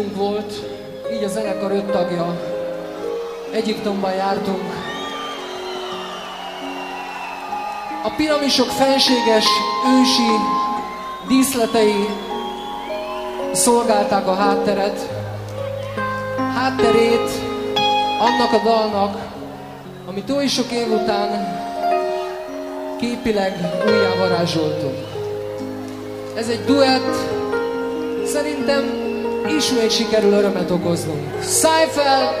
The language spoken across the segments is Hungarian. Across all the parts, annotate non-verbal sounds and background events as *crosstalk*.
Útunk volt, így a zenekar öt tagja. Egyiptomban jártunk. A piramisok fenséges, ősi díszletei szolgálták a hátteret. Hátterét annak a dalnak, amit oly sok év után képileg újjá varázsoltunk. Ez egy duett, szerintem ismét sikerül örömet okoznunk. Szállj fel!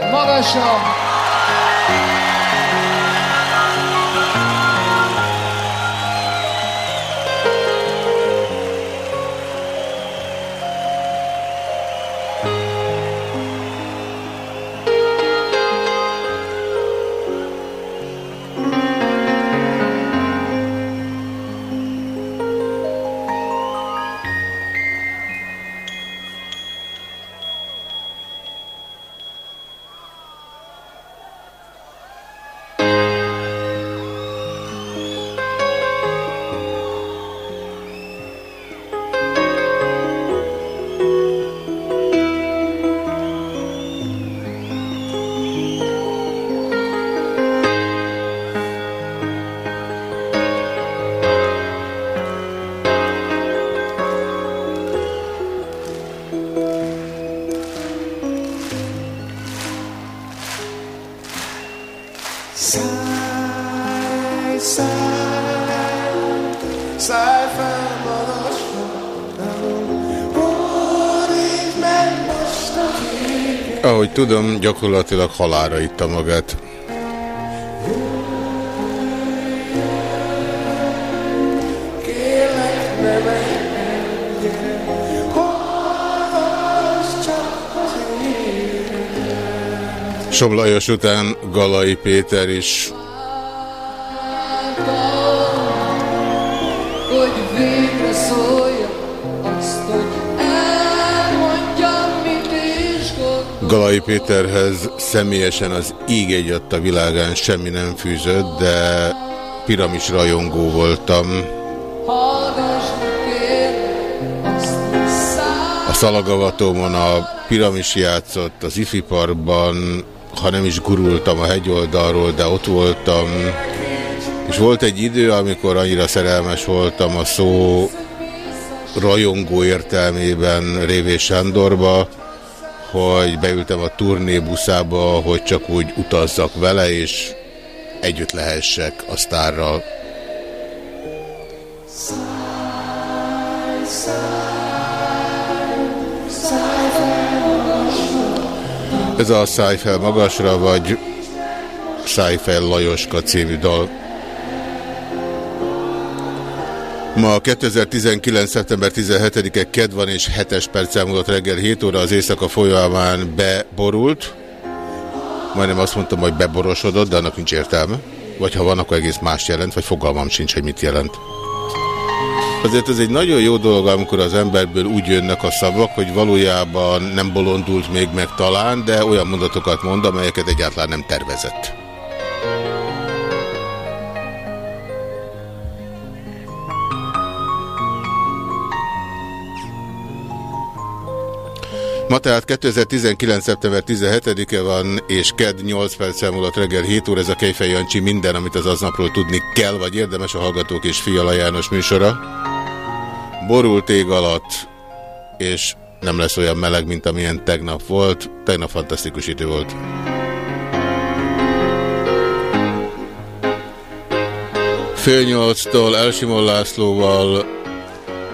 Ahogy tudom, gyakorlatilag halára itta magát. Éneket. Somlajos után Galai Péter is Galai Péterhez személyesen az íg egyat a világán semmi nem fűzött, de piramis rajongó voltam. A szalagavatómon a piramis játszott, az ifiparban, ha nem is gurultam a hegyoldalról, de ott voltam. És volt egy idő, amikor annyira szerelmes voltam a szó rajongó értelmében Révés Sándorba, hogy beültem a turnébuszába, hogy csak úgy utazzak vele, és együtt lehessek a sztárral. Ez a Száj fel magasra, vagy Száj fel Lajoska című dal. Ma 2019. szeptember 17-e ked és 7-es perc elmúlott reggel 7 óra az éjszaka folyamán beborult. Majdnem azt mondtam, hogy beborosodott, de annak nincs értelme. Vagy ha van, akkor egész más jelent, vagy fogalmam sincs, hogy mit jelent. Azért ez egy nagyon jó dolog, amikor az emberből úgy jönnek a szavak, hogy valójában nem bolondult még meg talán, de olyan mondatokat mond, amelyeket egyáltalán nem tervezett. Ma tehát 2019. szeptember 17-e van, és KED 8 perc múlott reggel 7 óra, ez a Kejfej Jancsi minden, amit az aznapról tudni kell, vagy érdemes a Hallgatók és Fiala János műsora. Borult ég alatt, és nem lesz olyan meleg, mint amilyen tegnap volt. Tegnap fantasztikus idő volt. Fél nyolctól Elsimon Lászlóval,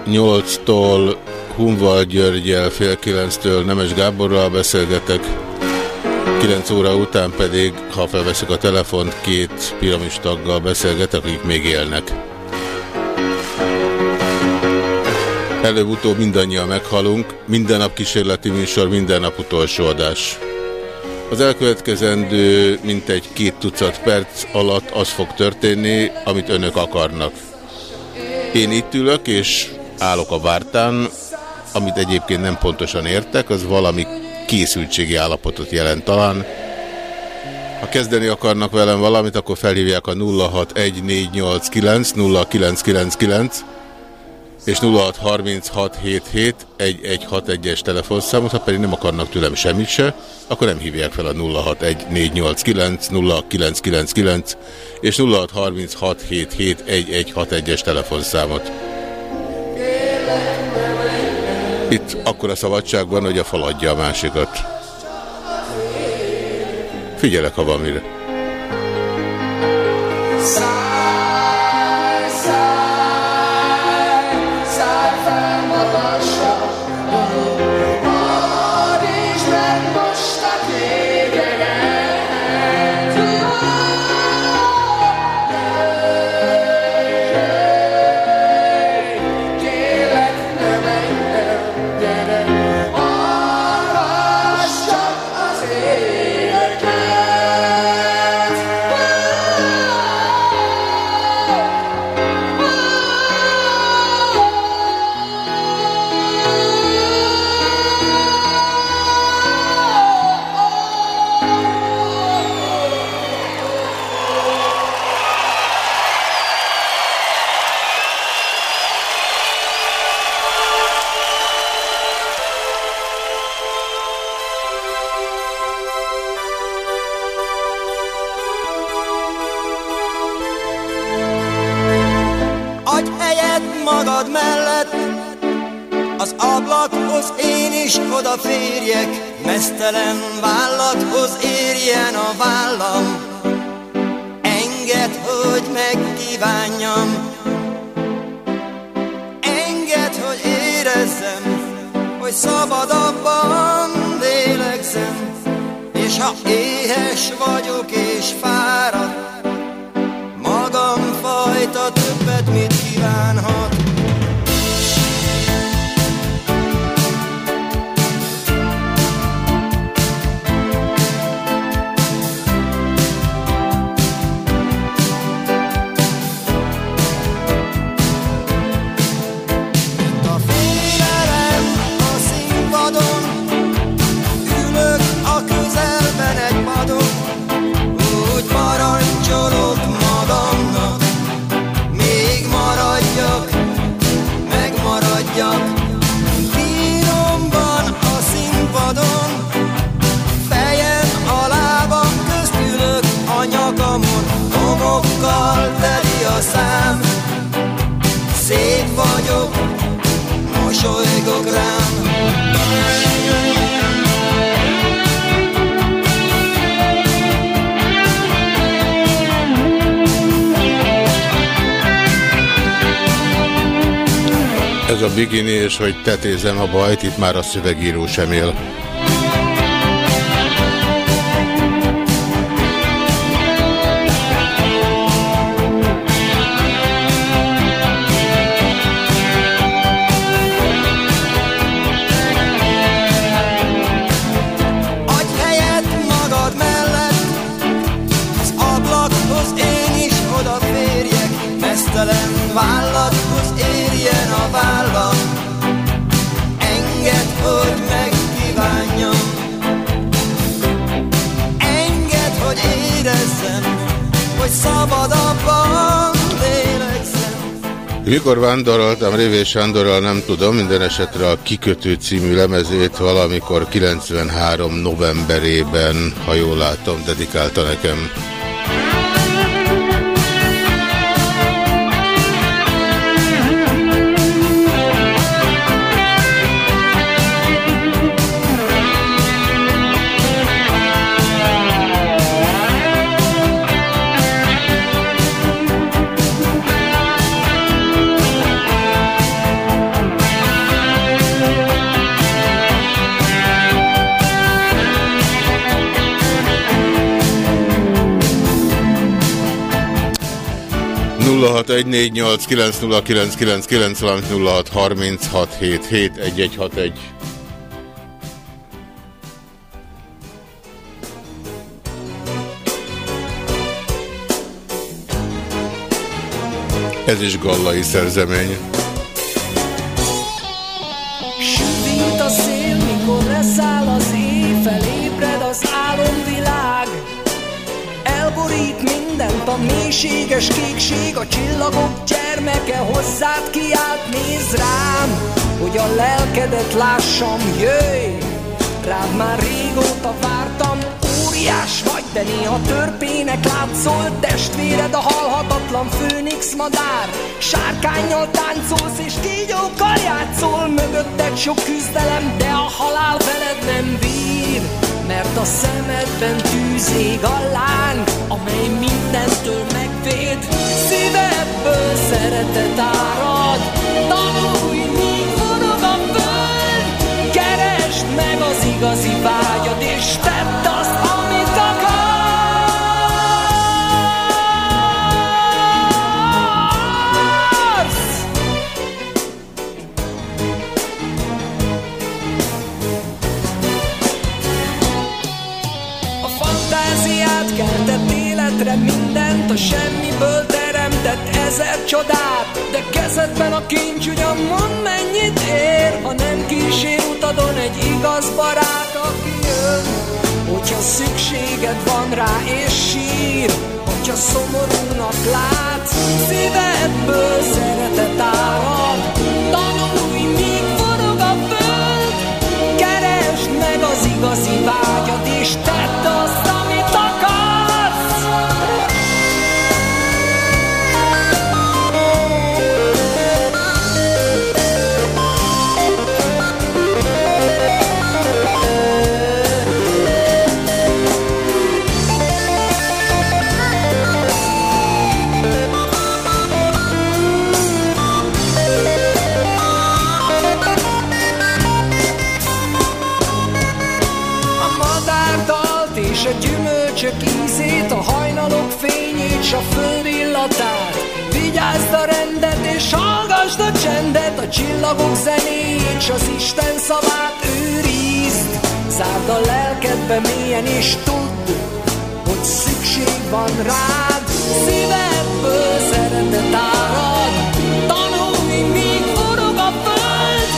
nyolctól Hunval Györgyel, fél kilenctől Nemes Gáborral beszélgetek, 9 óra után pedig, ha felveszek a telefont, két piramis taggal beszélgetek, akik még élnek. Előbb-utóbb mindannyian meghalunk, minden nap kísérleti műsor, minden nap utolsó adás. Az elkövetkezendő mintegy két tucat perc alatt az fog történni, amit önök akarnak. Én itt ülök, és állok a vártán, amit egyébként nem pontosan értek, az valami készültségi állapotot jelent talán. Ha kezdeni akarnak velem valamit, akkor felhívják a 061489 0999 és 0636771161-es telefonszámot, ha pedig nem akarnak tőlem semmit se, akkor nem hívják fel a 061489 és 0636771161-es telefonszámot. Itt akkor a szabadságban, hogy a fal adja a másikat. Figyelek, ha van mire. Is odaférjek, mesztelen vállathoz érjen a vállam. Engedd, hogy megkívánjam, engedd, hogy érezzem, hogy szabadabban lélegzem, és ha éhes vagyok és fáradt, magam fajta többet mit kívánhat. Ez a bikini, és hogy tetézem a bajt, itt már a szövegíró sem él. Hogy szabadabban. Mikor vándoroltam Révés Sándorral, nem tudom, minden esetre a Kikötő című lemezét valamikor 93 novemberében, ha jól látom, dedikálta nekem. 0614890999 0636771161. Ez is gallai szerzemény. Mélységes kékség, a csillagok gyermeke hozzád kiált, néz rám, hogy a lelkedet lássam, jöjj! Rád már régóta vártam, óriás vagy, de néha törpének látszol Testvéred a halhatatlan főnix madár Sárkányjal táncolsz és kígyókkal játszol Mögötted sok küzdelem, de a halál veled nem bír Mert a szemedben tűz ég a láng Amely mindentől megvéd Szívedből szeretet árad. Tanulj, míg forog a föld Keresd meg az igazi vágyad És tedd életre mindent, a semmiből teremtett ezer csodát. De kezedben a kincs ugyan mond mennyit ér, ha nem kísér utadon egy igaz barát, aki jön. Hogyha szükséged van rá és sír, hogyha szomorúnak látsz, szívedből szeretet árad. Tanulj, míg forog a föld, Keresd meg az igazi vágyad, és tedd azt, csillagok zenét, s az Isten szavát őrizd. Zárd a lelkedbe mélyen és tudd, hogy szükség van rád. Szívedből szeretet árad, tanulj, míg forog a föld.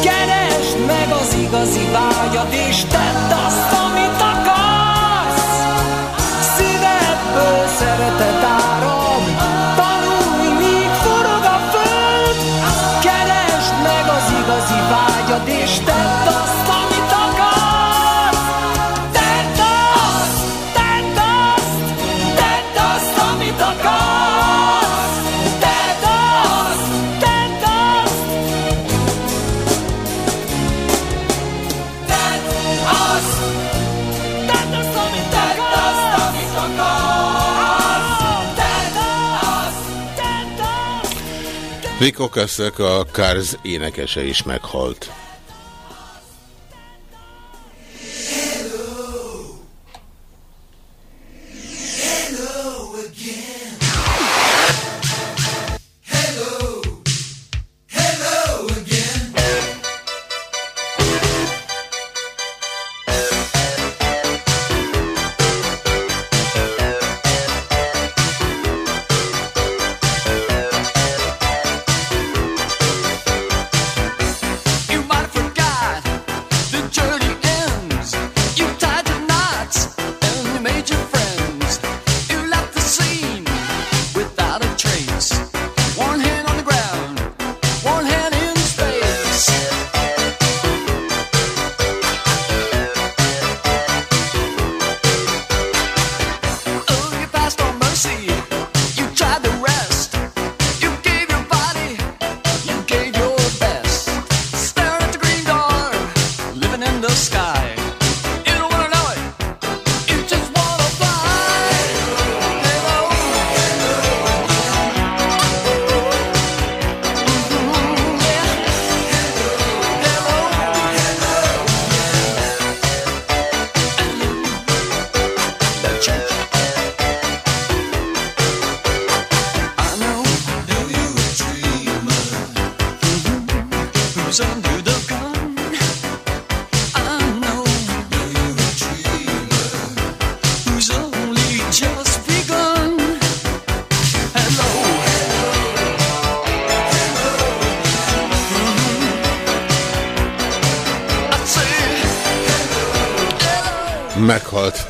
Keresd meg az igazi vágyad, és tedd azt, azt. Rico Keszek, a Cars énekese is meghalt.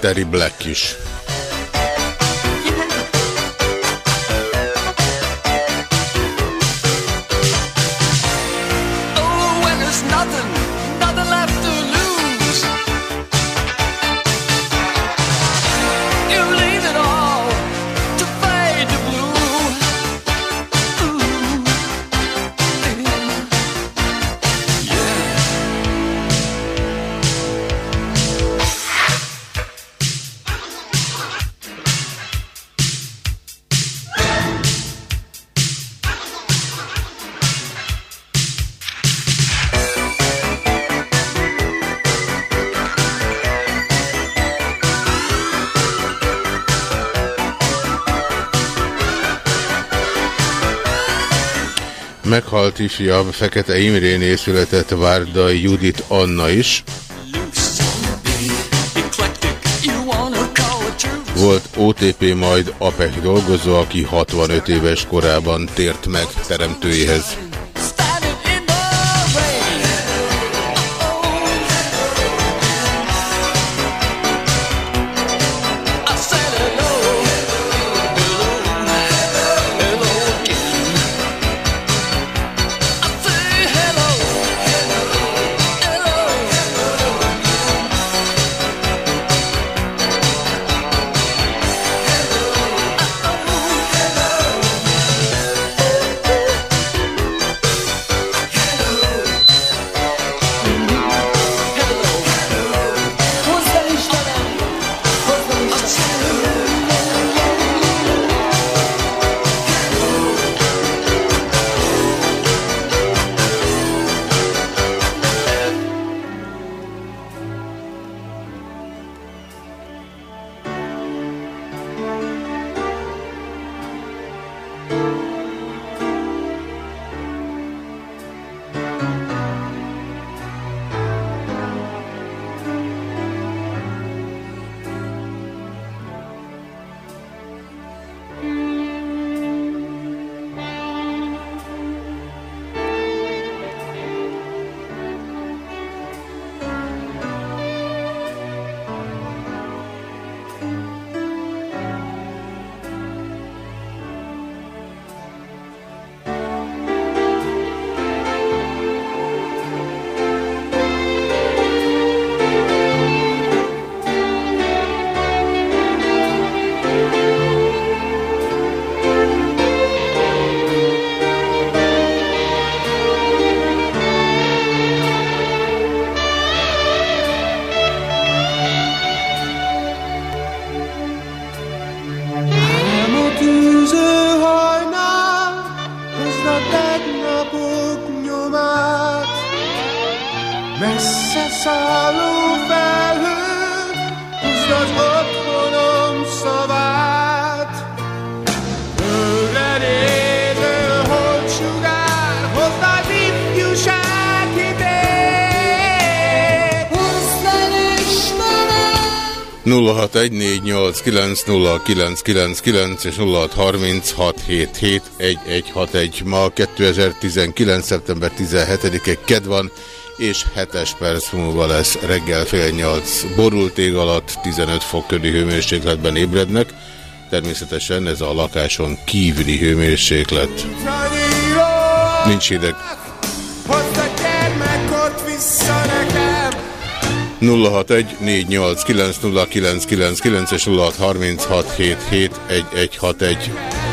Terry Black is. Patricia, Fekete Imréné született Várda Judit Anna is. Volt OTP majd APEC dolgozó, aki 65 éves korában tért meg Teremtőihez. 0614890999 és 0636771161. Ma 2019. szeptember 17-e ked van, és 7-es perc múlva lesz reggel fél 8. Borult ég alatt 15 fok körüli hőmérsékletben ébrednek. Természetesen ez a lakáson kívüli hőmérséklet. Nincs hideg. 061 és 0636771161.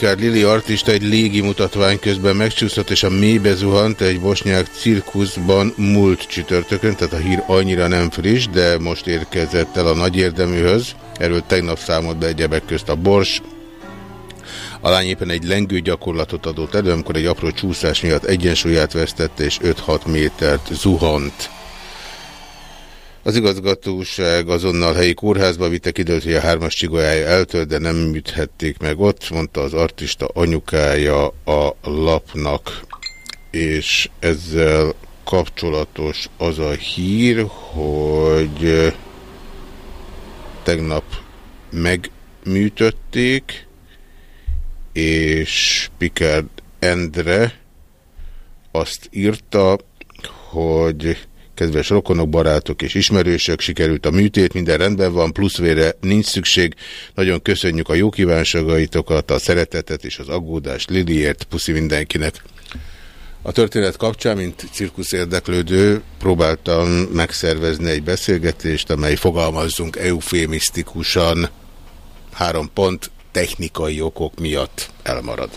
hír, Pikár Lili artista egy légi mutatvány közben megcsúszott, és a mélybe zuhant egy bosnyák cirkuszban múlt csütörtökön, tehát a hír annyira nem friss, de most érkezett el a nagy érdeműhöz. Erről tegnap számolt be egyebek közt a Bors. A lány éppen egy lengő gyakorlatot adott elő, amikor egy apró csúszás miatt egyensúlyát vesztette, és 5-6 métert zuhant. Az igazgatóság azonnal helyi kórházba vitte, kiderült, hogy a hármas csigolyája eltölt, de nem műthették meg ott, mondta az artista anyukája a lapnak. És ezzel kapcsolatos az a hír, hogy tegnap megműtötték, és Pikard Endre azt írta, hogy kedves rokonok, barátok és ismerősök, sikerült a műtét, minden rendben van, pluszvére nincs szükség. Nagyon köszönjük a jó kívánságaitokat, a szeretetet és az aggódást Liliért, puszi mindenkinek. A történet kapcsán, mint cirkusz érdeklődő, próbáltam megszervezni egy beszélgetést, amely fogalmazzunk eufémisztikusan három pont technikai okok miatt elmarad.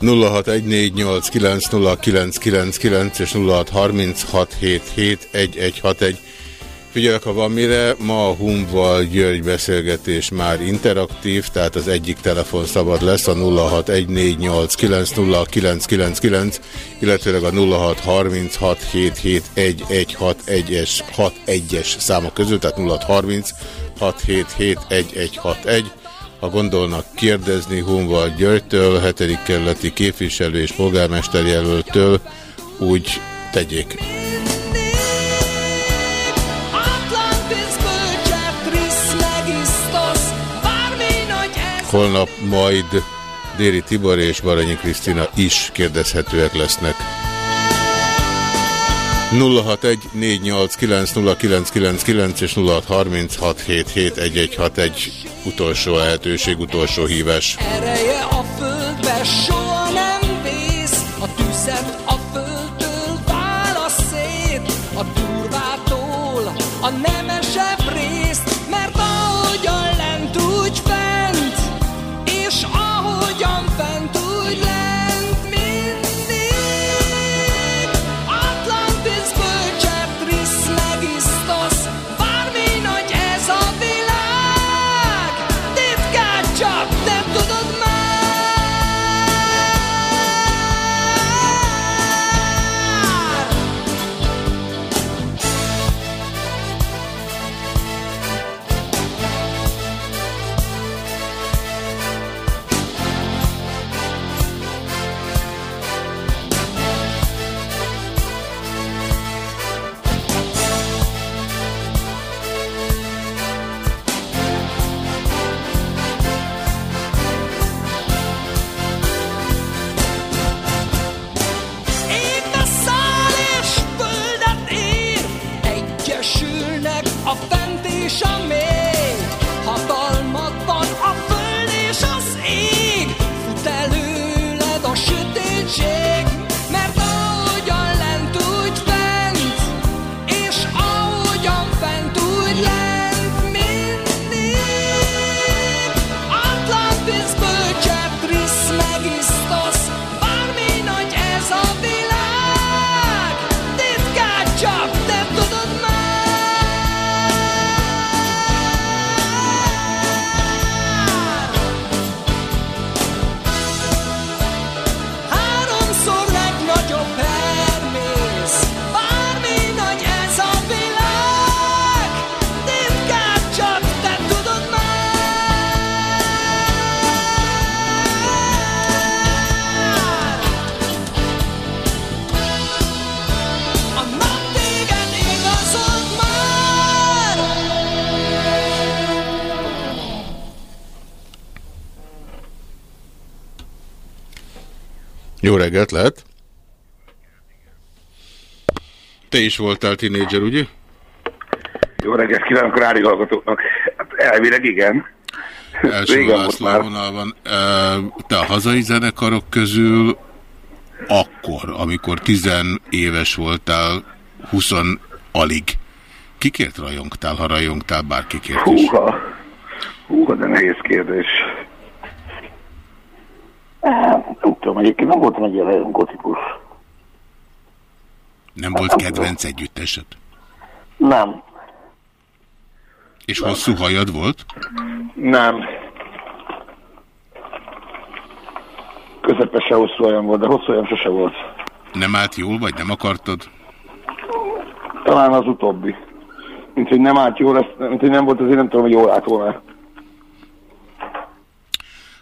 0614890999 és 0636771161. Figyelek, ha van mire, ma a Humval György beszélgetés már interaktív, tehát az egyik telefon szabad lesz, a 0614890999, illetőleg a 0636771161-es 61-es számok között, tehát 0636771161. Ha gondolnak kérdezni Humval Györgytől, 7. kerületi képviselő és polgármester jelöltől, úgy tegyék. Holnap majd Déri Tibor és Baranyi Krisztina is kérdezhetőek lesznek. 0614890999 és 0636771161 utolsó lehetőség, utolsó hívás. Ereje a földbe soha Jó reggelt, lehet? Te is voltál tinédzser, ugye? Jó reggelt kívánok a rádióhallgatóknak. Hát elvileg igen. Első László vonalban. Ö, Te a hazai zenekarok közül akkor, amikor tizen éves voltál, huszon alig, kikért rajongtál, ha rajongtál bárkikért is? Húha. Húha, de nehéz kérdés. Nem tudom, egyébként nem voltam egy ilyen rajongó típus. Nem volt kedvenc együttesed? Nem. És hosszú hajad volt? Nem. Közepesen hosszú olyan volt, de hosszú olyan sose volt. Nem állt jól, vagy nem akartad? Talán az utóbbi. Mint hogy nem állt jól, ezt, mint hogy nem volt, azért nem tudom, hogy jól állt volna.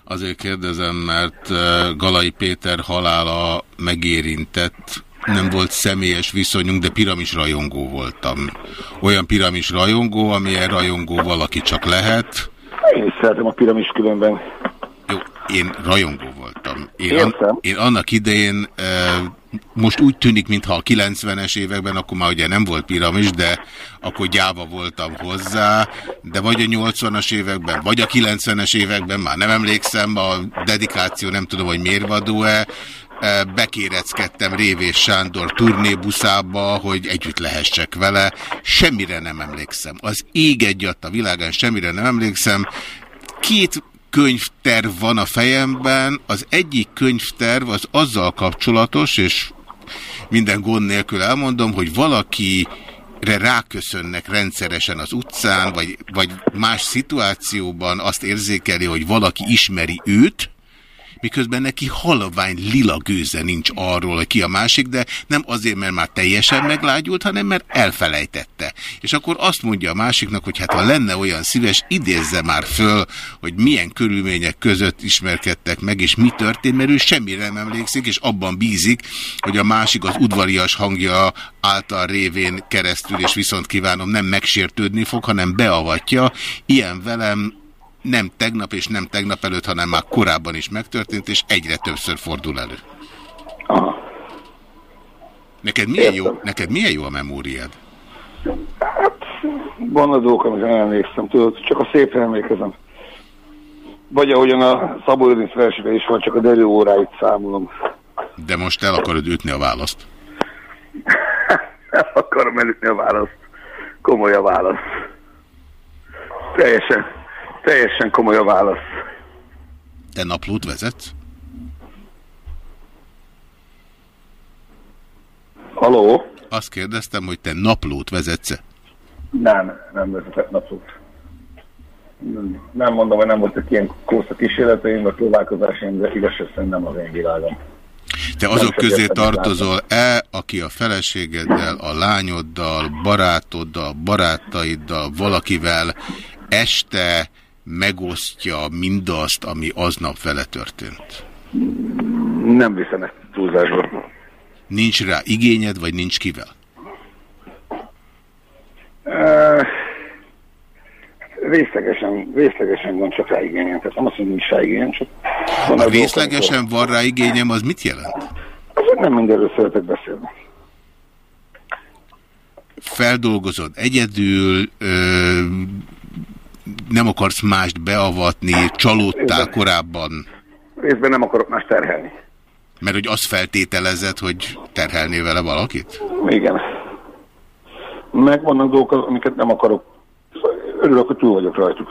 Azért kérdezem, mert Galai Péter halála megérintett, nem volt személyes viszonyunk, de piramis rajongó voltam. Olyan piramis rajongó, amilyen rajongó valaki csak lehet. Én is szeretem a piramis különben. Jó, én rajongó voltam. Én, Értem. én annak idején e, most úgy tűnik, mintha a 90-es években, akkor már ugye nem volt piramis, de akkor gyáva voltam hozzá, de vagy a 80-as években, vagy a 90-es években, már nem emlékszem, a dedikáció nem tudom, hogy mérvadó-e, e, bekéreckedtem Révés Sándor turnébuszába, hogy együtt lehessek vele. Semmire nem emlékszem. Az ég egyat a világán semmire nem emlékszem. Két könyvterv van a fejemben. Az egyik könyvterv az azzal kapcsolatos, és minden gond nélkül elmondom, hogy valaki ráköszönnek rendszeresen az utcán, vagy, vagy más szituációban azt érzékeli, hogy valaki ismeri őt, miközben neki halvány lila gőze nincs arról, hogy ki a másik, de nem azért, mert már teljesen meglágyult, hanem mert elfelejtette. És akkor azt mondja a másiknak, hogy hát ha lenne olyan szíves, idézze már föl, hogy milyen körülmények között ismerkedtek meg, és mi történt, mert ő semmire nem emlékszik, és abban bízik, hogy a másik az udvarias hangja által révén keresztül, és viszont kívánom, nem megsértődni fog, hanem beavatja. Ilyen velem nem tegnap és nem tegnap előtt, hanem már korábban is megtörtént, és egyre többször fordul elő. Aha. Neked milyen, jó, neked milyen jó a memóriád? Van az ok, amikor nem emlékszem, tudod, csak a szépre emlékezem. Vagy ahogyan a Szabó Lőrinc versére is van, csak a derű óráit számolom. De most el akarod ütni a választ. *laughs* Nem akarom elütni a választ. Komoly a válasz. Teljesen, teljesen komoly a válasz. Te naplót vezetsz? Haló? Azt kérdeztem, hogy te naplót vezetsz-e? Nem, nem vezetett napot. Nem- mondom, hogy nem voltak ilyen kósza kísérleteim, vagy próbálkozásaim, de igazság szerint nem az én világom. Te Nem azok közé tartozol-e, aki a feleségeddel, a lányoddal, barátoddal, barátaiddal, valakivel este megosztja mindazt, ami aznap vele történt? Nem viszem ezt túlzásba. Nincs rá igényed, vagy nincs kivel? Uh, részlegesen, részlegesen van csak rá igényem. Tehát nem azt mondom, hogy nincs rá igényem, csak... van A részlegesen van rá igényem, az mit jelent? Azért nem mindenről szeretek beszélni. Feldolgozod egyedül, ö, nem akarsz mást beavatni, csalódtál korábban, Részben nem akarok más terhelni. mert hogy azt feltételezed, hogy terhelnél vele valakit? Igen. Meg vannak dolgok, amiket nem akarok. Örülök, hogy túl vagyok rajtuk.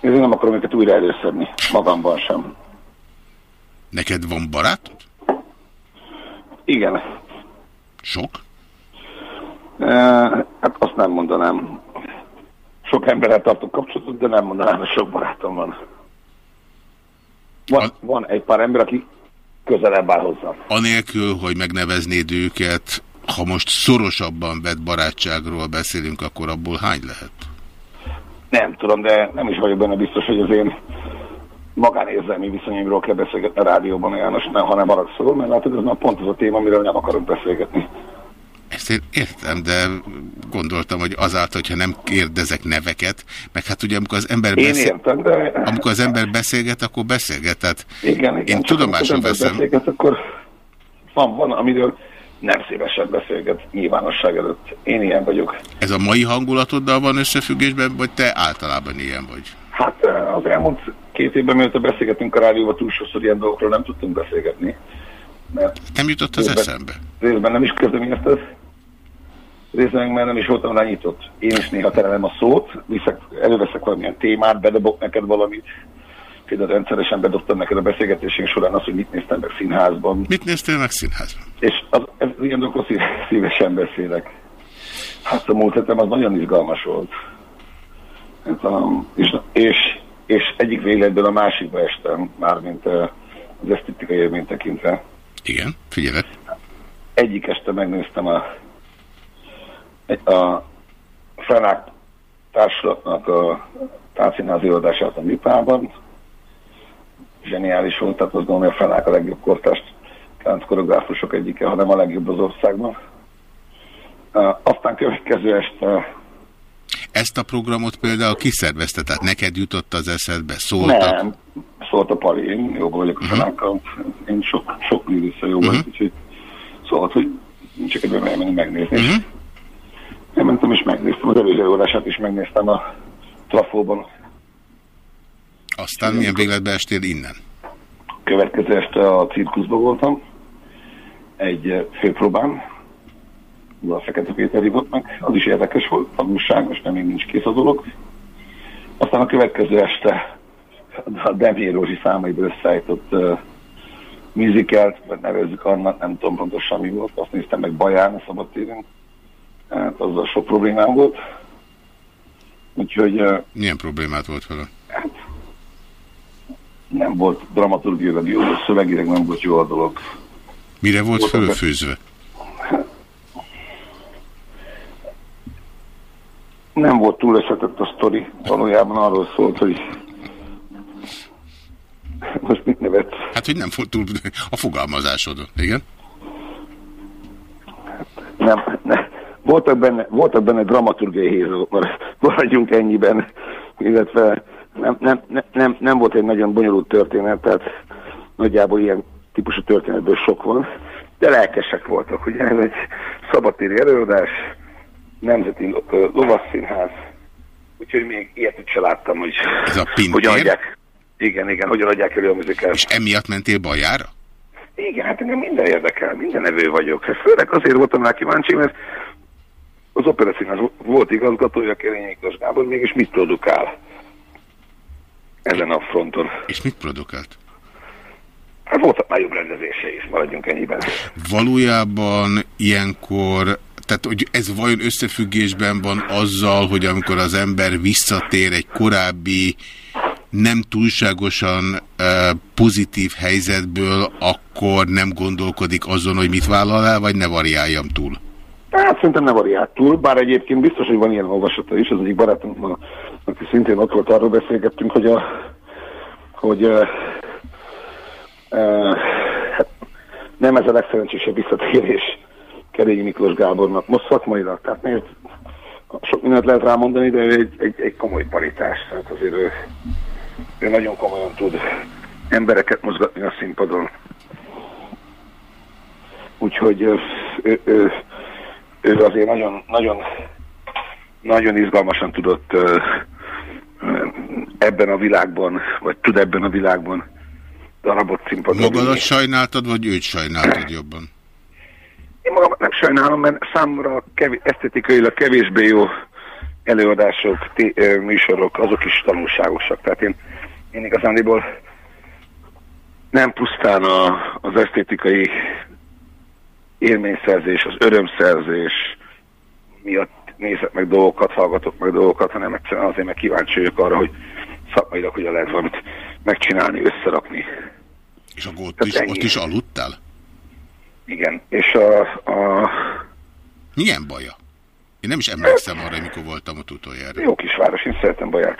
Ezért nem akarom őket újra előszedni. Magamban sem. Neked van barátod? Igen. Sok? E, hát azt nem mondanám. Sok emberrel tartok kapcsolatot, de nem mondanám, hogy sok barátom van. Van, van egy pár ember, aki közelebb áll hozzám. Anélkül, hogy megneveznéd őket, ha most szorosabban vett barátságról beszélünk, akkor abból hány lehet? Nem tudom, de nem is vagyok benne biztos, hogy az én magánérzelmi viszonyaimról kell beszélgetni a rádióban, János, nem, ha nem haragszol, mert látod, ez már pont az a téma, amiről nem akarok beszélgetni. Ezt én értem, de gondoltam, hogy azáltal, hogyha nem kérdezek neveket, meg hát ugye amikor az ember, Én beszél, értem, de amikor az ember beszélget, akkor beszélget. Tehát igen, igen. én tudomásul veszem. Beszélget, akkor van, van, amiről nem szívesen beszélget nyilvánosság előtt. Én ilyen vagyok. Ez a mai hangulatoddal van összefüggésben, vagy te általában ilyen vagy? Hát eh, az elmúlt két évben, mielőtt beszélgetünk a rádióban, túl sokszor ilyen dolgokról nem tudtunk beszélgetni. Mert Nem jutott az Részben- eszembe. részben nem is kezdeményezted, részben meg nem is voltam rá nyitott. Én is néha terelem a szót, viszek, előveszek valamilyen témát, bedobok neked valamit. Például rendszeresen bedobtam neked a beszélgetésünk során azt, hogy mit néztem meg színházban. Mit néztél meg színházban? És az, ez, ilyen szív, szívesen beszélek. Hát a múlt hetem az nagyon izgalmas volt. Hát, um, és, és, és egyik végletből a másikba estem, mármint uh, az esztetikai élményt tekintve. Igen, figyelek. Egyik este megnéztem a, a Fenák társulatnak a tárcínházi adását a Mipában. Zseniális volt, tehát azt gondolom, hogy a Fenák a legjobb kortást tánc koreográfusok egyike, hanem a legjobb az országban. Uh, aztán következő este Ezt a programot például kiszervezte, tehát neked jutott az eszedbe, szóltak. nem, szólt a Pali, én jó vagyok a Fenákkal, én sok, sok művésszel jó vagyok, úgyhogy szólt, hogy csak ebben megnézni. Mhm. Én mentem és megnéztem, az előző órását is megnéztem a trafóban. Aztán milyen végletbe estél innen? Következő este a cirkuszban voltam, egy főpróbán, a Fekete Péter hívott meg, az is érdekes volt, tanulságos, nem még nincs kész a dolog. Aztán a következő este a Demé Rózsi számaiból összeállított uh, musicalt, vagy nevezzük annak, nem tudom pontosan mi volt, azt néztem meg Baján a szabadtéren, hát azzal sok problémám volt. Úgyhogy Milyen problémát volt vele? nem volt dramaturgiailag jó, de szövegileg nem volt jó a dolog. Mire volt Voltak be- fölfőzve? Nem volt túl összetett a sztori, valójában arról szólt, hogy *laughs* most mit nevet? Hát, hogy nem volt túl a fogalmazásodon, igen? Nem, ne. Voltak benne, voltak benne dramaturgiai mar- maradjunk ennyiben, illetve nem, nem, nem, nem, volt egy nagyon bonyolult történet, tehát nagyjából ilyen típusú történetből sok van. de lelkesek voltak, ugye ez egy szabadtéri előadás, Nemzeti Lovasszínház, úgyhogy még ilyet se láttam, hogy ez a pintér? hogyan adják, igen, igen, hogyan adják elő a muzikát. És emiatt mentél bajára? Igen, hát engem minden érdekel, minden evő vagyok. Főleg azért voltam rá kíváncsi, mert az operaszínház volt igazgatója, Kerényi Gábor, mégis mit produkál ezen a fronton. És mit produkált? Hát voltak már jobb rendezése is, maradjunk ennyiben. Valójában ilyenkor, tehát hogy ez vajon összefüggésben van azzal, hogy amikor az ember visszatér egy korábbi nem túlságosan uh, pozitív helyzetből, akkor nem gondolkodik azon, hogy mit vállal el, vagy ne variáljam túl? Hát szerintem ne variált túl, bár egyébként biztos, hogy van ilyen olvasata is, az egyik barátunk, aki szintén ott volt, arról beszélgettünk, hogy, a, hogy uh, uh, hát nem ez a legszerencsésebb visszatérés Kerényi Miklós Gábornak, most szakmailag, tehát miért sok mindent lehet rámondani, de egy, egy, egy komoly paritás, tehát azért ő, ő nagyon komolyan tud embereket mozgatni a színpadon. Úgyhogy ő, ő, ő, ő azért nagyon, nagyon, nagyon izgalmasan tudott ebben a világban, vagy tud ebben a világban darabot színpadon. Magadat sajnáltad, vagy őt sajnáltad jobban? Én magam nem sajnálom, mert számomra kevés, esztetikailag kevésbé jó előadások, műsorok, azok is tanulságosak. Tehát én, én igazándiból nem pusztán a, az esztétikai élményszerzés, az örömszerzés miatt nézek meg dolgokat, hallgatok meg dolgokat, hanem egyszerűen azért, mert kíváncsi vagyok arra, hogy szakmailag hogyan lehet valamit megcsinálni, összerakni. És akkor ott, is, ott is aludtál? Igen, és a, a... Milyen baja? Én nem is emlékszem arra, amikor voltam ott utoljára. Jó kisváros, én szeretem baját.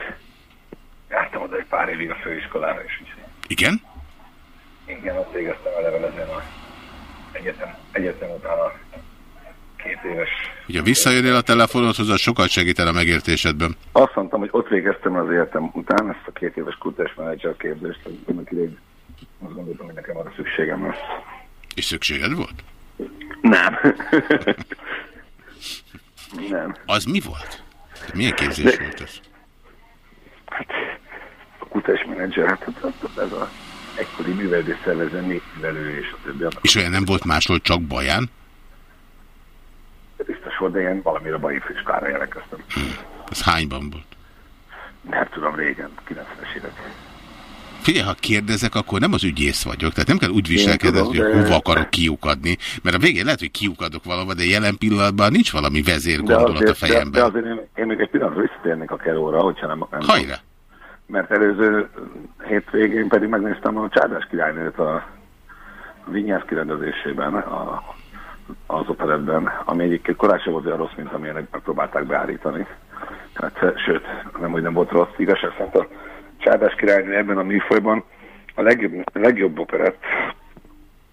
Jártam oda egy pár évig a főiskolára is. Igen? Igen, ott végeztem a levelezőn a egyetem, egyetem után a két éves... Ugye visszajönnél a telefonodhoz, az sokat segít a megértésedben. Azt mondtam, hogy ott végeztem az egyetem után ezt a két éves kultúrás menedzser képzést, hogy idején azt gondoltam, hogy nekem arra szükségem lesz. És szükséged volt? Nem. *laughs* Nem. Az mi volt? Milyen képzés De... volt ez? Hát, a kutás menedzser, hát, hát, hát ez a egykori művelődés szervező népművelő és a többi. És olyan nem volt máshol, csak baján? De biztos volt, de ilyen valamire baji főskára jelentkeztem. Hmm. Ez hányban volt? Nem tudom, régen, 90-es évek. Figyelj, ha kérdezek, akkor nem az ügyész vagyok, tehát nem kell úgy viselkedni, hogy de... hova akarok kiukadni, mert a végén lehet, hogy kiukadok valahova, de jelen pillanatban nincs valami vezérgondolat a fejemben. De, de azért én, én még egy pillanatra visszatérnék a keróra, hogyha nem... nem Hajra! Mert előző hétvégén pedig megnéztem a Csárdás királynőt a Vinyász kirendezésében, a, az operetben, ami egyébként korán volt olyan rossz, mint amilyenek megpróbálták beállítani. Hát, sőt, nem, hogy nem volt rossz, igazság szerint a Csárdás királynő ebben a műfajban a legjobb, legjobb operett,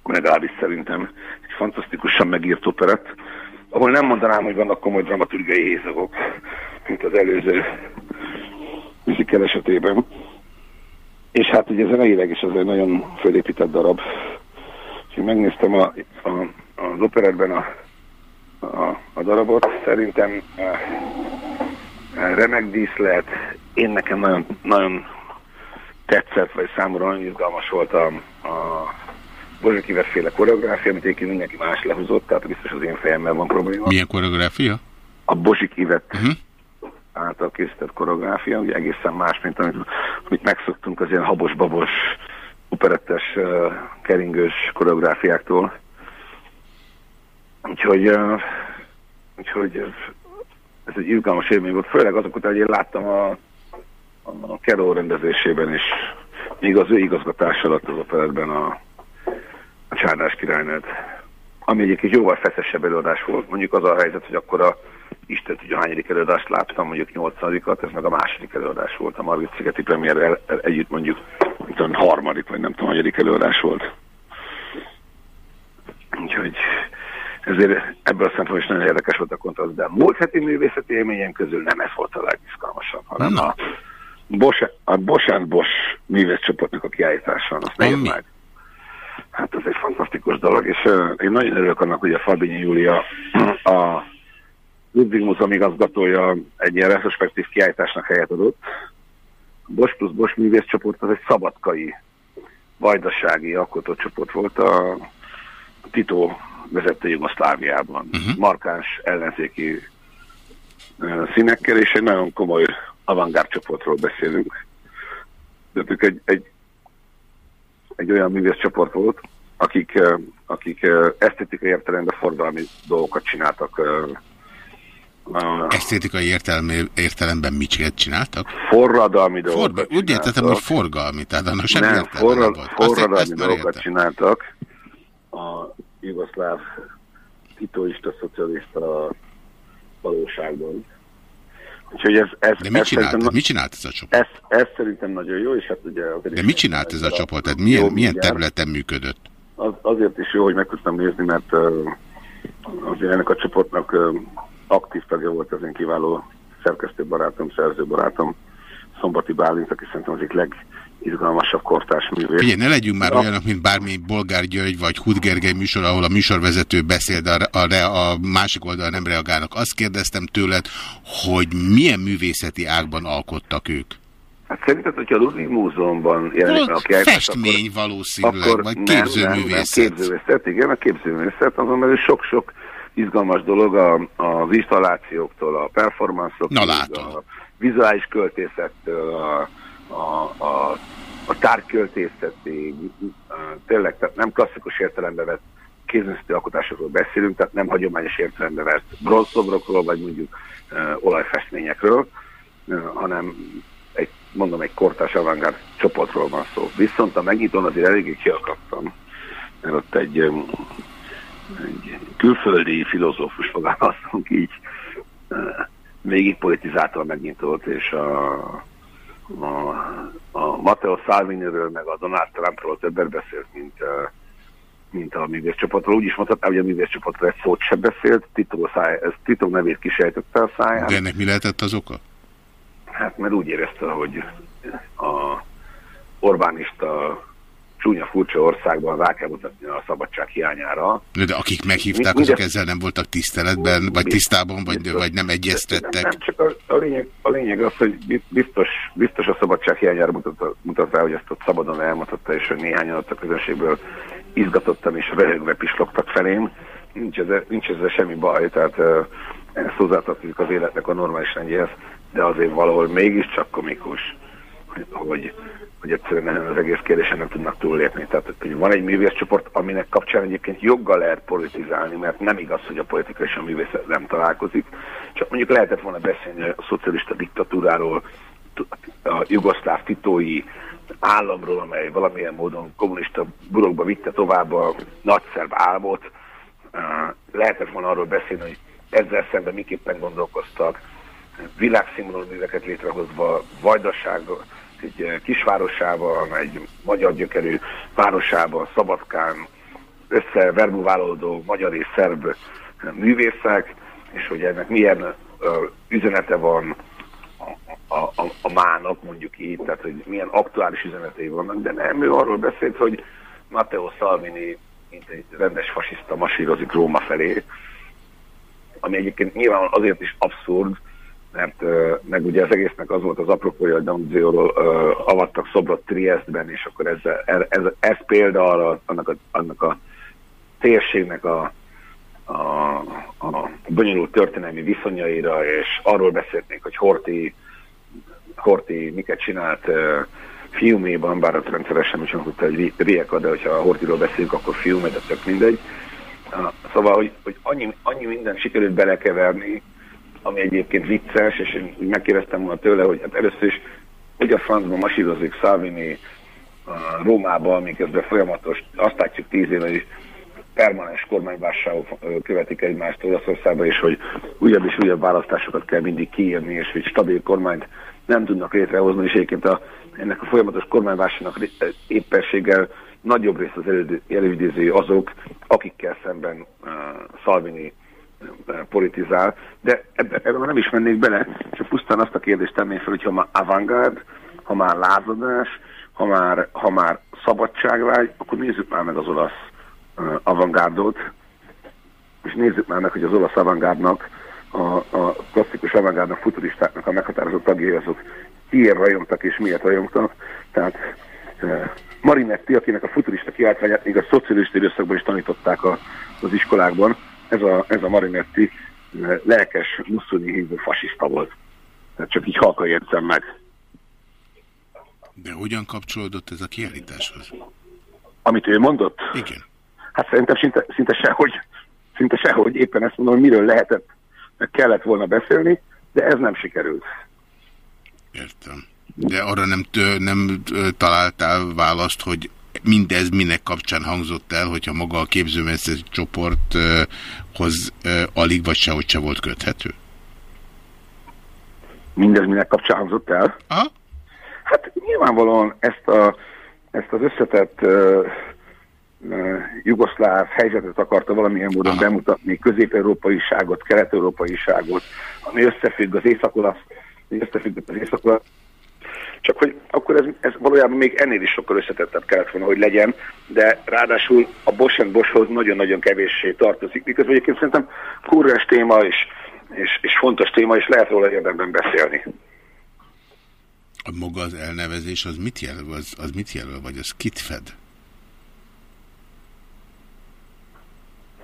legalábbis szerintem egy fantasztikusan megírt operett, ahol nem mondanám, hogy vannak komoly dramaturgiai hézagok, mint az előző műzikel esetében. És hát ugye zeneileg is az egy nagyon fölépített darab. Úgyhogy megnéztem a, a, az operetben a, a, a darabot, szerintem a, a remek díszlet, én nekem nagyon, nagyon tetszett, vagy számomra nagyon izgalmas volt a, a Bozsik féle koreográfia, amit egyébként mindenki más lehúzott, tehát biztos az én fejemmel van probléma. Milyen koreográfia? A Bozsik Ivet uh mhm. -huh. Által készített koreográfia, ugye egészen más, mint amit, amit megszoktunk az ilyen habos-babos, operettes, keringős koreográfiáktól. Úgyhogy, úgyhogy ez egy izgalmas élmény volt, főleg azok után, hogy én láttam a a Keró rendezésében is, még az ő igazgatás alatt az operetben a, a Csárdás királynőt, ami egyébként jóval feszesebb előadás volt. Mondjuk az a helyzet, hogy akkor a Isten tudja hányadik előadást láttam, mondjuk 80-at, ez meg a második előadás volt, a Margit Szigeti premierrel együtt mondjuk, mint a harmadik, vagy nem tudom, hanyadik előadás volt. Úgyhogy ezért ebből a szempontból is nagyon érdekes volt a kontraszt, de a múlt heti művészeti élményem közül nem ez volt a legizgalmasabb, hanem a Bos, a Bosán Bos művészcsoportnak a kiállításon, azt nézd meg. Hát ez egy fantasztikus dolog, és uh, én nagyon örülök annak, hogy a Fabinyi Júlia a Ludwig Múzeum igazgatója egy ilyen retrospektív kiállításnak helyet adott. A Bosch plusz Bosch művészcsoport az egy szabadkai, vajdasági alkotócsoport volt a Tito vezette Jugoszláviában. Uh-huh. Markáns ellenzéki uh, színekkel, és egy nagyon komoly avantgárd csoportról beszélünk. De ők egy, egy, egy olyan művész csoport volt, akik, uh, akik uh, esztetikai értelemben forgalmi dolgokat csináltak. Uh, Esztétikai értelme, értelemben mit csináltak? Forradalmi dolgokat Forga, Úgy értettem, hogy forgalmi, tehát annak sem Nem, forra, forradalmi dolgokat csináltak. A jugoszláv titoista, szocialista valóságban. Úgyhogy ez, ez, De mit csinált, szerintem, mit csinált ez a csoport? Ez, ez szerintem nagyon jó, és hát ugye... De mit csinált ez a csoport? Tehát milyen, jó, milyen területen működött? Az, azért is jó, hogy meg tudtam nézni, mert uh, azért ennek a csoportnak uh, aktív tagja volt az én kiváló szerkesztőbarátom, szerzőbarátom, Szombati Bálint, aki szerintem az egyik leg izgalmasabb kortárs művész. Figyelj, ne legyünk már olyanok, mint bármi Bolgár György vagy Hudgergely műsor, ahol a műsorvezető beszél, de a, a, a másik oldal nem reagálnak. Azt kérdeztem tőled, hogy milyen művészeti ágban alkottak ők? Hát szerinted, hogyha a Ludwig Múzeumban jelenik a kiállítás, Festmény akkor, valószínűleg, akkor vagy képzőművészet. Nem, nem, képzőművészet, igen, a képzőművészet, azon belül sok-sok izgalmas dolog a, az installációktól, a performanszoktól, a vizuális költészettől, a, a, a, a tárgyköltészetig, tényleg tehát nem klasszikus értelembe vett kézművészeti alkotásokról beszélünk, tehát nem hagyományos értelembe vett bronzszobrokról, vagy mondjuk uh, olajfestményekről, uh, hanem egy, mondom, egy kortás avantgárd csoportról van szó. Viszont a megnyitón azért eléggé kiakadtam, mert ott egy, egy külföldi filozófus fogalmaztunk így, végig politizálta a megnyitót, és a a, a Matteo Salviniről, meg a Donald Trumpról többet beszélt, mint, mint a művészcsapatról. Úgy is mondhatnám, hogy a művészcsapatról egy szót sem beszélt, Tito, száj, ez Tito nevét kisejtette a száján. De ennek mi lehetett az oka? Hát mert úgy érezte, hogy a Orbánista csúnya furcsa országban rá kell mutatni a szabadság hiányára. De akik meghívták, Mi, azok ezzel nem voltak tiszteletben, vagy tisztában, vagy, vagy nem egyeztettek? Nem, csak a, a, lényeg, a lényeg az, hogy biztos, biztos a szabadság hiányára mutat, mutat rá, hogy ezt ott szabadon elmutatta, és hogy néhányan ott a közönségből izgatottan és röhögve pislogtak felém. Nincs ezzel, nincs ezzel semmi baj, tehát ezt hozzátartozik az életnek a normális rendjéhez, de azért valahol mégiscsak komikus, hogy, hogy egyszerűen az egész kérdésen nem tudnak túllépni. Tehát hogy van egy művészcsoport, aminek kapcsán egyébként joggal lehet politizálni, mert nem igaz, hogy a politika és a művészet nem találkozik. Csak mondjuk lehetett volna beszélni a szocialista diktatúráról, a jugoszláv titói államról, amely valamilyen módon kommunista burokba vitte tovább a nagyszerb álmot. Lehetett volna arról beszélni, hogy ezzel szemben miképpen gondolkoztak, világszínvonalú műveket létrehozva, vajdasággal, egy eh, kisvárosában, egy magyar gyökerű városában, Szabadkán összeverbuválódó magyar és szerb művészek, és hogy ennek milyen üzenete van a, a, a mának, mondjuk így, tehát hogy milyen aktuális üzenetei vannak, de nem, ő arról beszélt, hogy Matteo Salvini, mint egy rendes fasiszta masírozik Róma felé, ami egyébként nyilván azért is abszurd, mert meg ugye az egésznek az volt az apropója, hogy Danzióról avattak szobrot Triestben, és akkor ez, ez, ez, példa arra, annak a, annak a térségnek a, a, a bonyolult történelmi viszonyaira, és arról beszélnénk, hogy Horti, Horti miket csinált fiuméban, bár ott rendszeresen is mondta, hogy Rieka, de hogyha a Hortiról beszélünk, akkor fiumé, de tök mindegy. Szóval, hogy, hogy annyi, annyi minden sikerült belekeverni, ami egyébként vicces, és én megkérdeztem volna tőle, hogy hát először is, hogy a francban masírozik Salvini Rómába, miközben folyamatos, azt látjuk tíz éve, hogy permanens kormányválságok követik egymást Olaszországba, és hogy újabb és újabb választásokat kell mindig kiírni, és hogy stabil kormányt nem tudnak létrehozni, és egyébként a, ennek a folyamatos kormányválságnak éppenséggel nagyobb rész az előidézői azok, akikkel szemben uh, Salvini politizál, de ebben, ebben nem is mennék bele, csak pusztán azt a kérdést tenném fel, hogy ha már avantgárd, ha már lázadás, ha már, ha már szabadságvágy, akkor nézzük már meg az olasz uh, avantgárdot, és nézzük már meg, hogy az olasz avantgárdnak, a, a klasszikus avantgárdnak, futuristáknak a meghatározó tagjai azok kiért rajongtak és miért rajongtak. Tehát uh, Marinetti, akinek a futurista kiáltványát még a szocialista időszakban is tanították a, az iskolákban, ez a, ez a Marinetti uh, lelkes, muszolini hívő fasiszta volt. Tehát csak így halka értsem meg. De hogyan kapcsolódott ez a kiállításhoz? Amit ő mondott? Igen. Hát szerintem szinte, szinte sehogy. Szinte sehogy. Éppen ezt mondom, hogy miről lehetett, meg kellett volna beszélni, de ez nem sikerült. Értem. De arra nem, tő, nem találtál választ, hogy mindez minek kapcsán hangzott el, hogyha maga a képzőművészeti csoporthoz alig vagy sehogy se volt köthető? Mindez minek kapcsán hangzott el? Aha. Hát nyilvánvalóan ezt, a, ezt az összetett uh, uh, jugoszláv helyzetet akarta valamilyen módon Aha. bemutatni, közép-európaiságot, kelet-európaiságot, ami összefügg az észak-olasz, összefügg az észak csak hogy akkor ez, ez valójában még ennél is sokkal összetettebb kellett volna, hogy legyen, de ráadásul a Bosch Boschhoz nagyon-nagyon kevéssé tartozik, miközben egyébként szerintem kurrens téma és, és, és fontos téma, és lehet róla érdemben beszélni. A maga az elnevezés, az mit jelöl, az, az mit jelöl, vagy az kit fed?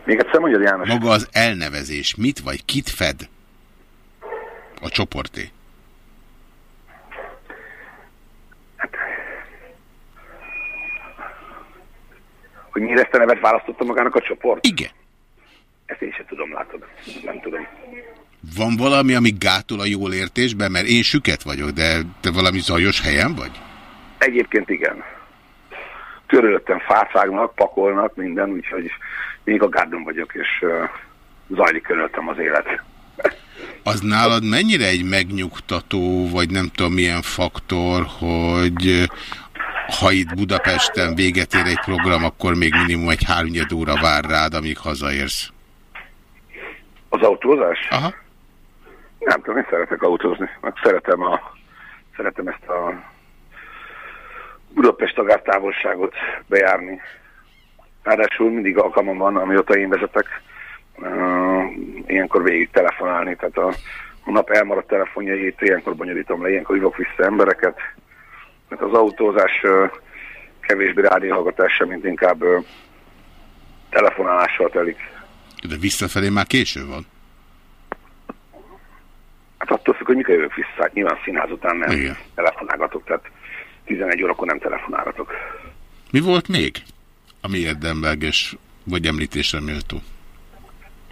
Még egyszer mondjad, János. Maga az elnevezés, mit vagy kit fed? A csoporté. Hát, hogy miért ezt a nevet választotta magának a csoport? Igen. Ezt én sem tudom, látod. Nem tudom. Van valami, ami gátol a jól értésben? Mert én süket vagyok, de te valami zajos helyen vagy? Egyébként igen. Körülöttem fácágnak, pakolnak, minden, úgyhogy még a gárdon vagyok, és uh, zajlik körülöttem az élet. *laughs* Az nálad mennyire egy megnyugtató, vagy nem tudom milyen faktor, hogy ha itt Budapesten véget ér egy program, akkor még minimum egy háromnyed óra vár rád, amíg hazaérsz? Az autózás? Aha. Nem tudom, én szeretek autózni, meg szeretem, a, szeretem ezt a Budapest távolságot bejárni. Ráadásul mindig alkalmam van, amióta én vezetek, uh, ilyenkor végig telefonálni, tehát a, a nap elmaradt telefonjait ilyenkor bonyolítom le, ilyenkor hívok vissza embereket, mert az autózás kevésbé rádióhallgatása, mint inkább telefonálással telik. De visszafelé már késő van. Hát attól függ, hogy mikor jövök vissza. Hát nyilván színház után nem Igen. telefonálgatok, tehát 11 órakor nem telefonálgatok. Mi volt még, ami érdemleges, vagy említésre méltó?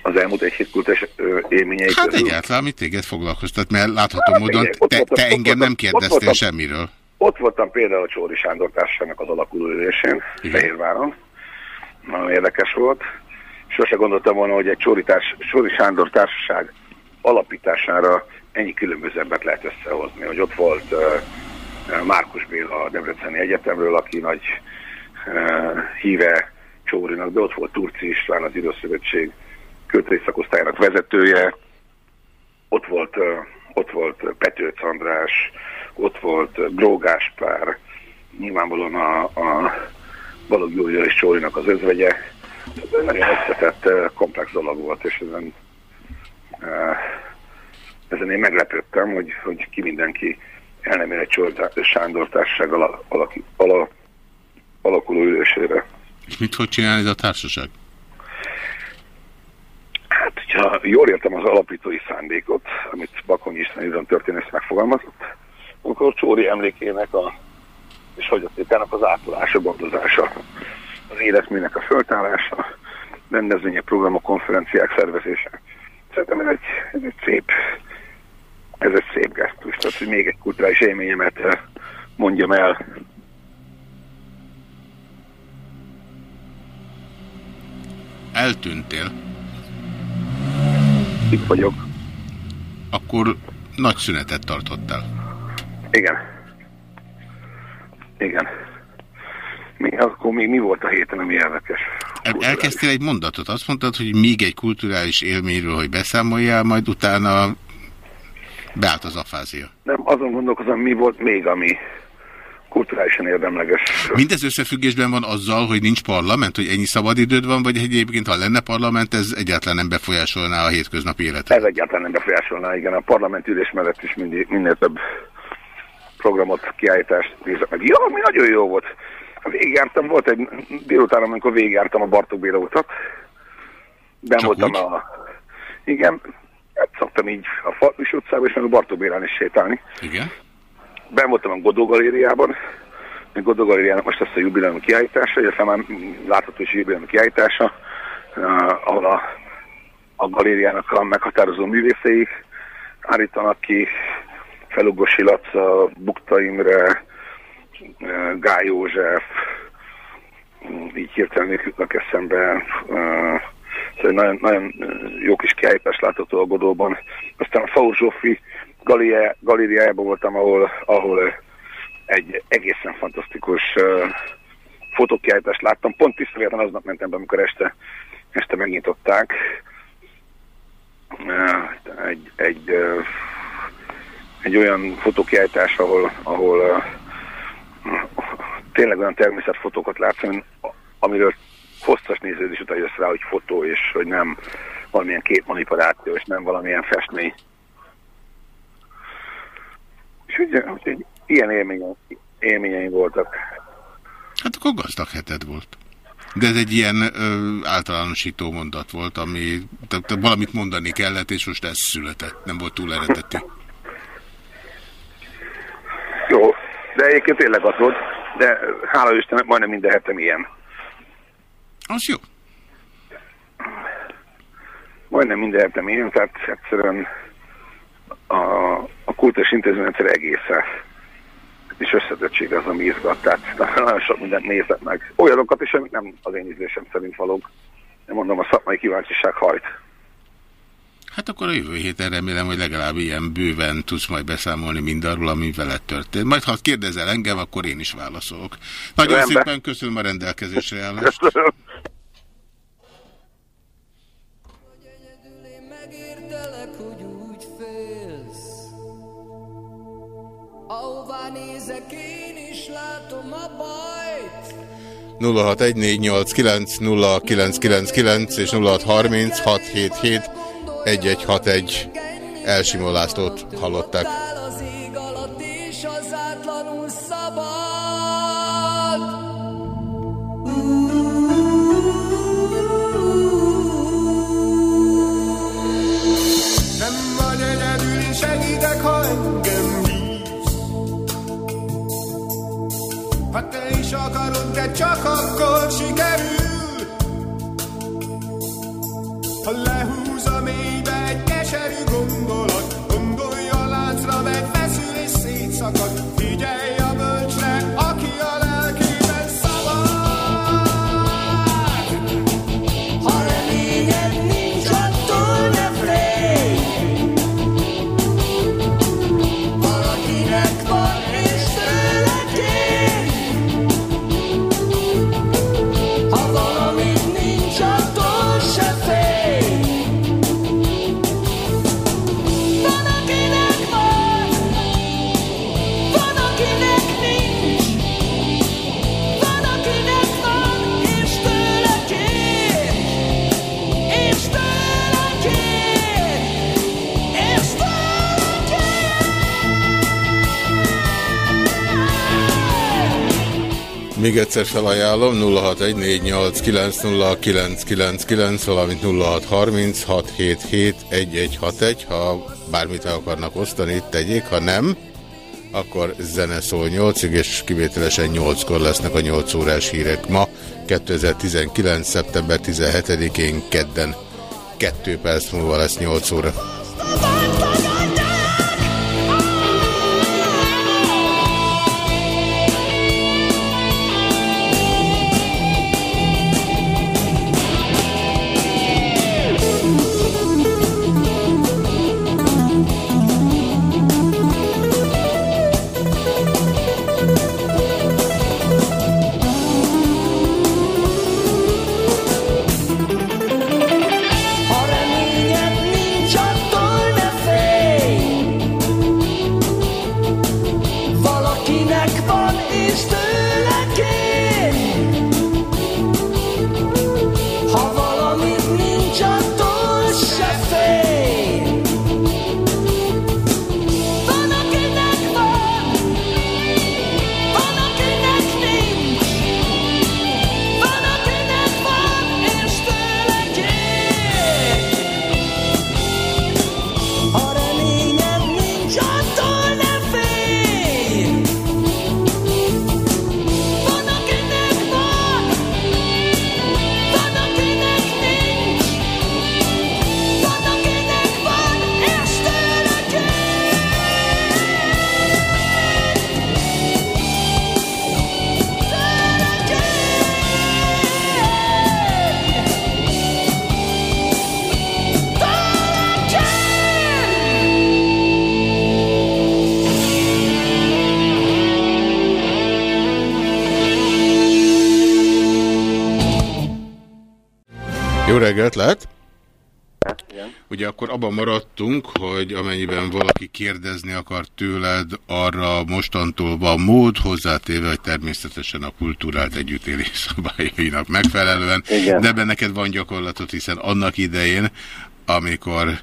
Az elmúlt egy hét kultúrás élményei Hát közül. egyáltalán, mit téged foglalkoztat, mert látható hát, módon te, te engem nem kérdeztél semmiről. Ott voltam például a Csóri Sándor társaságnak az alakuló ülésén, Fehérváron. Nagyon érdekes volt. Sose gondoltam volna, hogy egy Csóri, társ, Csóri Sándor társaság alapítására ennyi különbözőbbet lehet összehozni, hogy ott volt uh, Márkus Béla a Debreceni Egyetemről, aki nagy uh, híve Csórinak, de ott volt Turci István, az Időszövetség költészakosztályának vezetője, ott volt, uh, ott volt Petőc András, ott volt Pár, nyilvánvalóan a, a Balog Júlia és Csórinak az özvegye. Ez nagyon összetett, komplex dolog volt, és ezen ezen én meglepődtem, hogy, hogy ki mindenki el nem egy Sándor társaság alaki, ala, alakuló ülésére. És mit fog csinálni ez a társaság? Hát, hogyha jól értem az alapítói szándékot, amit Bakony István történész megfogalmazott, akkor Csóri emlékének a, és hagyatékának az ápolása, gondozása, az életműnek a föltárása, rendezvények, programok, konferenciák szervezése. Szerintem ez egy, ez egy szép ez egy szép gesztus, tehát hogy még egy kulturális élményemet eh, mondjam el. Eltűntél? Itt vagyok. Akkor nagy szünetet tartottál. Igen. Igen. Mi, akkor még mi volt a héten, ami érdekes? Elkezdtél egy mondatot, azt mondtad, hogy még egy kulturális élményről, hogy beszámoljál, majd utána beállt az afázia. Nem, azon gondolkozom, mi volt még, ami, kulturálisan érdemleges. Mindez összefüggésben van azzal, hogy nincs parlament, hogy ennyi szabadidőd van, vagy egyébként, ha lenne parlament, ez egyáltalán nem befolyásolná a hétköznapi életet? Ez egyáltalán nem befolyásolná, igen. A parlament ülés mellett is mindig, minél több programot, kiállítást nézek meg. Jó, mi nagyon jó volt. Végigjártam, volt egy délután, amikor végigjártam a Bartók Béla utat. Ben voltam a... Igen, hát szoktam így a Falvis utcában, és meg a Bartók Bélán is sétálni. Igen. Ben voltam a Godó galériában, a Godó galériának most lesz a jubileum kiállítása, illetve már látható is jubileum kiállítása, uh, ahol a, a galériának a meghatározó művészei állítanak ki, Felugosi Laca, Bukta Imre, uh, Gály József, így hirtelen jutnak eszembe, uh, szóval nagyon, nagyon jó kis kiállítás látható a Godóban. Aztán a Faur Zsófi galériájában voltam, ahol, ahol egy egészen fantasztikus uh, fotókiállítást láttam. Pont tiszteletlen aznap mentem be, amikor este, este megnyitották. Egy, egy, egy olyan fotókiállítás, ahol, ahol tényleg olyan természetfotókat látsz, amiről hosszas néződés után jössz rá, hogy fotó, és hogy nem valamilyen képmanipuláció, és nem valamilyen festmény. És ugye, úgyhogy ilyen élményeim, élményeim voltak. Hát akkor gazdag heted volt. De ez egy ilyen ö, általánosító mondat volt, ami tehát valamit mondani kellett, és most ez született. Nem volt túl eredeti. Jó, de egyébként tényleg az volt, de hála Istennek majdnem minden hetem ilyen. Az jó. Majdnem minden hetem ilyen, tehát egyszerűen a, a kultúrás intézményrendszer egészen és összetettség az, ami izgat. Tehát nagyon sok mindent nézett meg. Olyanokat is, amik nem az én ízlésem szerint valók. Nem mondom, a szakmai kíváncsiság hajt. Hát akkor a jövő héten remélem, hogy legalább ilyen bőven tudsz majd beszámolni mindarról, ami veled történt. Majd ha kérdezel engem, akkor én is válaszolok. Nagyon Rendben. szépen köszönöm a rendelkezésre állást. Köszönöm. Ahová nézek, én is látom a bajt. 0614890999 és 0636771161 Elsimó Lászlót hallották. Segítek, ha engem Ha te is akarod, de csak akkor Még egyszer felajánlom 0614890999, valamint 0636771161. Ha bármit el akarnak osztani, tegyék, ha nem, akkor zene szól 8-ig, és kivételesen 8-kor lesznek a 8 órás hírek. Ma 2019. szeptember 17-én kedden 2 perc múlva lesz 8 óra. Reggelt, lehet? Igen. Ugye akkor abban maradtunk, hogy amennyiben valaki kérdezni akar tőled, arra mostantól van mód, hozzátéve, hogy természetesen a kultúrált együttélés szabályainak megfelelően, Igen. de ebben neked van gyakorlatot, hiszen annak idején, amikor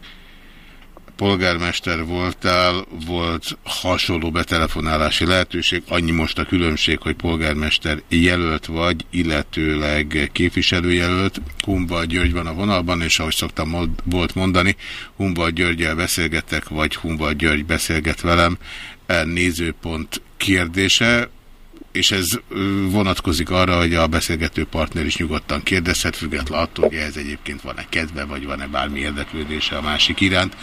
polgármester voltál, volt hasonló betelefonálási lehetőség, annyi most a különbség, hogy polgármester jelölt vagy, illetőleg képviselőjelölt. Humba György van a vonalban, és ahogy szoktam volt mondani, Humba Györgyel beszélgetek, vagy Humba György beszélget velem. E nézőpont kérdése és ez vonatkozik arra, hogy a beszélgető partner is nyugodtan kérdezhet, függetlenül attól, hogy ez egyébként van-e kedve, vagy van-e bármi érdeklődése a másik iránt.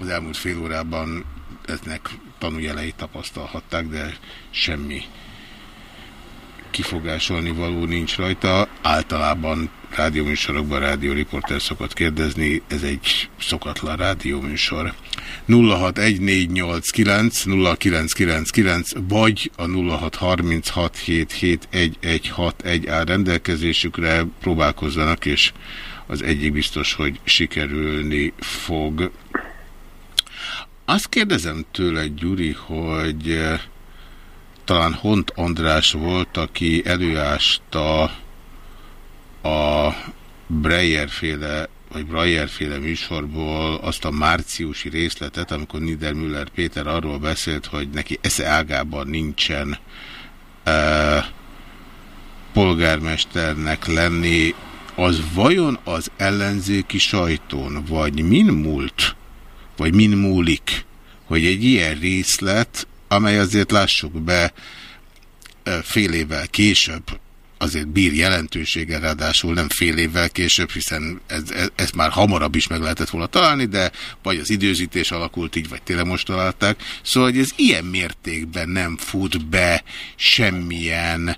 Az elmúlt fél órában eznek tanújeleit tapasztalhatták, de semmi kifogásolni való nincs rajta. Általában rádióműsorokban rádióriporter szokott kérdezni, ez egy szokatlan rádióműsor. 061489 vagy a 0636771161 áll rendelkezésükre, próbálkozzanak, és az egyik biztos, hogy sikerülni fog. Azt kérdezem tőle, Gyuri, hogy eh, talán Hont András volt, aki előásta a Breyer féle vagy Breyer féle műsorból azt a márciusi részletet, amikor Niedermüller Péter arról beszélt, hogy neki esze ágában nincsen e, polgármesternek lenni, az vajon az ellenzéki sajtón, vagy min múlt, vagy min múlik, hogy egy ilyen részlet, amely azért lássuk be fél évvel később azért bír jelentősége, ráadásul nem fél évvel később, hiszen ez, ez, már hamarabb is meg lehetett volna találni, de vagy az időzítés alakult így, vagy tényleg most találták. Szóval, hogy ez ilyen mértékben nem fut be semmilyen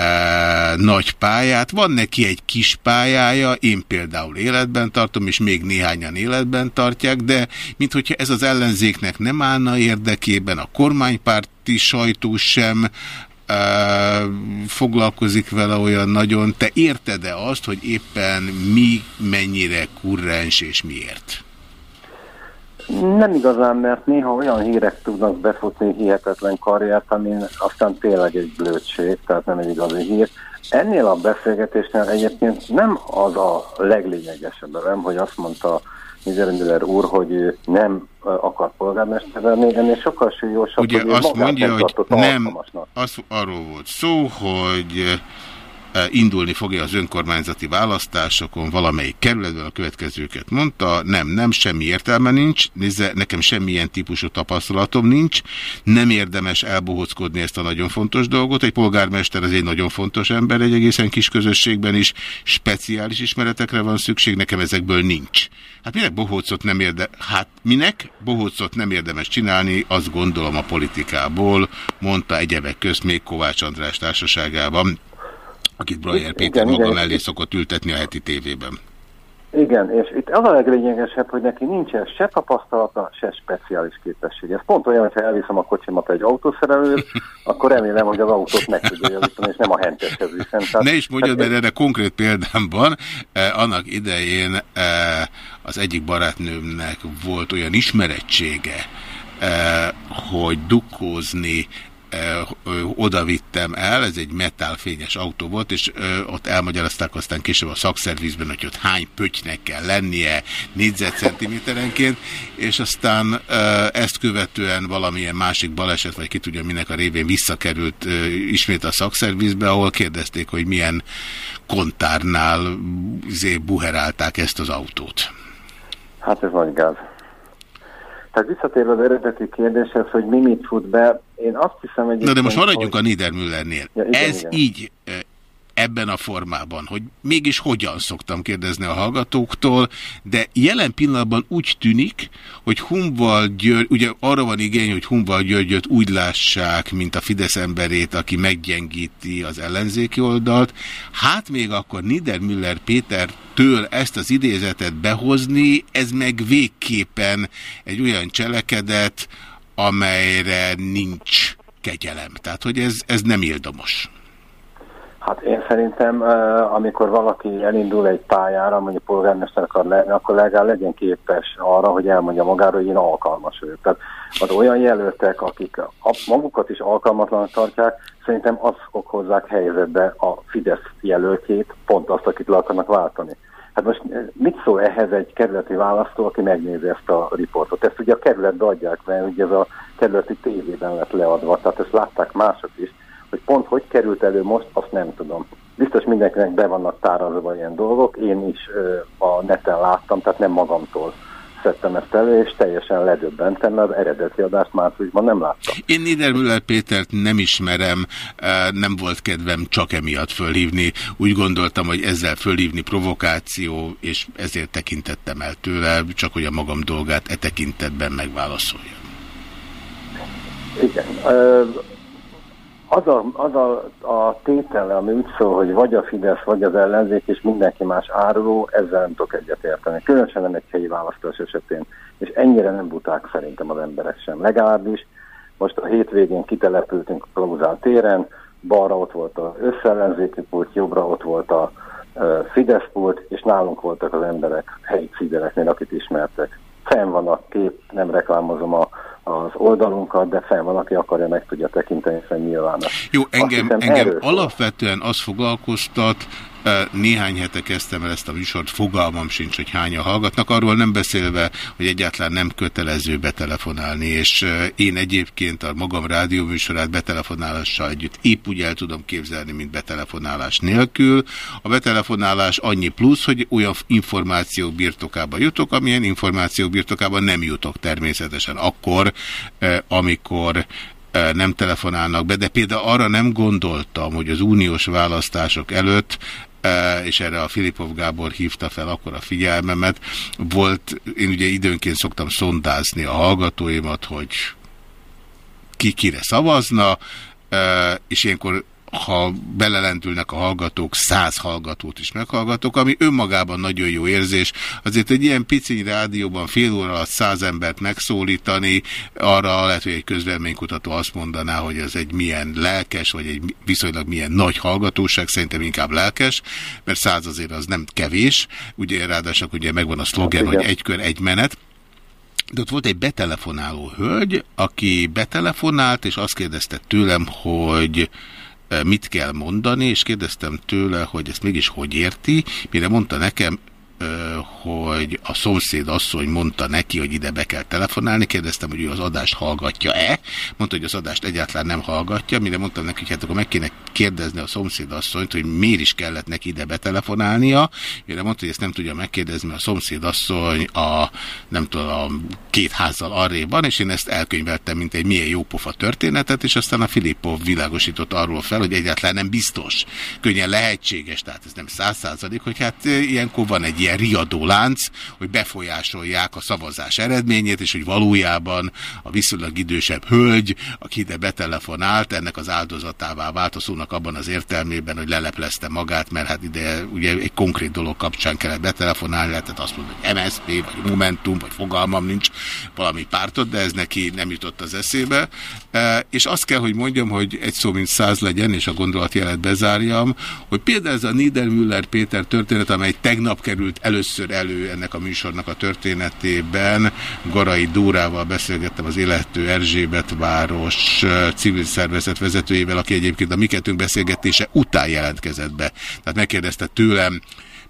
e, nagy pályát. Van neki egy kis pályája, én például életben tartom, és még néhányan életben tartják, de mint hogyha ez az ellenzéknek nem állna érdekében, a kormánypárti sajtó sem, foglalkozik vele olyan nagyon. Te érted-e azt, hogy éppen mi mennyire kurrens és miért? Nem igazán, mert néha olyan hírek tudnak befutni hihetetlen karriert, ami aztán tényleg egy blödség, tehát nem egy igazi hír. Ennél a beszélgetésnél egyébként nem az a leglényegesebb, nem, hogy azt mondta Müller úr, hogy ő nem akar polgármester lenni, ennél sokkal súlyosabb, Ugye azt mondja, hogy nem, az arról volt szó, hogy indulni fogja az önkormányzati választásokon valamelyik kerületben a következőket mondta, nem, nem, semmi értelme nincs, nézze, nekem semmilyen típusú tapasztalatom nincs, nem érdemes elbohockodni ezt a nagyon fontos dolgot, egy polgármester az egy nagyon fontos ember egy egészen kis közösségben is, speciális ismeretekre van szükség, nekem ezekből nincs. Hát minek bohócot nem érde... Hát minek bohócot nem érdemes csinálni, azt gondolom a politikából, mondta egyebek közt még Kovács András társaságában akit Brajer Péter igen, maga igen. mellé szokott ültetni a heti tévében. Igen, és itt az a leglényegesebb, hogy neki nincsen se tapasztalata, se speciális képessége. Ez pont olyan, hogyha elviszem a kocsimat egy autószerelőt, *laughs* akkor remélem, hogy az autót meg tudja javítani, és nem a henteshez viszem. Tehát, ne is mondjad, mert erre konkrét példám van. Eh, annak idején eh, az egyik barátnőmnek volt olyan ismerettsége, eh, hogy dukkózni oda vittem el, ez egy metálfényes autó volt, és ott elmagyarázták aztán később a szakszervizben, hogy ott hány pöttynek kell lennie négyzetcentiméterenként, és aztán ezt követően valamilyen másik baleset, vagy ki tudja minek a révén visszakerült ismét a szakszervizbe, ahol kérdezték, hogy milyen kontárnál izé buherálták ezt az autót. Hát ez nagy gáz. Tehát visszatérve az eredeti kérdéshez, hogy mi mit fut be, én azt hiszem, hogy... Na de most maradjunk hogy... a Niedermüllernél. Ja, igen, Ez igen. így ebben a formában, hogy mégis hogyan szoktam kérdezni a hallgatóktól, de jelen pillanatban úgy tűnik, hogy Humval György, ugye arra van igény, hogy Humval Györgyöt úgy lássák, mint a Fidesz emberét, aki meggyengíti az ellenzéki oldalt, hát még akkor Niedermüller Péter től ezt az idézetet behozni, ez meg végképpen egy olyan cselekedet, amelyre nincs kegyelem. Tehát, hogy ez, ez nem ildomos. Hát én szerintem, amikor valaki elindul egy pályára, mondjuk polgármester akar lenni, akkor legalább legyen képes arra, hogy elmondja magáról, hogy én alkalmas vagyok. Tehát az olyan jelöltek, akik magukat is alkalmatlanak tartják, szerintem az fog hozzák helyzetbe a Fidesz jelöltjét, pont azt, akit le akarnak váltani. Hát most mit szól ehhez egy kerületi választó, aki megnézi ezt a riportot? Ezt ugye a kerületbe adják, mert ugye ez a kerületi tévében lett leadva, tehát ezt látták mások is hogy pont hogy került elő most, azt nem tudom. Biztos mindenkinek be vannak tárazva ilyen dolgok, én is a neten láttam, tehát nem magamtól szedtem ezt elő, és teljesen ledöbbentem, mert az eredeti adást márciusban nem láttam. Én Niedermüller Pétert nem ismerem, nem volt kedvem csak emiatt fölhívni. Úgy gondoltam, hogy ezzel fölhívni provokáció, és ezért tekintettem el tőle, csak hogy a magam dolgát e tekintetben megválaszoljam. Igen az a, az a, a tétele, ami úgy szól, hogy vagy a Fidesz, vagy az ellenzék, és mindenki más áruló, ezzel nem tudok egyetérteni. Különösen nem egy helyi választás esetén. És ennyire nem buták szerintem az emberek sem. Legalábbis most a hétvégén kitelepültünk a Klauzál téren, balra ott volt az összellenzéki pult, jobbra ott volt a Fidesz pult, és nálunk voltak az emberek helyi civileknél, akit ismertek. Fenn van a kép, nem reklámozom a az oldalunkat, de fel van, aki akarja, meg tudja tekinteni, fel nyilván. Jó, engem, hiszem, engem alapvetően az foglalkoztat, néhány hete kezdtem el ezt a műsort, fogalmam sincs, hogy hányan hallgatnak, arról nem beszélve, hogy egyáltalán nem kötelező betelefonálni, és én egyébként a magam rádióműsorát betelefonálással együtt épp úgy el tudom képzelni, mint betelefonálás nélkül. A betelefonálás annyi plusz, hogy olyan információk birtokába jutok, amilyen információk birtokába nem jutok természetesen akkor, amikor nem telefonálnak be, de például arra nem gondoltam, hogy az uniós választások előtt és erre a Filipov Gábor hívta fel akkor a figyelmemet. Volt, én ugye időnként szoktam szondázni a hallgatóimat, hogy ki kire szavazna, és ilyenkor ha belelentülnek a hallgatók, száz hallgatót is meghallgatok, ami önmagában nagyon jó érzés. Azért egy ilyen pici rádióban fél óra alatt száz embert megszólítani, arra lehet, hogy egy közvelménykutató azt mondaná, hogy ez egy milyen lelkes, vagy egy viszonylag milyen nagy hallgatóság, szerintem inkább lelkes, mert száz azért az nem kevés. Ugye ráadásul ugye megvan a szlogen, hát, hogy egy kör, egy menet. De ott volt egy betelefonáló hölgy, aki betelefonált, és azt kérdezte tőlem, hogy mit kell mondani, és kérdeztem tőle, hogy ezt mégis hogy érti, mire mondta nekem, hogy a szomszéd asszony mondta neki, hogy ide be kell telefonálni. Kérdeztem, hogy ő az adást hallgatja-e. Mondta, hogy az adást egyáltalán nem hallgatja. Mire mondtam neki, hogy hát akkor meg kéne kérdezni a szomszéd asszonyt, hogy miért is kellett neki ide betelefonálnia. Mire mondta, hogy ezt nem tudja megkérdezni, a szomszéd asszony a, nem tudom, két házzal arrébb van, és én ezt elkönyveltem, mint egy milyen jópofa történetet, és aztán a Filippov világosított arról fel, hogy egyáltalán nem biztos, könnyen lehetséges, tehát ez nem száz százalék, hogy hát ilyenkor van egy ilyen ilyen riadó lánc, hogy befolyásolják a szavazás eredményét, és hogy valójában a viszonylag idősebb hölgy, aki ide betelefonált, ennek az áldozatává vált abban az értelmében, hogy leleplezte magát, mert hát ide ugye egy konkrét dolog kapcsán kellett betelefonálni, lehetett azt mondani, hogy MSZP, vagy Momentum, vagy fogalmam nincs valami pártot, de ez neki nem jutott az eszébe. E, és azt kell, hogy mondjam, hogy egy szó mint száz legyen, és a gondolatjelet bezárjam, hogy például ez a Niedermüller Péter történet, amely tegnap került először elő ennek a műsornak a történetében. Garai Dórával beszélgettem az Élető Erzsébet város civil szervezet vezetőjével, aki egyébként a mi kettőnk beszélgetése után jelentkezett be. Tehát megkérdezte tőlem,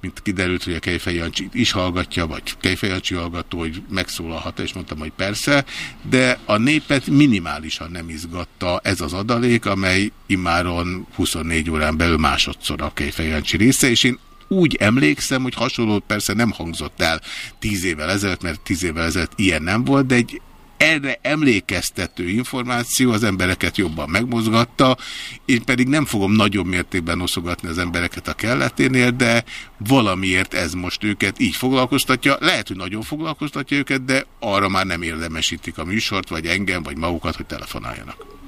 mint kiderült, hogy a Kejfej is hallgatja, vagy Kejfej Jancsi hallgató, hogy megszólalhat, és mondtam, hogy persze, de a népet minimálisan nem izgatta ez az adalék, amely immáron 24 órán belül másodszor a Kejfej Jancsi része, és én úgy emlékszem, hogy hasonló persze nem hangzott el tíz évvel ezelőtt, mert tíz évvel ezelőtt ilyen nem volt, de egy erre emlékeztető információ az embereket jobban megmozgatta, én pedig nem fogom nagyobb mértékben oszogatni az embereket a kelleténél, de valamiért ez most őket így foglalkoztatja. Lehet, hogy nagyon foglalkoztatja őket, de arra már nem érdemesítik a műsort, vagy engem, vagy magukat, hogy telefonáljanak.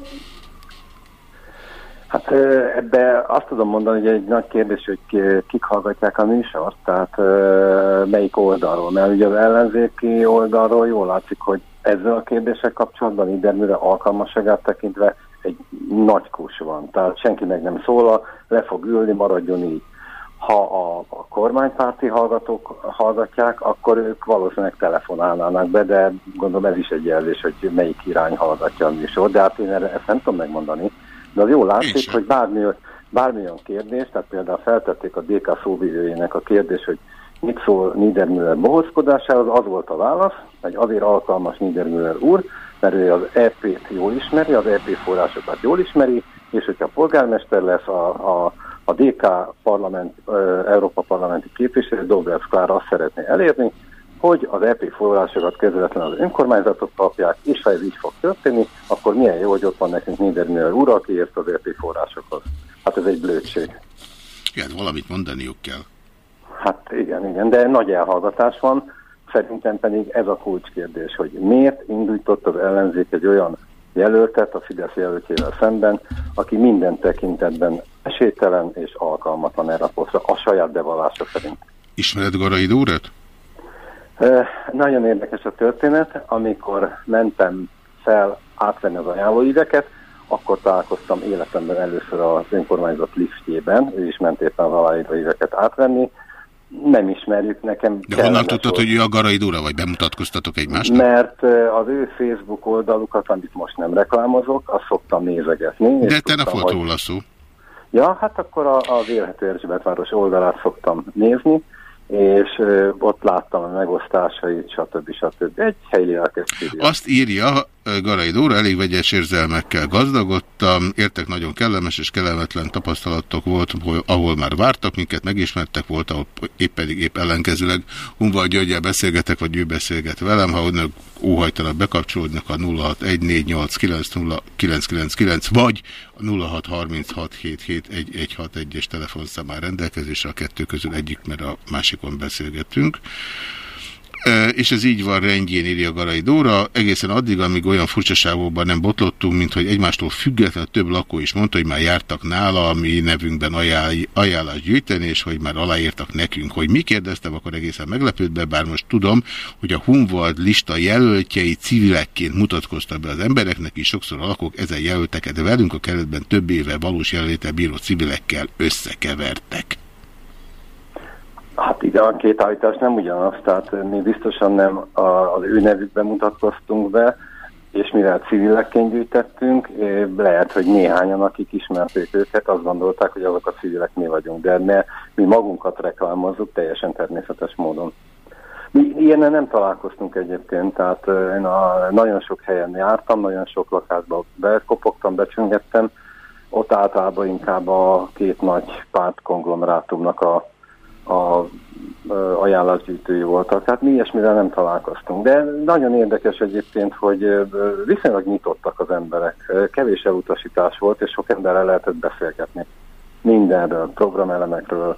Hát ebbe azt tudom mondani, hogy egy nagy kérdés, hogy kik hallgatják a műsort, tehát melyik oldalról, mert ugye az ellenzéki oldalról jól látszik, hogy ezzel a kérdéssel kapcsolatban Iderműre alkalmasságát tekintve egy nagy kus van, tehát senki meg nem szólal, le fog ülni, maradjon így. Ha a, a kormánypárti hallgatók hallgatják, akkor ők valószínűleg telefonálnának be, de gondolom ez is egy jelzés, hogy melyik irány hallgatja a műsor, de hát én erre, ezt nem tudom megmondani. De az jó látszik, hogy bármilyen, bármilyen kérdés, tehát például feltették a DK szóvivőjének a kérdés, hogy mit szól Niedermüller bohózkodásához, az volt a válasz, hogy azért alkalmas Niedermüller úr, mert ő az EP-t jól ismeri, az EP forrásokat jól ismeri, és hogyha polgármester lesz a, a, a DK parlament, Európa parlamenti képviselő, Dobrev Klára azt szeretné elérni, hogy az EP forrásokat közvetlenül az önkormányzatok kapják, és ha ez így fog történni, akkor milyen jó, hogy ott van nekünk Niedermüller úr, aki ért az EP forrásokhoz. Hát ez egy blödség. Igen, valamit mondaniuk kell. Hát igen, igen, de nagy elhallgatás van. Szerintem pedig ez a kulcskérdés, hogy miért indított az ellenzék egy olyan jelöltet a Fidesz jelöltjével szemben, aki minden tekintetben esélytelen és alkalmatlan erre a posztra, a saját bevallása szerint. Ismered Garai Dórat? Nagyon érdekes a történet. Amikor mentem fel átvenni az ajánlóíveket, akkor találkoztam életemben először az önkormányzat liftjében, ő is ment éppen az aláíróíveket átvenni, nem ismerjük nekem. De honnan tudtad, hogy ő a Garai Dóra, vagy bemutatkoztatok egymásnak? Mert az ő Facebook oldalukat, amit most nem reklámozok, azt szoktam nézegetni. De te volt hogy... róla szó. Ja, hát akkor a, a Vélhető Erzsébetváros oldalát szoktam nézni, és ott láttam a megosztásait, stb. stb. Egy helyi elkezdődő. Azt írja Garai Dóra, elég vegyes érzelmekkel gazdagodtam, értek nagyon kellemes és kellemetlen tapasztalatok volt, ahol már vártak minket, megismertek, volt, ahol épp pedig épp ellenkezőleg. Hunval Györgyel beszélgetek, vagy ő beszélget velem, ha önök óhajtanak bekapcsolódnak a 0614890999 vagy a 0636771161-es telefonszám rendelkezésre, a kettő közül egyik, mert a másikon beszélgetünk és ez így van rendjén, írja Garai Dóra, egészen addig, amíg olyan furcsaságokban nem botlottunk, mint hogy egymástól független több lakó is mondta, hogy már jártak nála, ami nevünkben ajánl, ajánlást gyűjteni, és hogy már aláírtak nekünk. Hogy mi kérdeztem, akkor egészen meglepődve, bár most tudom, hogy a Hunvald lista jelöltjei civilekként mutatkoztak be az embereknek, és sokszor a lakók ezen jelölteket velünk a keretben több éve valós jelenléte bíró civilekkel összekevertek. Hát igen, a két állítás nem ugyanaz, tehát mi biztosan nem az ő nevükben mutatkoztunk be, és mivel civilekként gyűjtettünk, lehet, hogy néhányan, akik ismerték őket, azt gondolták, hogy azok a civilek mi vagyunk, de ne, mi magunkat reklámozzuk teljesen természetes módon. Mi ilyennel nem találkoztunk egyébként, tehát én a, nagyon sok helyen jártam, nagyon sok lakásba bekopogtam, becsöngettem, ott általában inkább a két nagy párt konglomerátumnak a a ajánlatgyűjtői voltak. Tehát mi ilyesmire nem találkoztunk. De nagyon érdekes egyébként, hogy viszonylag nyitottak az emberek. Kevés elutasítás volt, és sok emberrel lehetett beszélgetni. Mindenről, programelemekről,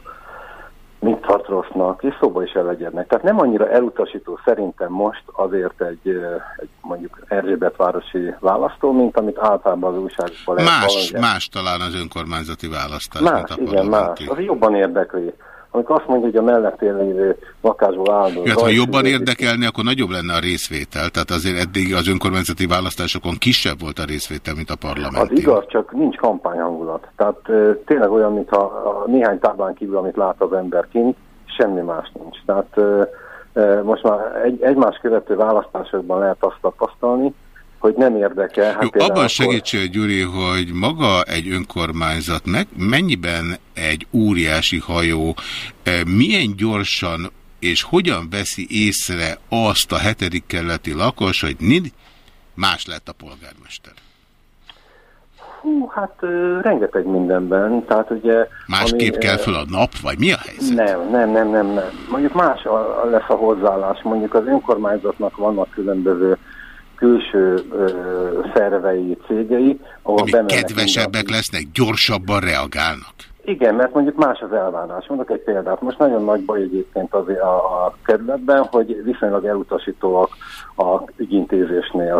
mit tart rossznak, és szóba is elegyednek. Tehát nem annyira elutasító szerintem most azért egy, egy mondjuk Erzsébetvárosi választó, mint amit általában az újságokban lehet Más, más talán az önkormányzati választás. Más, igen, más. Az jobban érdekli amikor azt mondja, hogy a mellettén lévő lakásból áldó. Ja, ha jobban érdekelni, akkor nagyobb lenne a részvétel. Tehát azért eddig az önkormányzati választásokon kisebb volt a részvétel, mint a parlament. Az igaz, csak nincs kampányhangulat. Tehát tényleg olyan, mintha a néhány táblán kívül, amit lát az ember kint, semmi más nincs. Tehát most már egy, egymás követő választásokban lehet azt tapasztalni, hogy nem érdekel. Hát Jó, abban akkor... segítsél, Gyuri, hogy maga egy önkormányzat meg, mennyiben egy óriási hajó, eh, milyen gyorsan és hogyan veszi észre azt a hetedik kerületi lakos, hogy más lett a polgármester? Hú, hát ö, rengeteg mindenben. Tehát ugye... Másképp ami, kell föl a nap, vagy mi a helyzet? Nem, nem, nem, nem, nem. Mondjuk más a, a lesz a hozzáállás. Mondjuk az önkormányzatnak vannak különböző külső ö, szervei, cégei, ahol Ami kedvesebbek lesznek, gyorsabban reagálnak. Igen, mert mondjuk más az elvárás. Mondok egy példát. Most nagyon nagy baj egyébként az a, a kerületben, hogy viszonylag elutasítóak a ügyintézésnél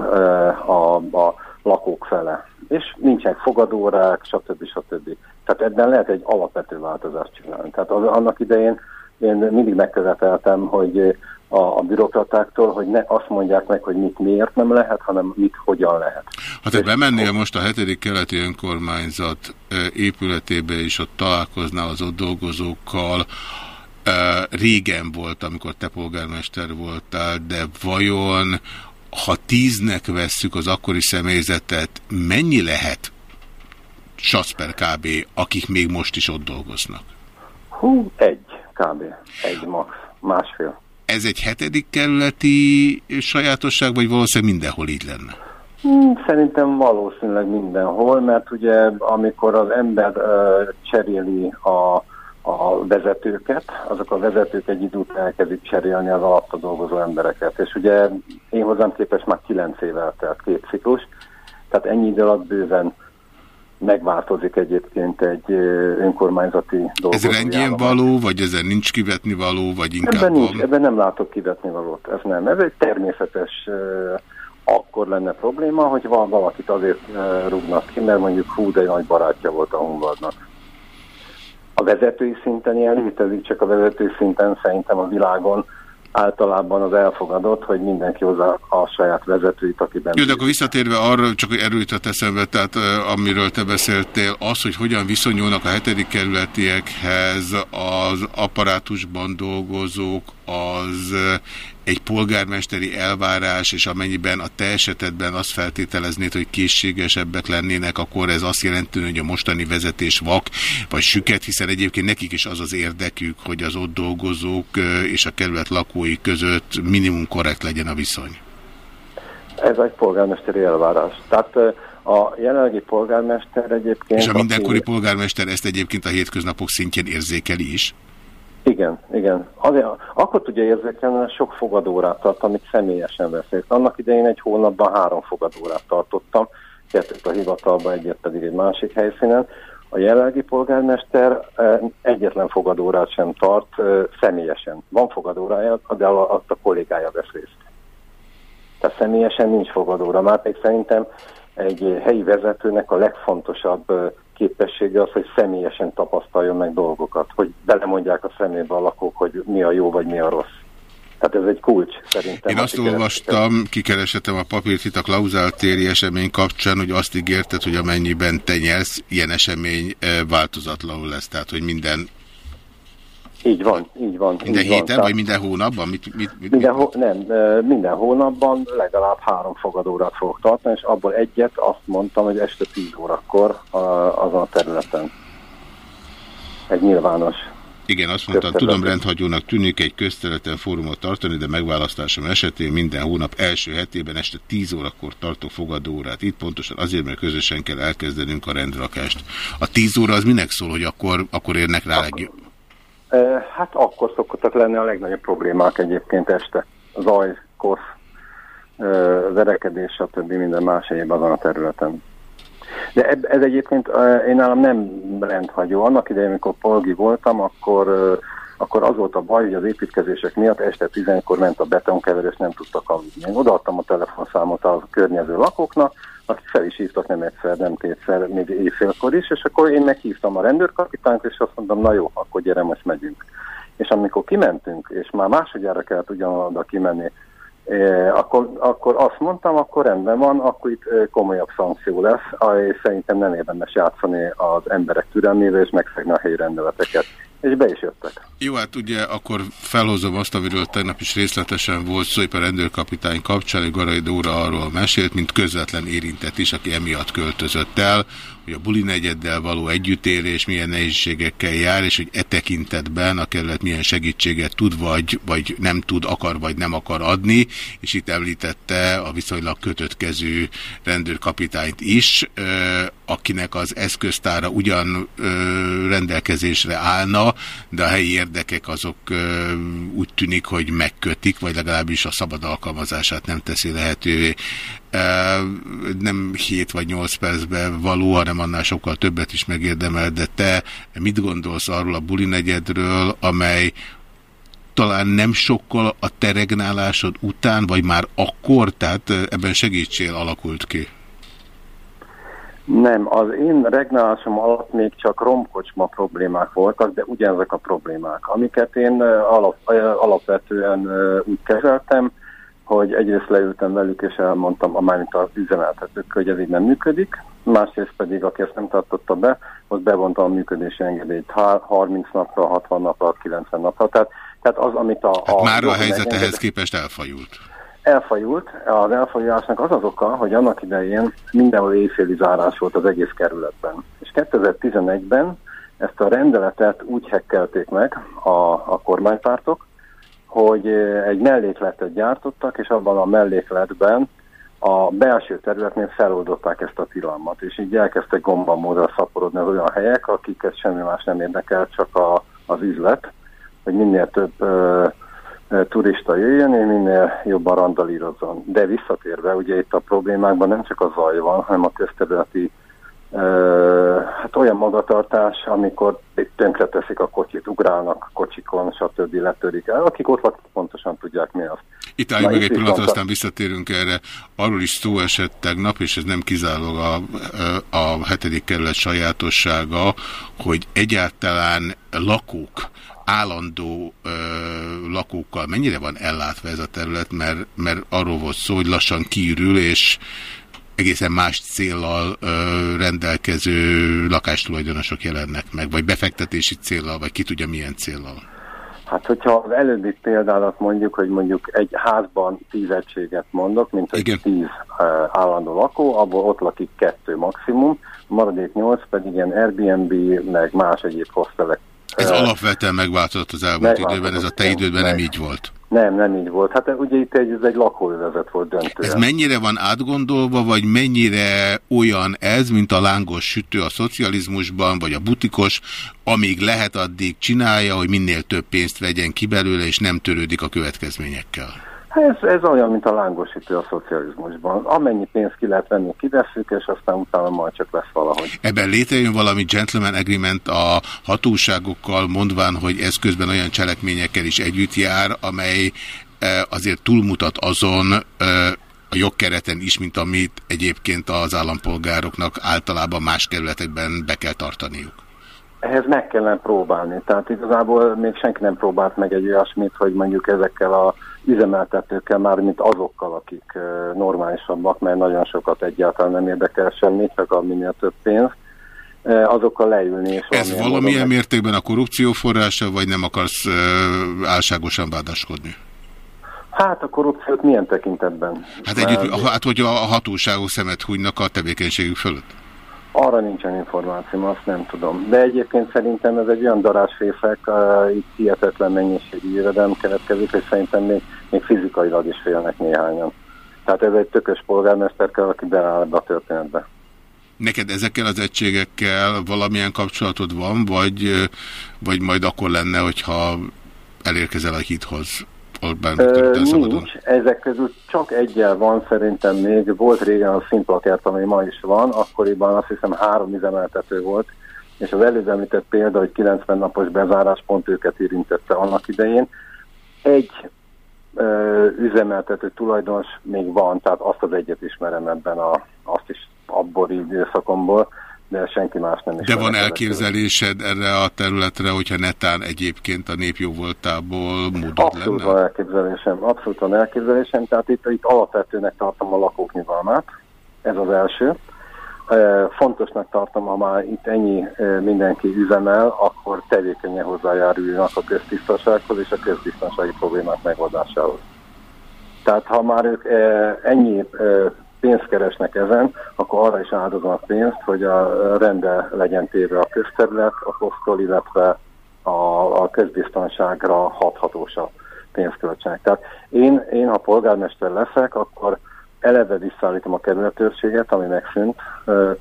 a, a lakók fele. És nincsenek fogadórák, stb. stb. Tehát ebben lehet egy alapvető változást csinálni. Tehát az, annak idején én mindig megköveteltem, hogy a, a bürokratáktól, hogy ne azt mondják meg, hogy mit miért nem lehet, hanem mit hogyan lehet. Ha te bemennél most a hetedik keleti önkormányzat épületébe, és ott találkoznál az ott dolgozókkal, régen volt, amikor te polgármester voltál, de vajon ha tíznek vesszük az akkori személyzetet, mennyi lehet Sasper kb., akik még most is ott dolgoznak? Hú, egy kb. Egy max. Másfél. Ez egy hetedik kerületi sajátosság, vagy valószínűleg mindenhol így lenne? Hmm, szerintem valószínűleg mindenhol, mert ugye amikor az ember cseréli a, a vezetőket, azok a vezetők egy idő után elkezdik cserélni az alatta dolgozó embereket. És ugye én hozzám képest már kilenc éve eltelt két ciklus, tehát ennyi idő alatt bőven megváltozik egyébként egy önkormányzati dolgozó. Ez rendjén való, vagy ezen nincs kivetni való, vagy inkább ebben, nincs, ebben nem látok kivetni valót, ez nem. Ez egy természetes akkor lenne probléma, hogy van valakit azért rúgnak ki, mert mondjuk hú, de nagy barátja volt a Hunvadnak. A vezetői szinten ilyen létezik, csak a vezetői szinten szerintem a világon általában az elfogadott, hogy mindenki hozza a saját vezetőit, akiben... Jó, de akkor visszatérve arra, csak hogy erőt eszembe, tehát amiről te beszéltél, az, hogy hogyan viszonyulnak a hetedik kerületiekhez az apparátusban dolgozók, az egy polgármesteri elvárás, és amennyiben a te esetedben azt feltételeznéd, hogy készségesebbek lennének, akkor ez azt jelenti, hogy a mostani vezetés vak, vagy süket, hiszen egyébként nekik is az az érdekük, hogy az ott dolgozók és a kerület lakói között minimum korrekt legyen a viszony. Ez egy polgármesteri elvárás. Tehát a jelenlegi polgármester egyébként... És a mindenkori aki... polgármester ezt egyébként a hétköznapok szintjén érzékeli is? Igen, igen. Azért, akkor tudja érzékelni, hogy sok fogadórát tart, amit személyesen veszélyt. Annak idején egy hónapban három fogadórát tartottam, kettőt a hivatalban, egyet pedig egy másik helyszínen. A jelenlegi polgármester eh, egyetlen fogadórát sem tart eh, személyesen. Van fogadórája, de azt a kollégája vesz részt. Tehát személyesen nincs fogadóra. Már még szerintem egy helyi vezetőnek a legfontosabb eh, képessége az, hogy személyesen tapasztaljon meg dolgokat, hogy belemondják a szemébe a lakók, hogy mi a jó vagy mi a rossz. Tehát ez egy kulcs szerintem. Én azt olvastam, kikeresetem a papírt itt a klauzáltéri esemény kapcsán, hogy azt ígérted, hogy amennyiben te nyersz, ilyen esemény eh, változatlanul lesz, tehát hogy minden így van, így van. Minden így héten, van. vagy minden hónapban? Mit, mit, mit, minden, ho nem, minden hónapban legalább három fogadórát fogok tartani, és abból egyet azt mondtam, hogy este 10 órakor azon a területen. Egy nyilvános. Igen, azt mondta, tudom rendhagyónak tűnik egy közterületen fórumot tartani, de megválasztásom esetén minden hónap első hetében este 10 órakor tartok fogadórát. Itt pontosan azért, mert közösen kell elkezdenünk a rendrakást. A 10 óra az minek szól, hogy akkor, akkor érnek rá legjobb? Hát akkor szokottak lenni a legnagyobb problémák egyébként este. Zaj, kosz, verekedés, stb. minden más egyéb azon a területen. De ez egyébként én nálam nem rendhagyó. Annak idején, amikor polgi voltam, akkor, akkor az volt a baj, hogy az építkezések miatt este 11-kor ment a betonkeverés, nem tudtak aludni. Én odaadtam a telefonszámot a környező lakóknak, akik fel is hívtak nem egyszer, nem kétszer, még éjfélkor is, és akkor én meghívtam a rendőrkapitányt, és azt mondtam, na jó, akkor gyere, most megyünk. És amikor kimentünk, és már másodjára kellett ugyanoda kimenni, eh, akkor, akkor azt mondtam, akkor rendben van, akkor itt eh, komolyabb szankció lesz, és szerintem nem érdemes játszani az emberek türelmével, és megszegni a helyi rendeleteket és be is jöttek. Jó, hát ugye akkor felhozom azt, amiről tegnap is részletesen volt szó, a rendőrkapitány kapcsán, hogy Garai Dóra arról mesélt, mint közvetlen érintett is, aki emiatt költözött el, hogy a buli negyeddel való együttélés milyen nehézségekkel jár, és hogy e tekintetben a kerület milyen segítséget tud, vagy, vagy nem tud, akar, vagy nem akar adni, és itt említette a viszonylag kötött kezű rendőrkapitányt is, akinek az eszköztára ugyan rendelkezésre állna, de a helyi érdekek azok úgy tűnik, hogy megkötik, vagy legalábbis a szabad alkalmazását nem teszi lehetővé nem 7 vagy 8 percben való, hanem annál sokkal többet is megérdemel, de te mit gondolsz arról a buli negyedről, amely talán nem sokkal a teregnálásod után, vagy már akkor, tehát ebben segítsél alakult ki? Nem, az én regnálásom alatt még csak romkocsma problémák voltak, de ugyanezek a problémák, amiket én alap, alapvetően úgy kezeltem, hogy egyrészt leültem velük, és elmondtam a mármint az üzemeltetők, hogy ez így nem működik, másrészt pedig, aki ezt nem tartotta be, az bevonta a működési engedélyt 30 napra, 60 napra, 90 napra. Tehát, tehát az, amit a... Hát a már a helyzet ehhez képest elfajult. Elfajult. Az elfajulásnak az az oka, hogy annak idején mindenhol éjféli zárás volt az egész kerületben. És 2011-ben ezt a rendeletet úgy hekkelték meg a, a kormánypártok, hogy egy mellékletet gyártottak, és abban a mellékletben a belső területnél feloldották ezt a tilalmat, és így elkezdtek gombamódra szaporodni az olyan helyek, akiket semmi más nem érdekel, csak a, az üzlet, hogy minél több ö, ö, turista jöjjön, és minél jobban randalírozzon. De visszatérve, ugye itt a problémákban nem csak a zaj van, hanem a közterületi hát olyan magatartás, amikor tönkre teszik a kocsit, ugrálnak kocsikon, stb. letörik el. Akik ott lakik, pontosan tudják mi az. Itt álljunk meg egy pillanat, aztán visszatérünk erre. Arról is szó esett tegnap, és ez nem kizárólag a, a hetedik kerület sajátossága, hogy egyáltalán lakók, állandó ö, lakókkal mennyire van ellátva ez a terület, mert, mert arról volt szó, hogy lassan kiürül, és egészen más célral ö, rendelkező lakástulajdonosok jelennek meg, vagy befektetési célral, vagy ki tudja milyen célral? Hát, hogyha az előbbi példálat mondjuk, hogy mondjuk egy házban tíz egységet mondok, mint hogy Igen. tíz uh, állandó lakó, abból ott lakik kettő maximum, maradék nyolc pedig ilyen Airbnb, meg más egyéb hostelek. Ez uh, alapvetően megváltozott az elmúlt időben, ez a te idődben nem így volt. Nem, nem így volt. Hát ugye itt egy, ez egy lakóövezet volt döntően. Ez mennyire van átgondolva, vagy mennyire olyan ez, mint a lángos sütő a szocializmusban, vagy a butikos, amíg lehet addig csinálja, hogy minél több pénzt vegyen ki belőle, és nem törődik a következményekkel? Ez, ez olyan, mint a lángosítő a szocializmusban. Amennyi pénzt ki lehet venni, kiveszünk, és aztán utána majd csak lesz valahogy. Ebben létrejön valami gentleman agreement a hatóságokkal, mondván, hogy ez közben olyan cselekményekkel is együtt jár, amely e, azért túlmutat azon e, a jogkereten is, mint amit egyébként az állampolgároknak általában más kerületekben be kell tartaniuk. Ehhez meg kellene próbálni. Tehát igazából még senki nem próbált meg egy olyasmit, hogy mondjuk ezekkel a üzemeltetőkkel már, mint azokkal, akik normálisabbak, mert nagyon sokat egyáltalán nem érdekel semmit, csak a minél több pénz, azokkal leülni. És Ez valamilyen mértékben a korrupció forrása, vagy nem akarsz álságosan vádaskodni? Hát a korrupciót milyen tekintetben? Hát, együtt, hát hogy a hatóságok szemet hújnak a tevékenységük fölött? Arra nincsen információm, azt nem tudom. De egyébként szerintem ez egy olyan darásfészek, uh, itt hihetetlen mennyiségű jövedelem keletkezik, és szerintem még, még fizikailag is félnek néhányan. Tehát ez egy tökös polgármester kell, aki beáll ebbe a történetbe. Neked ezekkel az egységekkel valamilyen kapcsolatod van, vagy, vagy majd akkor lenne, hogyha elérkezel a hithoz? Orbán Viktor Nincs. Ezek közül csak egyel van szerintem még. Volt régen a színplakert, ami ma is van. Akkoriban azt hiszem három üzemeltető volt. És az előbb említett példa, hogy 90 napos bezárás pont őket érintette annak idején. Egy ö, üzemeltető tulajdonos még van, tehát azt az egyet ismerem ebben a, azt is abból időszakomból, de senki más nem is. De van elképzelésed erre a területre, hogyha netán egyébként a nép jó voltából módod abszolút lenne? Van elképzelésem, abszolút van elképzelésem, tehát itt, itt alapvetőnek tartom a lakók nyugalmát, ez az első. Fontosnak tartom, ha már itt ennyi mindenki üzemel, akkor tevékenyen hozzájáruljanak a köztisztasághoz és a közbiztonsági problémák megoldásához. Tehát ha már ők ennyi pénzt keresnek ezen, akkor arra is áldoznak pénzt, hogy a rende legyen téve a közterület, a posztol, illetve a, a közbiztonságra hathatósabb pénzt költsenek. Tehát én, én, ha polgármester leszek, akkor eleve visszaállítom a kerületőrséget, ami megszűnt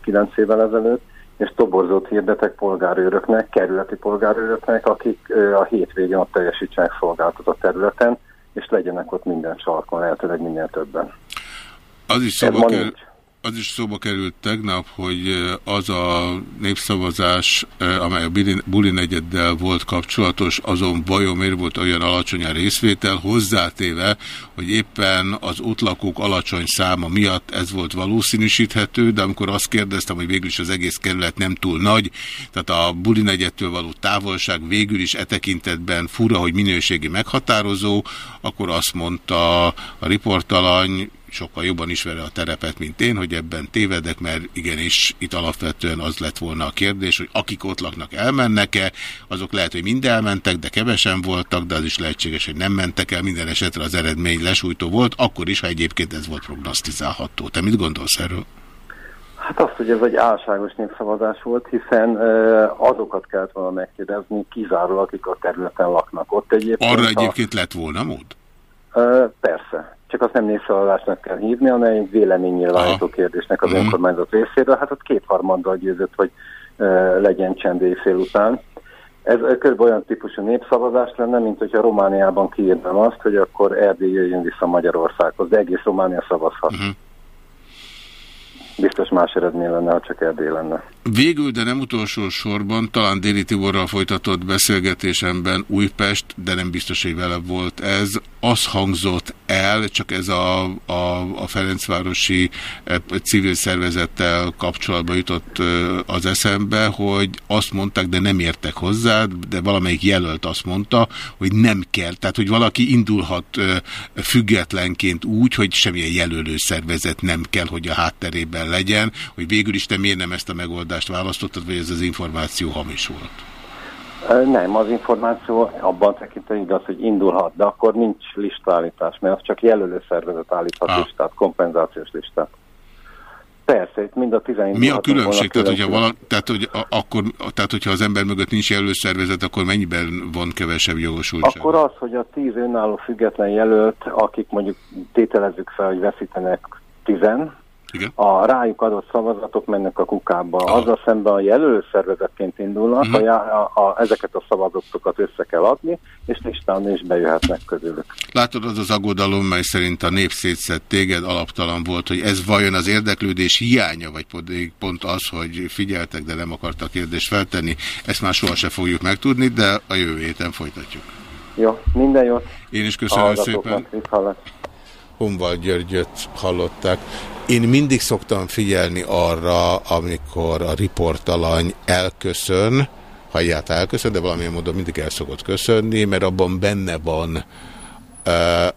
9 évvel ezelőtt, és toborzót hirdetek polgárőröknek, kerületi polgárőröknek, akik a hétvégén ott teljesítsenek szolgáltatott területen, és legyenek ott minden sarkon, lehetőleg minél többen. Az is szóba, kerül, az is szóba került tegnap, hogy az a népszavazás, amely a Buli negyeddel volt kapcsolatos, azon vajon miért volt olyan alacsony a részvétel, hozzátéve, hogy éppen az ott lakók alacsony száma miatt ez volt valószínűsíthető, de amikor azt kérdeztem, hogy végül is az egész kerület nem túl nagy, tehát a Buli negyedtől való távolság végül is e tekintetben fura, hogy minőségi meghatározó, akkor azt mondta a riportalany, sokkal jobban ismeri a terepet, mint én, hogy ebben tévedek, mert igenis itt alapvetően az lett volna a kérdés, hogy akik ott laknak elmennek-e, azok lehet, hogy mind elmentek, de kevesen voltak, de az is lehetséges, hogy nem mentek el, minden esetre az eredmény lesújtó volt, akkor is, ha egyébként ez volt prognosztizálható. Te mit gondolsz erről? Hát azt, hogy ez egy álságos népszavazás volt, hiszen azokat kellett volna megkérdezni, kizárólag akik a területen laknak. Ott egyébként Arra egyébként a... lett volna mód? Persze csak azt nem népszavazásnak kell hívni, hanem véleménynyilvánító kérdésnek az mm. önkormányzat részéről. Hát ott kétharmaddal győzött, hogy uh, legyen csend éjfél után. Ez kb. olyan típusú népszavazás lenne, mint hogyha Romániában kiírnám azt, hogy akkor Erdély jöjjön vissza Magyarországhoz, de egész Románia szavazhat. Mm. Biztos más eredmény lenne, ha csak Erdély lenne. Végül, de nem utolsó sorban, talán Déli Tiborral folytatott beszélgetésemben Újpest, de nem biztos, hogy vele volt ez, az hangzott el, csak ez a, a, a Ferencvárosi eh, civil szervezettel kapcsolatban jutott eh, az eszembe, hogy azt mondták, de nem értek hozzá, de valamelyik jelölt azt mondta, hogy nem kell, tehát hogy valaki indulhat eh, függetlenként úgy, hogy semmilyen jelölő szervezet nem kell, hogy a hátterében legyen, hogy végül is te miért nem ezt a megoldást megoldást választottad, vagy ez az információ hamis volt? Nem, az információ abban tekintve igaz, hogy indulhat, de akkor nincs listállítás, mert az csak jelölő szervezet állíthat ah. listát, kompenzációs listát. Persze, itt mind a 11 Mi a különbség? Tehát, hogyha vala, tehát, hogy akkor, tehát, hogyha az ember mögött nincs jelölőszervezet, akkor mennyiben van kevesebb jogosultság? Akkor az, hogy a 10 önálló független jelölt, akik mondjuk tételezzük fel, hogy veszítenek 10 igen. A rájuk adott szavazatok mennek a kukába. Ah. Azzal szemben a jelölőszervezetként indulnak, uh-huh. a, a, a, ezeket a szavazatokat össze kell adni, és listán is bejöhetnek közülük. Látod, az az aggodalom, mely szerint a nép szétszett téged alaptalan volt, hogy ez vajon az érdeklődés hiánya, vagy pont az, hogy figyeltek, de nem akartak kérdést feltenni, ezt már sohasem fogjuk megtudni, de a jövő héten folytatjuk. Jó, minden jót. Én is köszönöm szépen. Honval Györgyöt hallották. Én mindig szoktam figyelni arra, amikor a riportalany elköszön, ha egyáltalán elköszön, de valamilyen módon mindig el szokott köszönni, mert abban benne van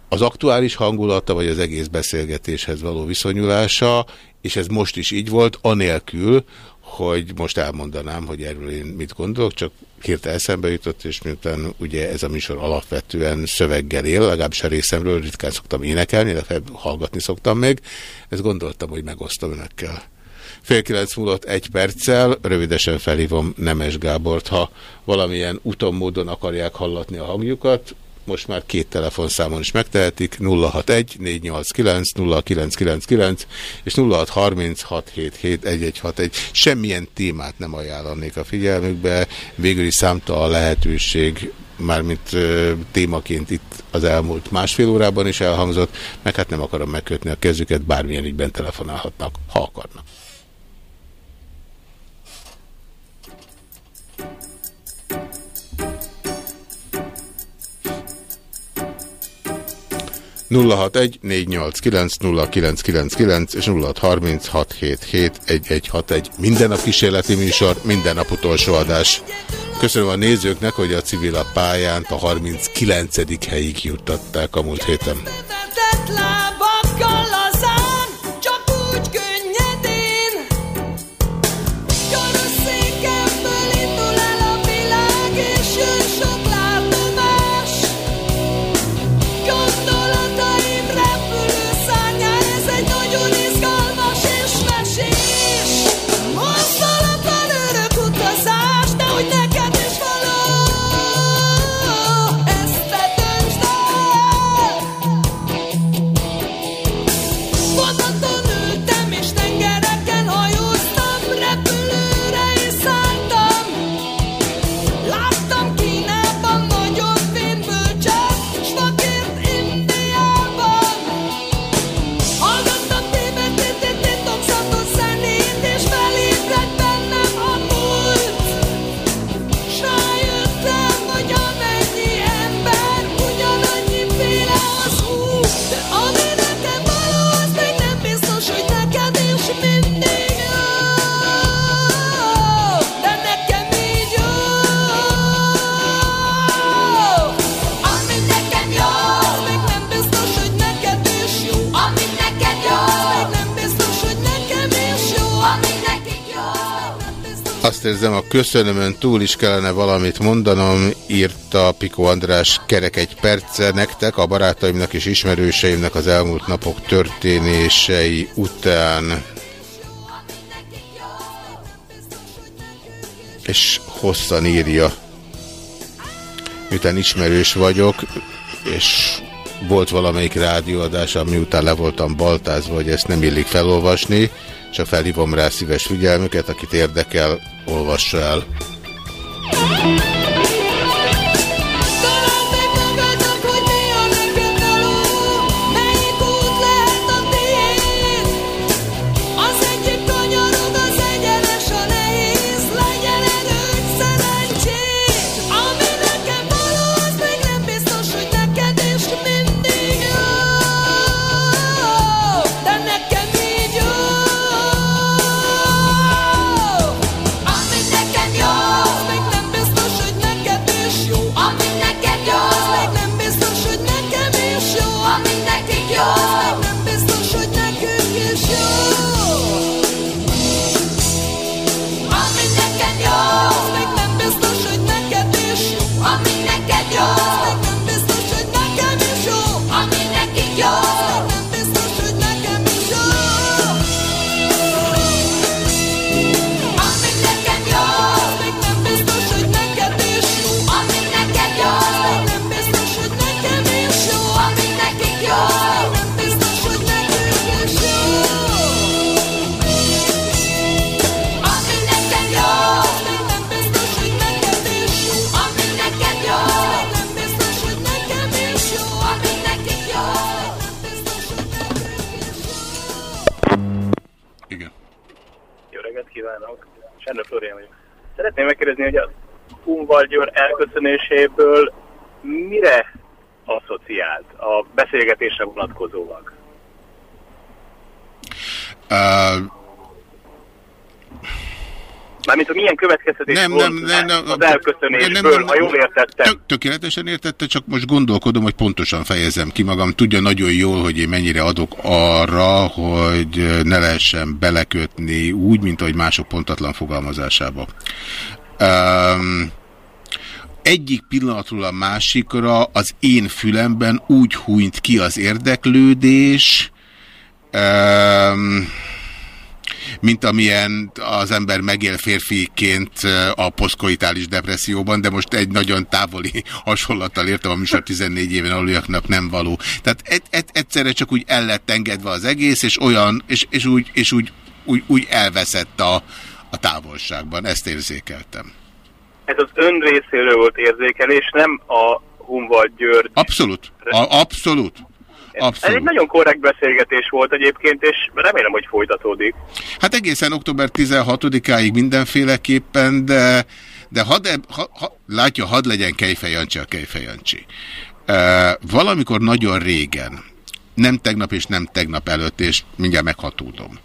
az aktuális hangulata, vagy az egész beszélgetéshez való viszonyulása, és ez most is így volt, anélkül, hogy most elmondanám, hogy erről én mit gondolok, csak hirtelen eszembe jutott, és miután ugye ez a műsor alapvetően szöveggel él, legalábbis a részemről ritkán szoktam énekelni, de hallgatni szoktam még, ezt gondoltam, hogy megosztom önökkel. Fél kilenc múlott egy perccel, rövidesen felhívom Nemes Gábort, ha valamilyen úton módon akarják hallatni a hangjukat, most már két telefonszámon is megtehetik, 061 489 0999 és 0636771161. Semmilyen témát nem ajánlanék a figyelmükbe, végül is számta a lehetőség, mármint ö, témaként itt az elmúlt másfél órában is elhangzott, meg hát nem akarom megkötni a kezüket, bármilyen ügyben telefonálhatnak, ha akarnak. 061 489 és 0636771161. Minden nap kísérleti műsor, minden nap utolsó adás. Köszönöm a nézőknek, hogy a civil a pályán a 39. helyig juttatták a múlt héten. Azt érzem, a köszönömön túl is kellene valamit mondanom, írta Piko András kerek egy perce nektek, a barátaimnak és ismerőseimnek az elmúlt napok történései után. És hosszan írja. Miután ismerős vagyok, és volt valamelyik rádióadás, ami után le voltam baltázva, hogy ezt nem illik felolvasni, csak felhívom rá szíves figyelmüket, akit érdekel, olvassa el. Elköszönéséből mire asszociált a beszélgetésre vonatkozólag? Uh, Mármint, hogy milyen következtetés nem, nem, nem, nem, az elköszönésből, nem, nem, ha jól értettem. Tök, tökéletesen értette, csak most gondolkodom, hogy pontosan fejezem ki magam. Tudja nagyon jól, hogy én mennyire adok arra, hogy ne lehessen belekötni úgy, mint ahogy mások pontatlan fogalmazásába. Um, egyik pillanatról a másikra az én fülemben úgy hunyt ki az érdeklődés, mint amilyen az ember megél férfiként a poszkoitális depresszióban, de most egy nagyon távoli *laughs* hasonlattal értem a műsor 14 éven aluljaknak nem való. Tehát egy, egy, egyszerre csak úgy el lett engedve az egész, és olyan, és, és úgy, és úgy, úgy, úgy elveszett a, a távolságban. Ezt érzékeltem. Ez az ön részéről volt érzékelés, nem a Hunvad György. Abszolút. A, abszolút. Abszolút. Ez egy nagyon korrekt beszélgetés volt egyébként, és remélem, hogy folytatódik. Hát egészen október 16-áig mindenféleképpen, de, de had, ha, ha, látja, hadd legyen Kejfejancsi a Kejfejancsi. Uh, valamikor nagyon régen, nem tegnap és nem tegnap előtt, és mindjárt meghatódom.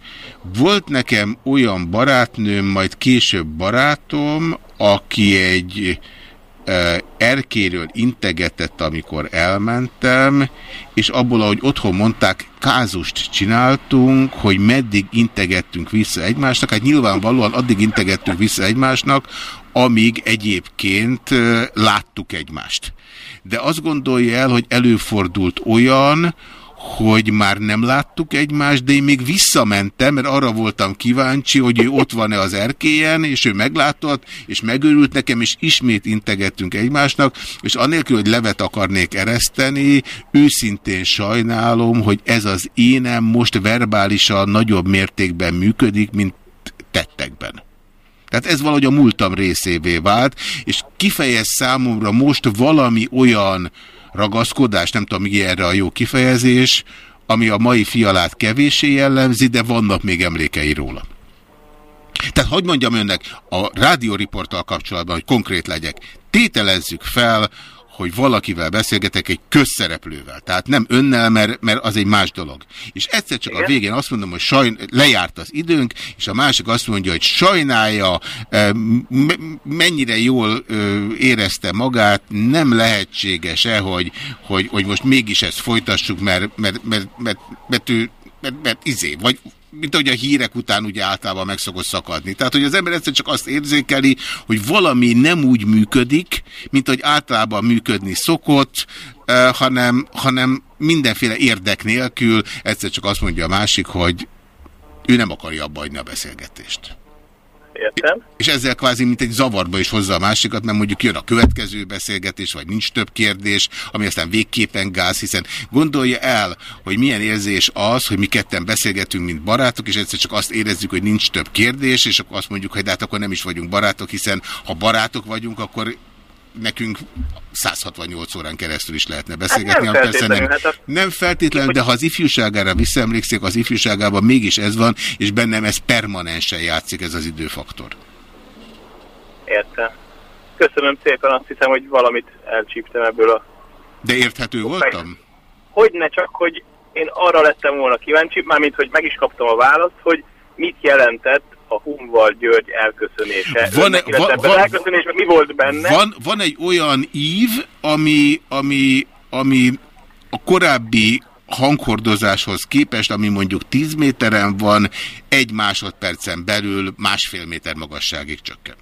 Volt nekem olyan barátnőm, majd később barátom, aki egy erkéről integetett, amikor elmentem, és abból, ahogy otthon mondták, kázust csináltunk, hogy meddig integettünk vissza egymásnak. Hát nyilvánvalóan addig integettünk vissza egymásnak, amíg egyébként láttuk egymást. De azt gondolja el, hogy előfordult olyan, hogy már nem láttuk egymást, de én még visszamentem, mert arra voltam kíváncsi, hogy ő ott van-e az erkélyen, és ő meglátott, és megörült nekem, és ismét integettünk egymásnak, és anélkül, hogy levet akarnék ereszteni, őszintén sajnálom, hogy ez az énem most verbálisan nagyobb mértékben működik, mint tettekben. Tehát ez valahogy a múltam részévé vált, és kifejez számomra most valami olyan ragaszkodás, nem tudom, mi erre a jó kifejezés, ami a mai fialát kevéssé jellemzi, de vannak még emlékei róla. Tehát hogy mondjam önnek, a rádióriporttal kapcsolatban, hogy konkrét legyek, tételezzük fel, hogy valakivel beszélgetek egy közszereplővel. Tehát nem önnel, mert, mert az egy más dolog. És egyszer csak Igen? a végén azt mondom, hogy sajn, lejárt az időnk, és a másik azt mondja, hogy sajnálja, mennyire jól érezte magát, nem lehetséges-e, hogy, hogy, hogy most mégis ezt folytassuk, mert, mert, mert, mert, mert, ő, mert, mert izé, vagy mint ahogy a hírek után ugye általában meg szokott szakadni. Tehát, hogy az ember egyszer csak azt érzékeli, hogy valami nem úgy működik, mint hogy általában működni szokott, hanem, hanem mindenféle érdek nélkül egyszer csak azt mondja a másik, hogy ő nem akarja abba a beszélgetést. Értem. És ezzel kvázi mint egy zavarba is hozza a másikat, mert mondjuk jön a következő beszélgetés, vagy nincs több kérdés, ami aztán végképpen gáz, hiszen gondolja el, hogy milyen érzés az, hogy mi ketten beszélgetünk, mint barátok, és egyszer csak azt érezzük, hogy nincs több kérdés, és akkor azt mondjuk, hogy de hát akkor nem is vagyunk barátok, hiszen ha barátok vagyunk, akkor nekünk 168 órán keresztül is lehetne beszélgetni. Hát nem, feltétlenül, nem, hát a... nem feltétlenül, de ha az ifjúságára visszaemlékszik, az ifjúságában mégis ez van, és bennem ez permanensen játszik ez az időfaktor. Értem. Köszönöm szépen, azt hiszem, hogy valamit elcsíptem ebből a... De érthető voltam? Hogy ne csak, hogy én arra lettem volna kíváncsi, mármint, hogy meg is kaptam a választ, hogy mit jelentett a Humval György elköszönése. Van, -e, van, van, elköszönés, mi volt benne? Van, van egy olyan ív, ami, ami, ami a korábbi hanghordozáshoz képest, ami mondjuk 10 méteren van, egy másodpercen belül másfél méter magasságig csökken.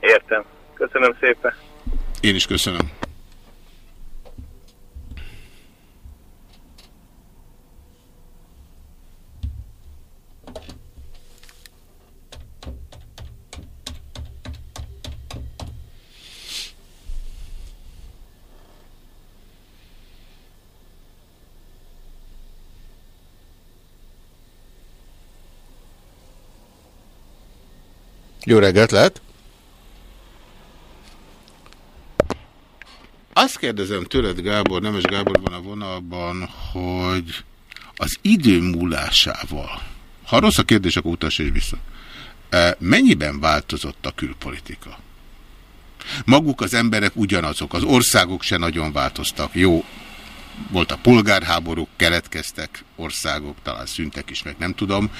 Értem. Köszönöm szépen. Én is köszönöm. Jó reggelt, lehet? Azt kérdezem tőled, Gábor, Nemes Gábor van a vonalban, hogy az idő múlásával, ha rossz a kérdés, akkor utas és vissza, e, mennyiben változott a külpolitika? Maguk az emberek ugyanazok, az országok se nagyon változtak. Jó, volt a polgárháborúk, keletkeztek országok, talán szüntek is, meg nem tudom,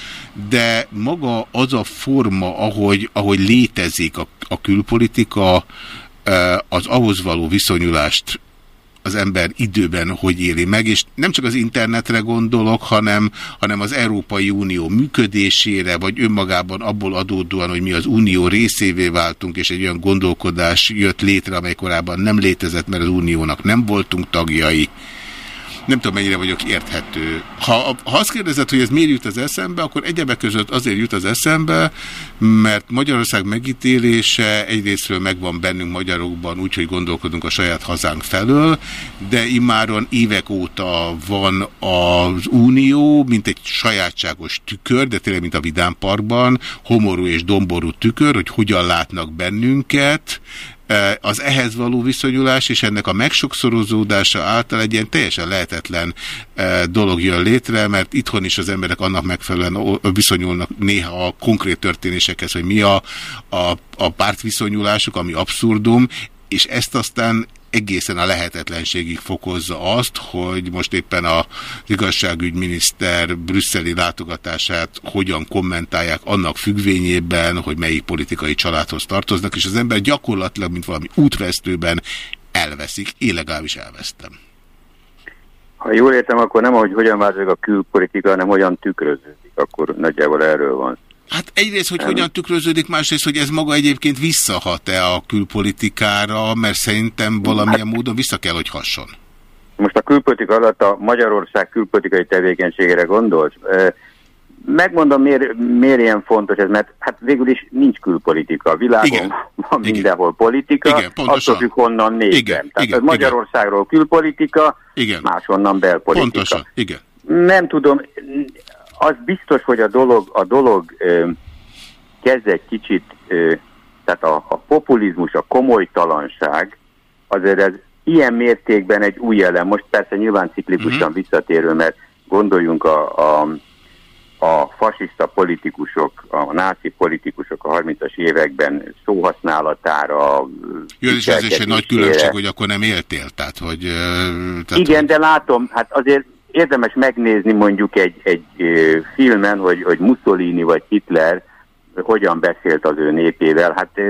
de maga az a forma, ahogy, ahogy létezik a, a külpolitika, az ahhoz való viszonyulást az ember időben hogy éli meg, és nem csak az internetre gondolok, hanem, hanem az Európai Unió működésére, vagy önmagában abból adódóan, hogy mi az Unió részévé váltunk, és egy olyan gondolkodás jött létre, amely korábban nem létezett, mert az Uniónak nem voltunk tagjai nem tudom mennyire vagyok érthető. Ha, ha azt kérdezed, hogy ez miért jut az eszembe, akkor egyebek között azért jut az eszembe, mert Magyarország megítélése egyrésztről megvan bennünk magyarokban, úgyhogy gondolkodunk a saját hazánk felől, de immáron évek óta van az Unió, mint egy sajátságos tükör, de tényleg, mint a Vidám Parkban, homorú és domború tükör, hogy hogyan látnak bennünket, az ehhez való viszonyulás és ennek a megsokszorozódása által egy ilyen teljesen lehetetlen dolog jön létre, mert itthon is az emberek annak megfelelően viszonyulnak néha a konkrét történésekhez, hogy mi a, a, a pártviszonyulásuk, ami abszurdum, és ezt aztán egészen a lehetetlenségig fokozza azt, hogy most éppen az igazságügyminiszter brüsszeli látogatását hogyan kommentálják annak függvényében, hogy melyik politikai családhoz tartoznak, és az ember gyakorlatilag, mint valami útvesztőben elveszik. Én legalábbis elvesztem. Ha jól értem, akkor nem, hogy hogyan változik a külpolitika, hanem hogyan tükröződik, akkor nagyjából erről van Hát egyrészt, hogy hogyan tükröződik, másrészt, hogy ez maga egyébként visszahat-e a külpolitikára, mert szerintem valamilyen hát, módon vissza kell, hogy hasson. Most a külpolitika alatt a Magyarország külpolitikai tevékenységére gondolsz? Megmondom, miért, miért ilyen fontos ez, mert hát végül is nincs külpolitika. A világon igen, van igen. mindenhol politika, igen, attól függ, honnan nézem. Igen, Tehát igen, Magyarországról igen. külpolitika, igen. máshonnan belpolitika. Pontosan, igen. Nem tudom, az biztos, hogy a dolog, a dolog ö, kezd egy kicsit, ö, tehát a, a populizmus, a komolytalanság, azért ez ilyen mértékben egy új elem. Most persze nyilván ciklikusan mhm. -huh. visszatérő, mert gondoljunk a, a, a fasiszta politikusok, a náci politikusok a 30-as években szóhasználatára. Jó, és ez is egy nagy különbség, hogy akkor nem éltél, tehát hogy... Tehát, Igen, hogy... de látom, hát azért érdemes megnézni mondjuk egy, egy filmen, hogy, hogy Mussolini vagy Hitler hogyan beszélt az ő népével. Hát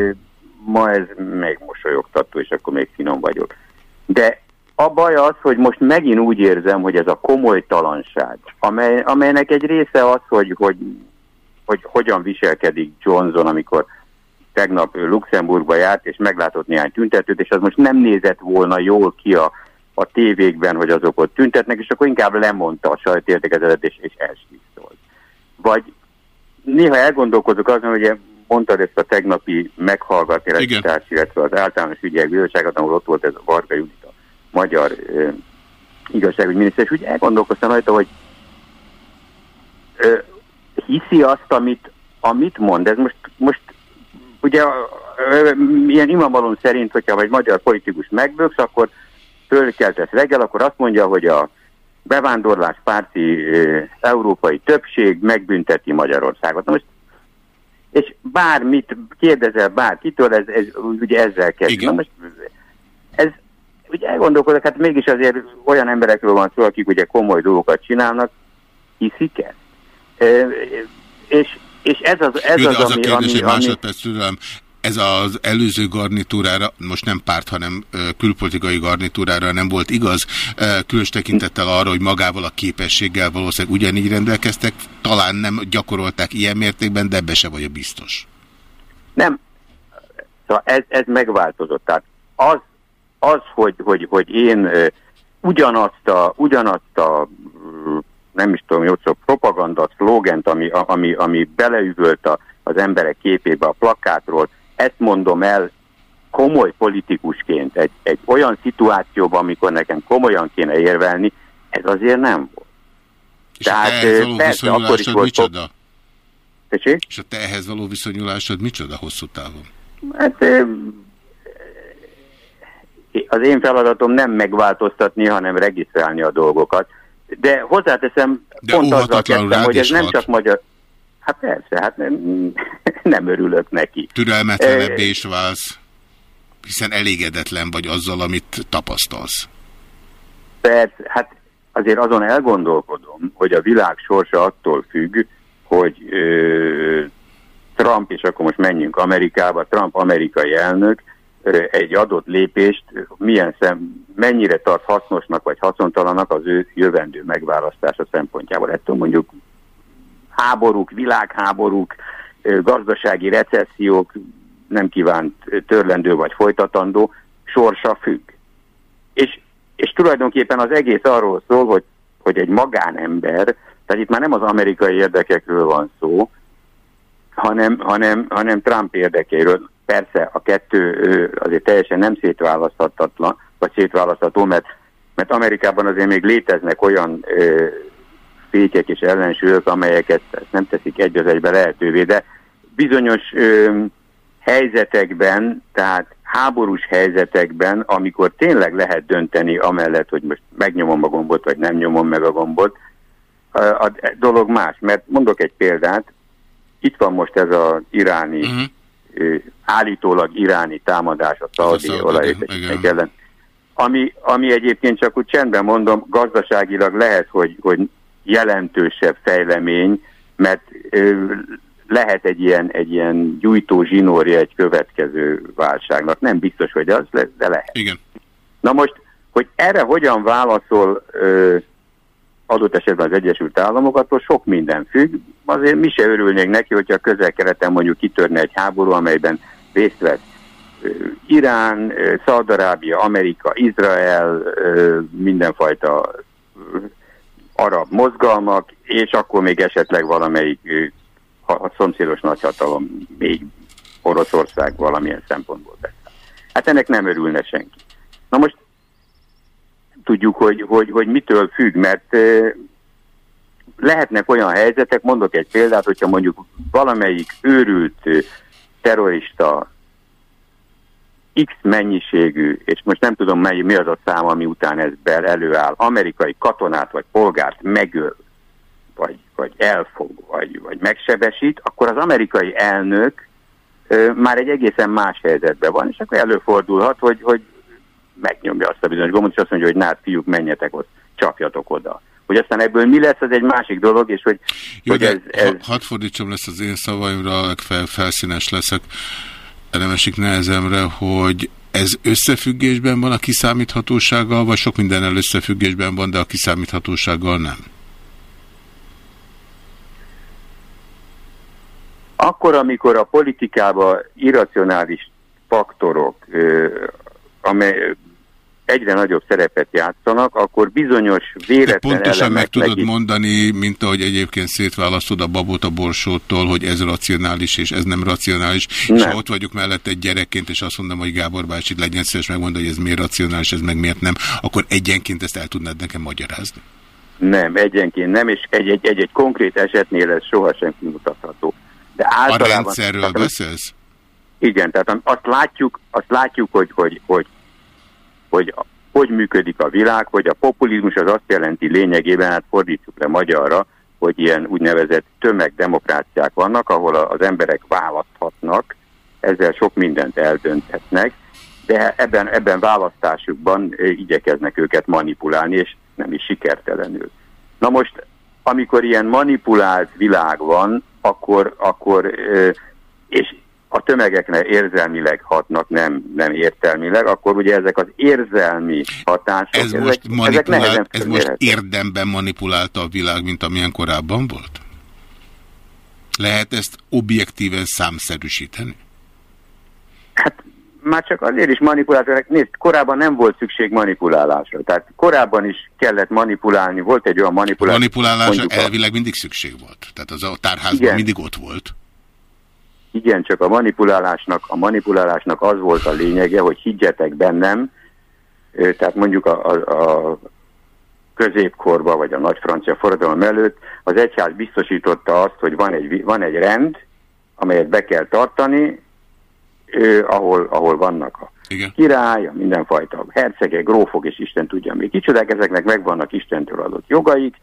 ma ez megmosolyogtató, és akkor még finom vagyok. De a baj az, hogy most megint úgy érzem, hogy ez a komolytalanság, amely, amelynek egy része az, hogy, hogy, hogy hogyan viselkedik Johnson, amikor tegnap Luxemburgba járt, és meglátott néhány tüntetőt, és az most nem nézett volna jól ki a, a tévékben, hogy azok ott tüntetnek, és akkor inkább lemondta a sajtértekezetet, és, és elslisztolt. Vagy néha elgondolkozok azon, hogy mondtad ezt a tegnapi meghallgatást, illetve az általános ügyek bizottságot, ahol ott volt ez a Varga Judita, magyar ö, igazságügyminiszter, és úgy elgondolkoztam rajta, hogy ö, hiszi azt, amit, amit mond. Ez most, most ugye ö, ilyen imamalom szerint, hogyha egy magyar politikus megböksz, akkor fölkeltesz reggel, akkor azt mondja, hogy a bevándorlás párti európai többség megbünteti Magyarországot. Na most és bármit kérdezel bárkitől, ez, ez ugye ezzel kezd. Na most ez, ugye elgondolkodok, hát mégis azért olyan emberekről van szó, akik ugye komoly dolgokat csinálnak, hiszik ezt? E, és, és ez az, ez Jó, az, az ami... a kérdés, ami, egy másodperc türelem. Ez az előző garnitúrára, most nem párt, hanem külpolitikai garnitúrára nem volt igaz, különös tekintettel arra, hogy magával a képességgel valószínűleg ugyanígy rendelkeztek, talán nem gyakorolták ilyen mértékben, de ebbe se vagyok biztos. Nem. Szóval ez, ez megváltozott. Tehát az, az hogy, hogy, hogy én ugyanazt a, ugyanazt a nem is tudom, hogy propaganda szlógent, ami, ami, ami beleüvölt a, az emberek képébe a plakátról, ezt mondom el komoly politikusként egy, egy olyan szituációban, amikor nekem komolyan kéne érvelni, ez azért nem volt. És Tehát, való persze, akkor is volt micsoda? Tessék? És a te ehhez való viszonyulásod micsoda hosszú távon? Hát az én feladatom nem megváltoztatni, hanem regisztrálni a dolgokat. De hozzáteszem, De pont azzal kezdtem, hogy ez nem hat. csak magyar... Hát persze, hát nem, *laughs* nem örülök neki. Türelmetlenebb e... is válsz, hiszen elégedetlen vagy azzal, amit tapasztalsz. Persze, hát azért azon elgondolkodom, hogy a világ sorsa attól függ, hogy ö, Trump, és akkor most menjünk Amerikába, Trump amerikai elnök ö, egy adott lépést milyen szem, mennyire tart hasznosnak vagy haszontalannak az ő jövendő megválasztása szempontjából. Ettől mondjuk háborúk, világháborúk, gazdasági recessziók, nem kívánt törlendő vagy folytatandó, sorsa függ. És, és tulajdonképpen az egész arról szól, hogy, hogy egy magánember, tehát itt már nem az amerikai érdekekről van szó, hanem, hanem, hanem Trump érdekeiről. Persze a kettő azért teljesen nem szétválaszthatatlan, vagy szétválasztható, mert, mert Amerikában azért még léteznek olyan ö, fékek és ellensúlyok, amelyeket nem teszik egy az egybe lehetővé, de bizonyos ö, helyzetekben, tehát háborús helyzetekben, amikor tényleg lehet dönteni amellett, hogy most megnyomom a gombot, vagy nem nyomom meg a gombot, a, a dolog más. Mert mondok egy példát, itt van most ez az iráni, uh mhm. -huh. állítólag iráni támadás a szaudi olajépesítők ellen, ami, ami egyébként csak úgy csendben mondom, gazdaságilag lehet, hogy, hogy jelentősebb fejlemény, mert ö, lehet egy ilyen, egy ilyen gyújtó zsinórja egy következő válságnak. Nem biztos, hogy az, de lehet. Igen. Na most, hogy erre hogyan válaszol ö, adott esetben az Egyesült Államokat, sok minden függ. Azért mi se örülnénk neki, hogyha közel-keleten mondjuk kitörne egy háború, amelyben részt vesz Irán, Szaudarábia, Amerika, Izrael, mindenfajta arab mozgalmak, és akkor még esetleg valamelyik a szomszédos nagyhatalom, még Oroszország valamilyen szempontból beszél. Hát ennek nem örülne senki. Na most tudjuk, hogy, hogy, hogy mitől függ, mert lehetnek olyan helyzetek, mondok egy példát, hogyha mondjuk valamelyik őrült terrorista X mennyiségű, és most nem tudom mely, mi az a szám, ami után ez bel előáll, amerikai katonát vagy polgárt megöl, vagy, vagy elfog, vagy, vagy megsebesít, akkor az amerikai elnök ö, már egy egészen más helyzetben van, és akkor előfordulhat, hogy, hogy megnyomja azt a bizonyos gombot, és azt mondja, hogy nád fiúk, menjetek ott, csapjatok oda. Hogy aztán ebből mi lesz, az egy másik dolog, és hogy, Jó, hogy ez... ez... Hadd fordítsam lesz az én szavaimra, fel, felszínes leszek nem esik nehezemre, hogy ez összefüggésben van a kiszámíthatósággal, vagy sok mindennel összefüggésben van, de a kiszámíthatósággal nem? Akkor, amikor a politikában irracionális faktorok, amely egyre nagyobb szerepet játszanak, akkor bizonyos véletlen De pontosan meg tudod megint... mondani, mint ahogy egyébként szétválasztod a babot a borsótól, hogy ez racionális és ez nem racionális, nem. és ha ott vagyok mellett egy gyerekként, és azt mondom, hogy Gábor bácsi, legyen szíves megmondani, hogy ez miért racionális, ez meg miért nem, akkor egyenként ezt el tudnád nekem magyarázni? Nem, egyenként nem, és egy-egy egy, egy konkrét esetnél ez sohasem kimutatható. De általában, a rendszerről beszélsz? Igen, tehát azt látjuk, azt látjuk hogy, hogy, hogy hogy hogy működik a világ, hogy a populizmus az azt jelenti lényegében, hát fordítsuk le magyarra, hogy ilyen úgynevezett tömegdemokráciák vannak, ahol az emberek választhatnak, ezzel sok mindent eldönthetnek, de ebben, ebben választásukban igyekeznek őket manipulálni, és nem is sikertelenül. Na most, amikor ilyen manipulált világ van, akkor, akkor és a tömegeknek érzelmileg hatnak, nem, nem értelmileg, akkor ugye ezek az érzelmi hatások... Ez ezek, most, ezek ez most érdemben manipulálta a világ, mint amilyen korábban volt? Lehet ezt objektíven számszerűsíteni? Hát már csak azért is manipuláltak. Nézd, korábban nem volt szükség manipulálásra. Tehát korábban is kellett manipulálni, volt egy olyan manipulálás. Manipulálásra elvileg mindig szükség volt. Tehát az a tárházban igen. mindig ott volt. Igen, csak a manipulálásnak, a manipulálásnak az volt a lényege, hogy higgyetek bennem, tehát mondjuk a, a, a középkorba, vagy a nagy francia forradalom előtt az egyház biztosította azt, hogy van egy, van egy rend, amelyet be kell tartani, ő, ahol, ahol vannak a Igen. király, a mindenfajta hercegek, grófok, és Isten tudja még kicsodák, ezeknek megvannak Istentől adott jogaik,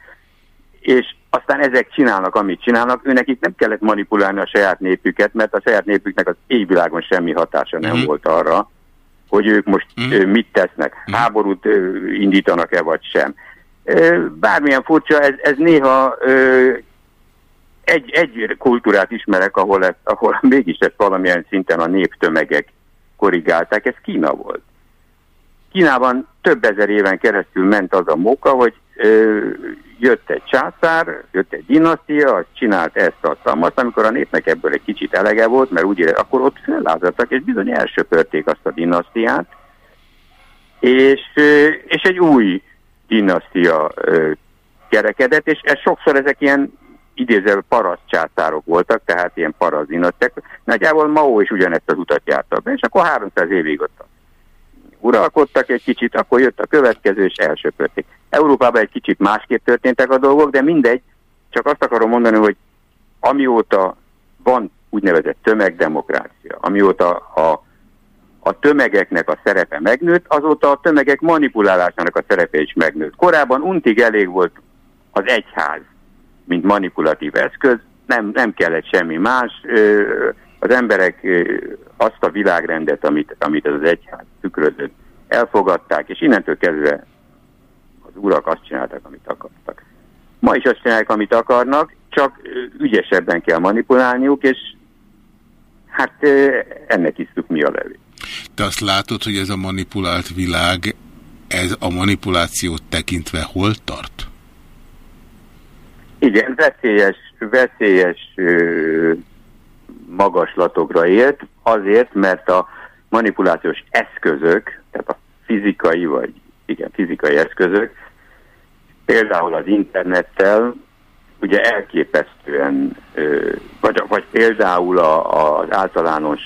és aztán ezek csinálnak, amit csinálnak, őnek itt nem kellett manipulálni a saját népüket, mert a saját népüknek az égvilágon semmi hatása nem mm. volt arra, hogy ők most mm. mit tesznek, mm. háborút indítanak-e vagy sem. Bármilyen furcsa, ez, ez néha egy, egy kultúrát ismerek, ahol, ez, ahol *laughs* mégis ezt valamilyen szinten a néptömegek korrigálták, ez Kína volt. Kínában több ezer éven keresztül ment az a móka, hogy ö, jött egy császár, jött egy dinasztia, csinált ezt, azt, azt, amikor a népnek ebből egy kicsit elege volt, mert úgy akkor ott fellázadtak, és bizony elsöpörték azt a dinasztiát, és, és egy új dinasztia kerekedett, és ez sokszor ezek ilyen idéző paraszt császárok voltak, tehát ilyen paraszt dinasztiák. Nagyjából Mao is ugyanezt az utat járta be, és akkor 300 évig ott uralkodtak egy kicsit, akkor jött a következő, és elsöpörték. Európában egy kicsit másképp történtek a dolgok, de mindegy, csak azt akarom mondani, hogy amióta van úgynevezett tömegdemokrácia, amióta a, a tömegeknek a szerepe megnőtt, azóta a tömegek manipulálásának a szerepe is megnőtt. Korábban untig elég volt az egyház, mint manipulatív eszköz, nem, nem kellett semmi más, az emberek azt a világrendet, amit, amit az egyház tükrözött, elfogadták, és innentől kezdve az urak azt csináltak, amit akartak. Ma is azt csinálják, amit akarnak, csak ügyesebben kell manipulálniuk, és hát ennek isztuk mi a levét. Te azt látod, hogy ez a manipulált világ, ez a manipulációt tekintve hol tart? Igen, veszélyes, veszélyes magaslatokra ért, azért, mert a manipulációs eszközök, tehát a fizikai vagy igen, fizikai eszközök, például az internettel, ugye elképesztően, vagy, vagy például a, az általános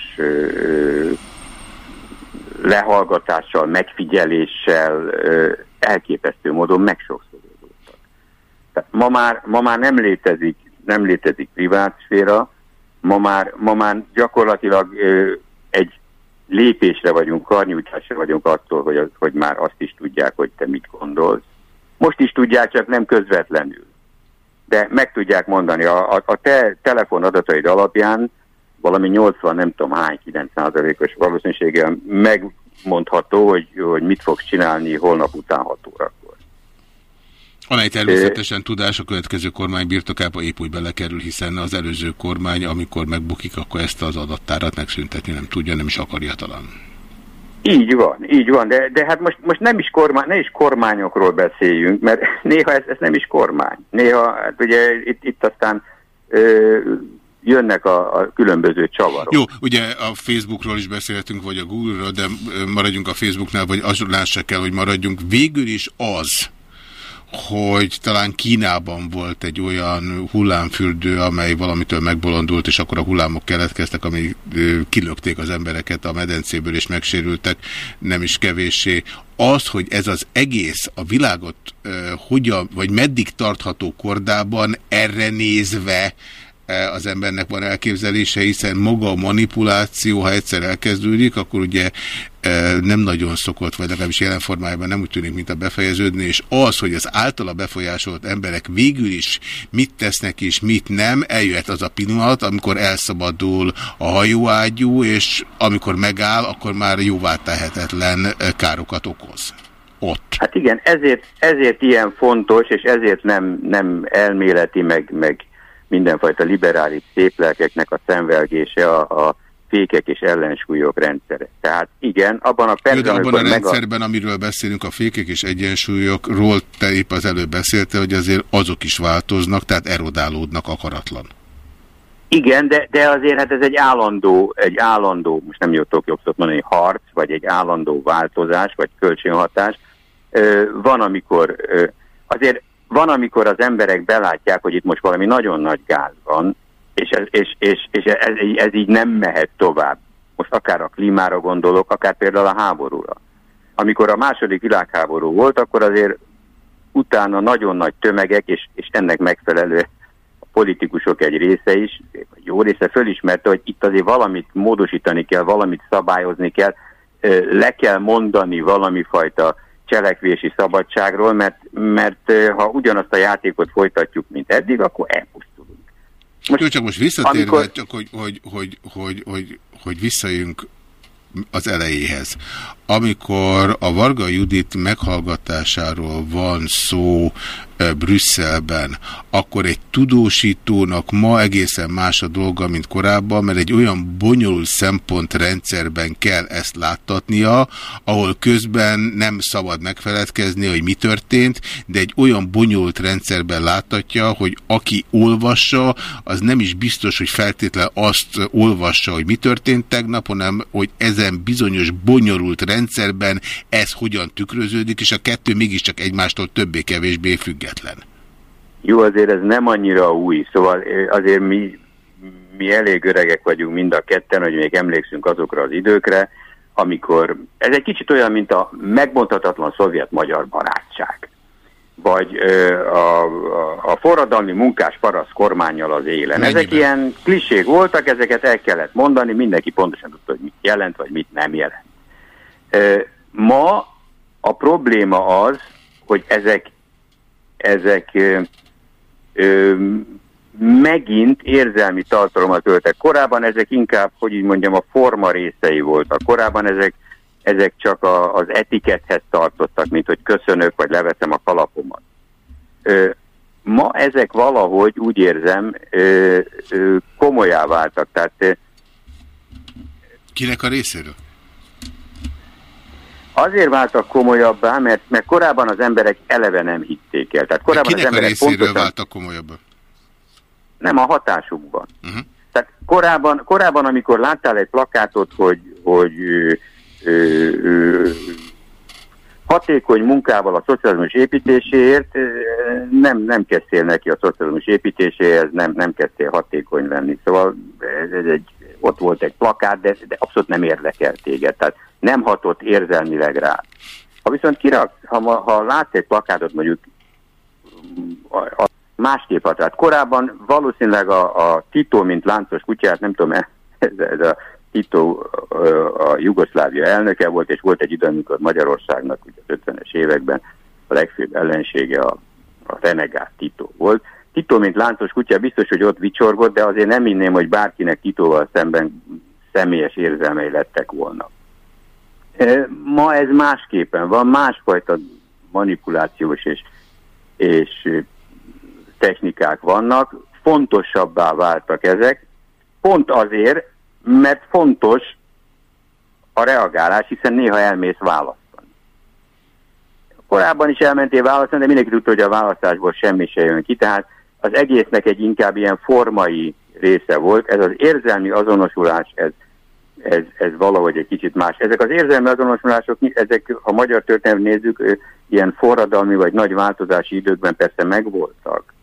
lehallgatással, megfigyeléssel elképesztő módon megsokszorozódtak. Ma már, ma már nem létezik, nem létezik privát szféra, ma már, ma már gyakorlatilag ö, egy lépésre vagyunk, karnyújtásra vagyunk attól, hogy, hogy már azt is tudják, hogy te mit gondolsz. Most is tudják, csak nem közvetlenül. De meg tudják mondani, a, a, a te telefon adataid alapján valami 80, nem tudom hány, 9 os valószínűséggel megmondható, hogy, hogy mit fogsz csinálni holnap után 6 óra amely természetesen tudás a következő kormány birtokába épp úgy belekerül, hiszen az előző kormány, amikor megbukik, akkor ezt az adattárat megszüntetni nem tudja, nem is akarja talán. Így van, így van, de, de hát most, most nem is kormány, ne is kormányokról beszéljünk, mert *laughs* néha ez, ez nem is kormány. Néha, hát ugye itt, itt aztán ö, jönnek a, a különböző csavarok. Jó, ugye a Facebookról is beszélhetünk, vagy a Google-ról, de maradjunk a Facebooknál, vagy azon se kell, hogy maradjunk. Végül is az, hogy talán Kínában volt egy olyan hullámfürdő, amely valamitől megbolondult, és akkor a hullámok keletkeztek, ami kilökték az embereket a medencéből, és megsérültek, nem is kevéssé. Az, hogy ez az egész a világot hogyan, vagy meddig tartható kordában erre nézve az embernek van elképzelése, hiszen maga a manipuláció, ha egyszer elkezdődik, akkor ugye e, nem nagyon szokott, vagy legalábbis jelen formájában nem úgy tűnik, mint a befejeződni, és az, hogy az általa befolyásolt emberek végül is mit tesznek és mit nem, eljöhet az a pillanat, amikor elszabadul a hajóágyú, és amikor megáll, akkor már jóvá tehetetlen e, károkat okoz. Ott. Hát igen, ezért, ezért ilyen fontos, és ezért nem, nem elméleti, meg, meg mindenfajta liberális széplelkeknek a szemvelgése a, a fékek és ellensúlyok rendszere. Tehát igen, abban a percben... abban a rendszerben, a... amiről beszélünk, a fékek és egyensúlyokról te épp az előbb beszélte, hogy azért azok is változnak, tehát erodálódnak akaratlan. Igen, de, de azért hát ez egy állandó, egy állandó, most nem jutok jobb szót mondani, harc, vagy egy állandó változás, vagy kölcsönhatás. Van, amikor azért van, amikor az emberek belátják, hogy itt most valami nagyon nagy gáz van, és ez, és, és, és ez, ez így nem mehet tovább. Most akár a klímára gondolok, akár például a háborúra. Amikor a második világháború volt, akkor azért utána nagyon nagy tömegek, és, és ennek megfelelő a politikusok egy része is, jó része fölismerte, hogy itt azért valamit módosítani kell, valamit szabályozni kell, le kell mondani valami fajta cselekvési szabadságról, mert, mert ha ugyanazt a játékot folytatjuk, mint eddig, akkor elpusztulunk. Most, Jó, csak most visszatérve, amikor... csak hogy, hogy, hogy, hogy, hogy, hogy visszajünk az elejéhez. Amikor a Varga Judit meghallgatásáról van szó Brüsszelben, akkor egy tudósítónak ma egészen más a dolga, mint korábban, mert egy olyan bonyolult szempontrendszerben kell ezt láttatnia, ahol közben nem szabad megfeledkezni, hogy mi történt, de egy olyan bonyolult rendszerben láttatja, hogy aki olvassa, az nem is biztos, hogy feltétlen azt olvassa, hogy mi történt tegnap, hanem hogy ezen bizonyos bonyolult rendszerben ez hogyan tükröződik, és a kettő mégiscsak egymástól többé-kevésbé függet független. Jó, azért ez nem annyira új, szóval azért mi, mi elég öregek vagyunk mind a ketten, hogy még emlékszünk azokra az időkre, amikor ez egy kicsit olyan, mint a megmondhatatlan szovjet-magyar barátság. Vagy ö, a, a, a forradalmi munkás parasz kormányjal az élen. Mennyiben? Ezek ilyen klisék voltak, ezeket el kellett mondani, mindenki pontosan tudta, hogy mit jelent, vagy mit nem jelent. Ö, ma a probléma az, hogy ezek ezek ö, ö, megint érzelmi tartalommal töltek. Korábban ezek inkább, hogy így mondjam, a forma részei voltak. Korábban ezek, ezek csak a, az etikethez tartottak, mint hogy köszönök, vagy leveszem a kalapomat. Ö, ma ezek valahogy úgy érzem ö, ö, komolyá váltak. Tehát, ö, Kinek a részéről? Azért váltak komolyabbá, mert, mert korábban az emberek eleve nem hitték el. Tehát korábban az emberek a részéről pontosan... váltak komolyabbá? Nem, a hatásukban. Uh -huh. Tehát korábban, korábban, amikor láttál egy plakátot, hogy, hogy ö, ö, ö, hatékony munkával a szocializmus építéséért nem, nem kezdtél neki a szocializmus építéséhez, nem, nem kezdtél hatékony lenni. Szóval ez egy, ott volt egy plakát, de, de abszolút nem érdekel téged. Tehát nem hatott érzelmileg rá. Ha viszont kirak, ha, ha látsz egy plakátot mondjuk a, a másképp hat. Korábban valószínűleg a, a Tito, mint láncos kutyát, nem tudom, ez, ez a Tito a Jugoszlávia elnöke volt, és volt egy idő, amikor Magyarországnak ugye az 50-es években a legfőbb ellensége a, a renegát Tito volt. Tito, mint láncos kutya, biztos, hogy ott vicsorgott, de azért nem inném, hogy bárkinek Titóval szemben személyes érzelmei lettek volna. Ma ez másképpen van, másfajta manipulációs és, és technikák vannak, fontosabbá váltak ezek, pont azért, mert fontos a reagálás, hiszen néha elmész választani. Korábban is elmentél választani, de mindenki tudta, hogy a választásból semmi se jön ki, tehát az egésznek egy inkább ilyen formai része volt. Ez az érzelmi azonosulás, ez, ez, ez valahogy egy kicsit más. Ezek az érzelmi azonosulások, ezek, ha magyar történelmet nézzük, ilyen forradalmi vagy nagy változási időkben persze megvoltak.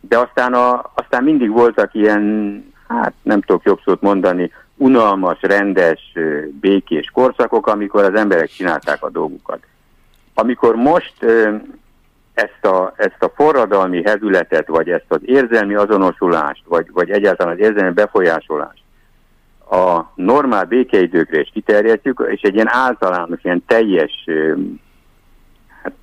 De aztán, a, aztán mindig voltak ilyen, hát nem tudok jobb szót mondani, unalmas, rendes, békés korszakok, amikor az emberek csinálták a dolgukat. Amikor most ezt a, ezt a forradalmi hezületet, vagy ezt az érzelmi azonosulást, vagy, vagy egyáltalán az érzelmi befolyásolást a normál békeidőkre is kiterjedjük, és egy ilyen általános, ilyen teljes hát,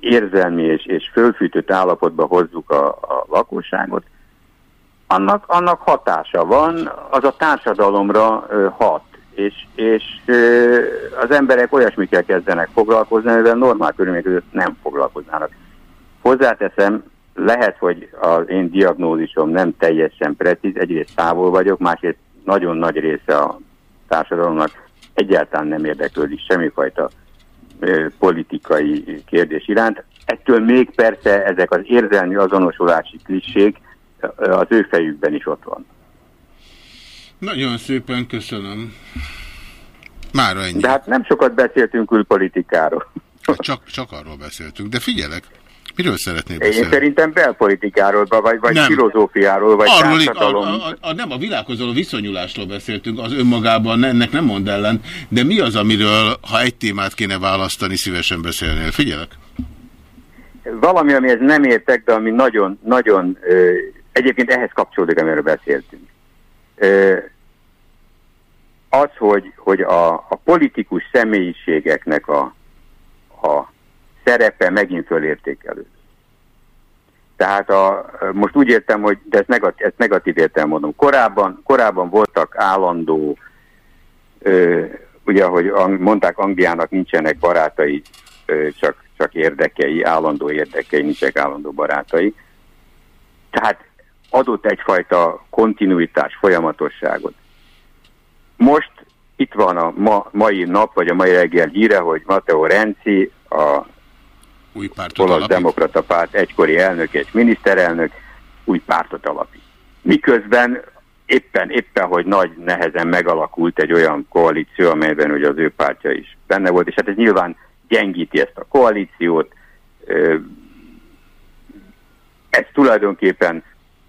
érzelmi és, és fölfűtött állapotba hozzuk a, a lakosságot, annak, annak hatása van, az a társadalomra hat, és, és az emberek olyasmikkel kezdenek foglalkozni, amivel normál körülmények között nem foglalkoznának. Hozzáteszem, lehet, hogy az én diagnózisom nem teljesen precíz, egyrészt távol vagyok, másrészt nagyon nagy része a társadalomnak egyáltalán nem érdeklődik semmifajta politikai kérdés iránt. Ettől még persze ezek az érzelmi azonosulási klissék az ő fejükben is ott van. Nagyon szépen köszönöm. Már ennyi. De hát nem sokat beszéltünk külpolitikáról. Csak, csak arról beszéltünk, de figyelek. Miről szeretnél beszélni? Én szerintem belpolitikáról, vagy, vagy nem. filozófiáról, vagy Arról, társadalom. A, a, a, nem, a világhoz való viszonyulásról beszéltünk, az önmagában ennek nem mond ellen, de mi az, amiről, ha egy témát kéne választani, szívesen beszélnél? Figyelek. Valami, amihez nem értek, de ami nagyon, nagyon, egyébként ehhez kapcsolódik, amiről beszéltünk. Az, hogy, hogy a, a politikus személyiségeknek a, a szerepe megint fölértékelő. Tehát a, most úgy értem, hogy de ezt negatív, ezt negatív értem mondom. Korábban, korábban voltak állandó, ö, ugye, ahogy mondták, Angliának nincsenek barátai, ö, csak, csak érdekei, állandó érdekei, nincsenek állandó barátai. Tehát adott egyfajta kontinuitás, folyamatosságot. Most itt van a ma, mai nap, vagy a mai reggel híre, hogy Matteo Renzi, a új pártot olasz alapít. demokrata párt egykori elnök és miniszterelnök új pártot alapít. Miközben éppen, éppen, hogy nagy nehezen megalakult egy olyan koalíció, amelyben ugye az ő pártja is benne volt, és hát ez nyilván gyengíti ezt a koalíciót. Ez tulajdonképpen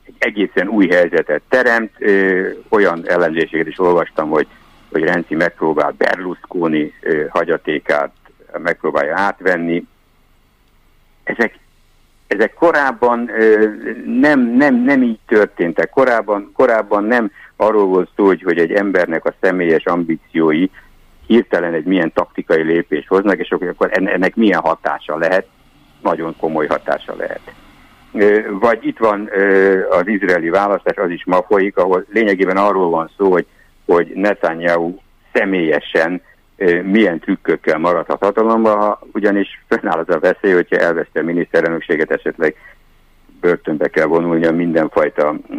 egy egészen új helyzetet teremt. Olyan ellenzéseket is olvastam, hogy, hogy Renzi megpróbál Berlusconi hagyatékát megpróbálja átvenni, ezek, ezek korábban nem, nem, nem így történtek. Korábban, korábban nem arról volt szó, hogy, hogy egy embernek a személyes ambíciói hirtelen egy milyen taktikai lépés hoznak, és akkor ennek milyen hatása lehet, nagyon komoly hatása lehet. Vagy itt van az izraeli választás, az is ma folyik, ahol lényegében arról van szó, hogy, hogy Netanyahu személyesen milyen trükkökkel maradhat hatalomban, ugyanis fönnáll az a veszély, hogyha elveszte a miniszterelnökséget, esetleg börtönbe kell vonulnia mindenfajta mm,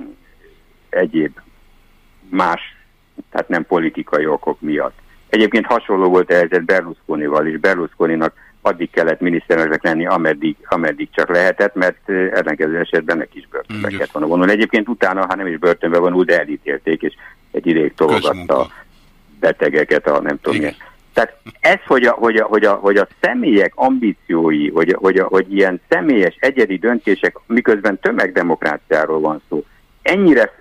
egyéb más, tehát nem politikai okok miatt. Egyébként hasonló volt a helyzet Berlusconival is. Berlusconinak addig kellett miniszterelnöknek lenni, ameddig, ameddig csak lehetett, mert ellenkező esetben neki is börtönbe kellett volna vonulni. Egyébként utána, ha nem is börtönbe vonul, de elítélték, és egy ideig tologatta betegeket, a nem tudom milyen tehát ez, hogy a, hogy a, hogy a, hogy a személyek ambíciói, hogy, hogy, a, hogy ilyen személyes egyedi döntések, miközben tömegdemokráciáról van szó, ennyire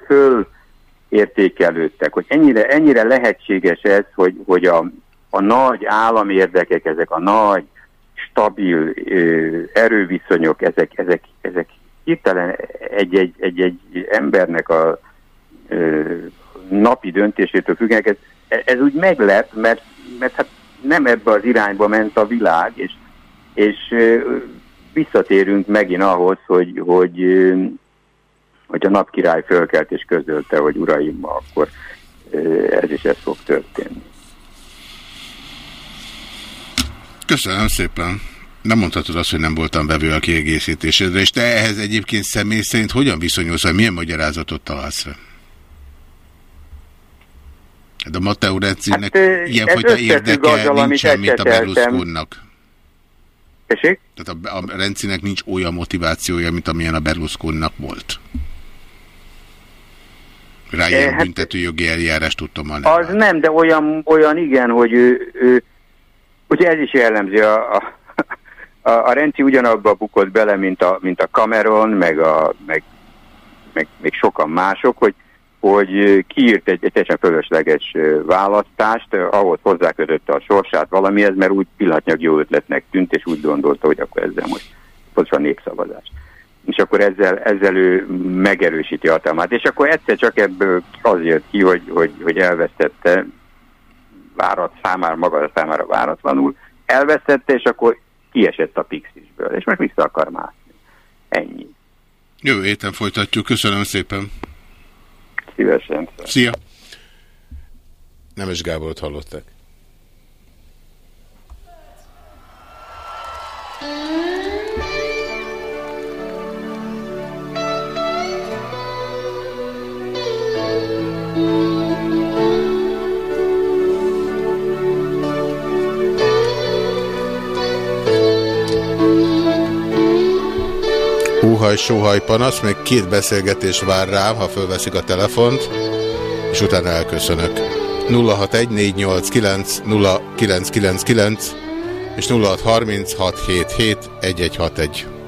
fölértékelődtek, hogy ennyire, ennyire lehetséges ez, hogy, hogy a, a nagy állami érdekek, ezek a nagy, stabil ö, erőviszonyok, ezek, ezek, ezek hirtelen egy-egy embernek a ö, napi döntésétől függenek. Ez, ez úgy meglep, mert mert hát nem ebbe az irányba ment a világ, és, és visszatérünk megint ahhoz, hogy, hogy, hogy a napkirály fölkelt és közölte, hogy uraim, akkor ez is ez fog történni. Köszönöm szépen. Nem mondhatod azt, hogy nem voltam bevő a kiegészítésedre, és te ehhez egyébként személy szerint hogyan viszonyulsz, hogy milyen magyarázatot találsz fel? De a Matteo Rencinek hát, ilyenfajta érdeke azzal, nincsen, mint a Berlusconinak. Tessék? Tehát a, a Rencinek nincs olyan motivációja, mint amilyen a Berlusconinak volt. Rá ilyen hát, büntetőjogi eljárást tudtam mondani. Az nem, de olyan, olyan igen, hogy ő, ő ugye ez is jellemzi a, a, a, a Renci ugyanabba bukott bele, mint a, mint a Cameron, meg, a, meg, meg még sokan mások, hogy hogy kiírt egy, teljesen fölösleges választást, ahhoz hozzákötötte a sorsát valamihez, mert úgy pillanatnyilag jó ötletnek tűnt, és úgy gondolta, hogy akkor ezzel most pontosan népszavazás. És akkor ezzel, ezzel ő megerősíti hatalmát. És akkor egyszer csak ebből az jött ki, hogy, hogy, hogy elvesztette várat számára, maga számára váratlanul, elvesztette, és akkor kiesett a pixisből, és most vissza akar mászni. Ennyi. Jövő héten folytatjuk. Köszönöm szépen. Szívesen. Szia! Nemes Gáborot hallották. Húhaj, sóhaj, panasz, még két beszélgetés vár rám, ha fölveszik a telefont, és utána elköszönök. 0614890999 és 0636771161.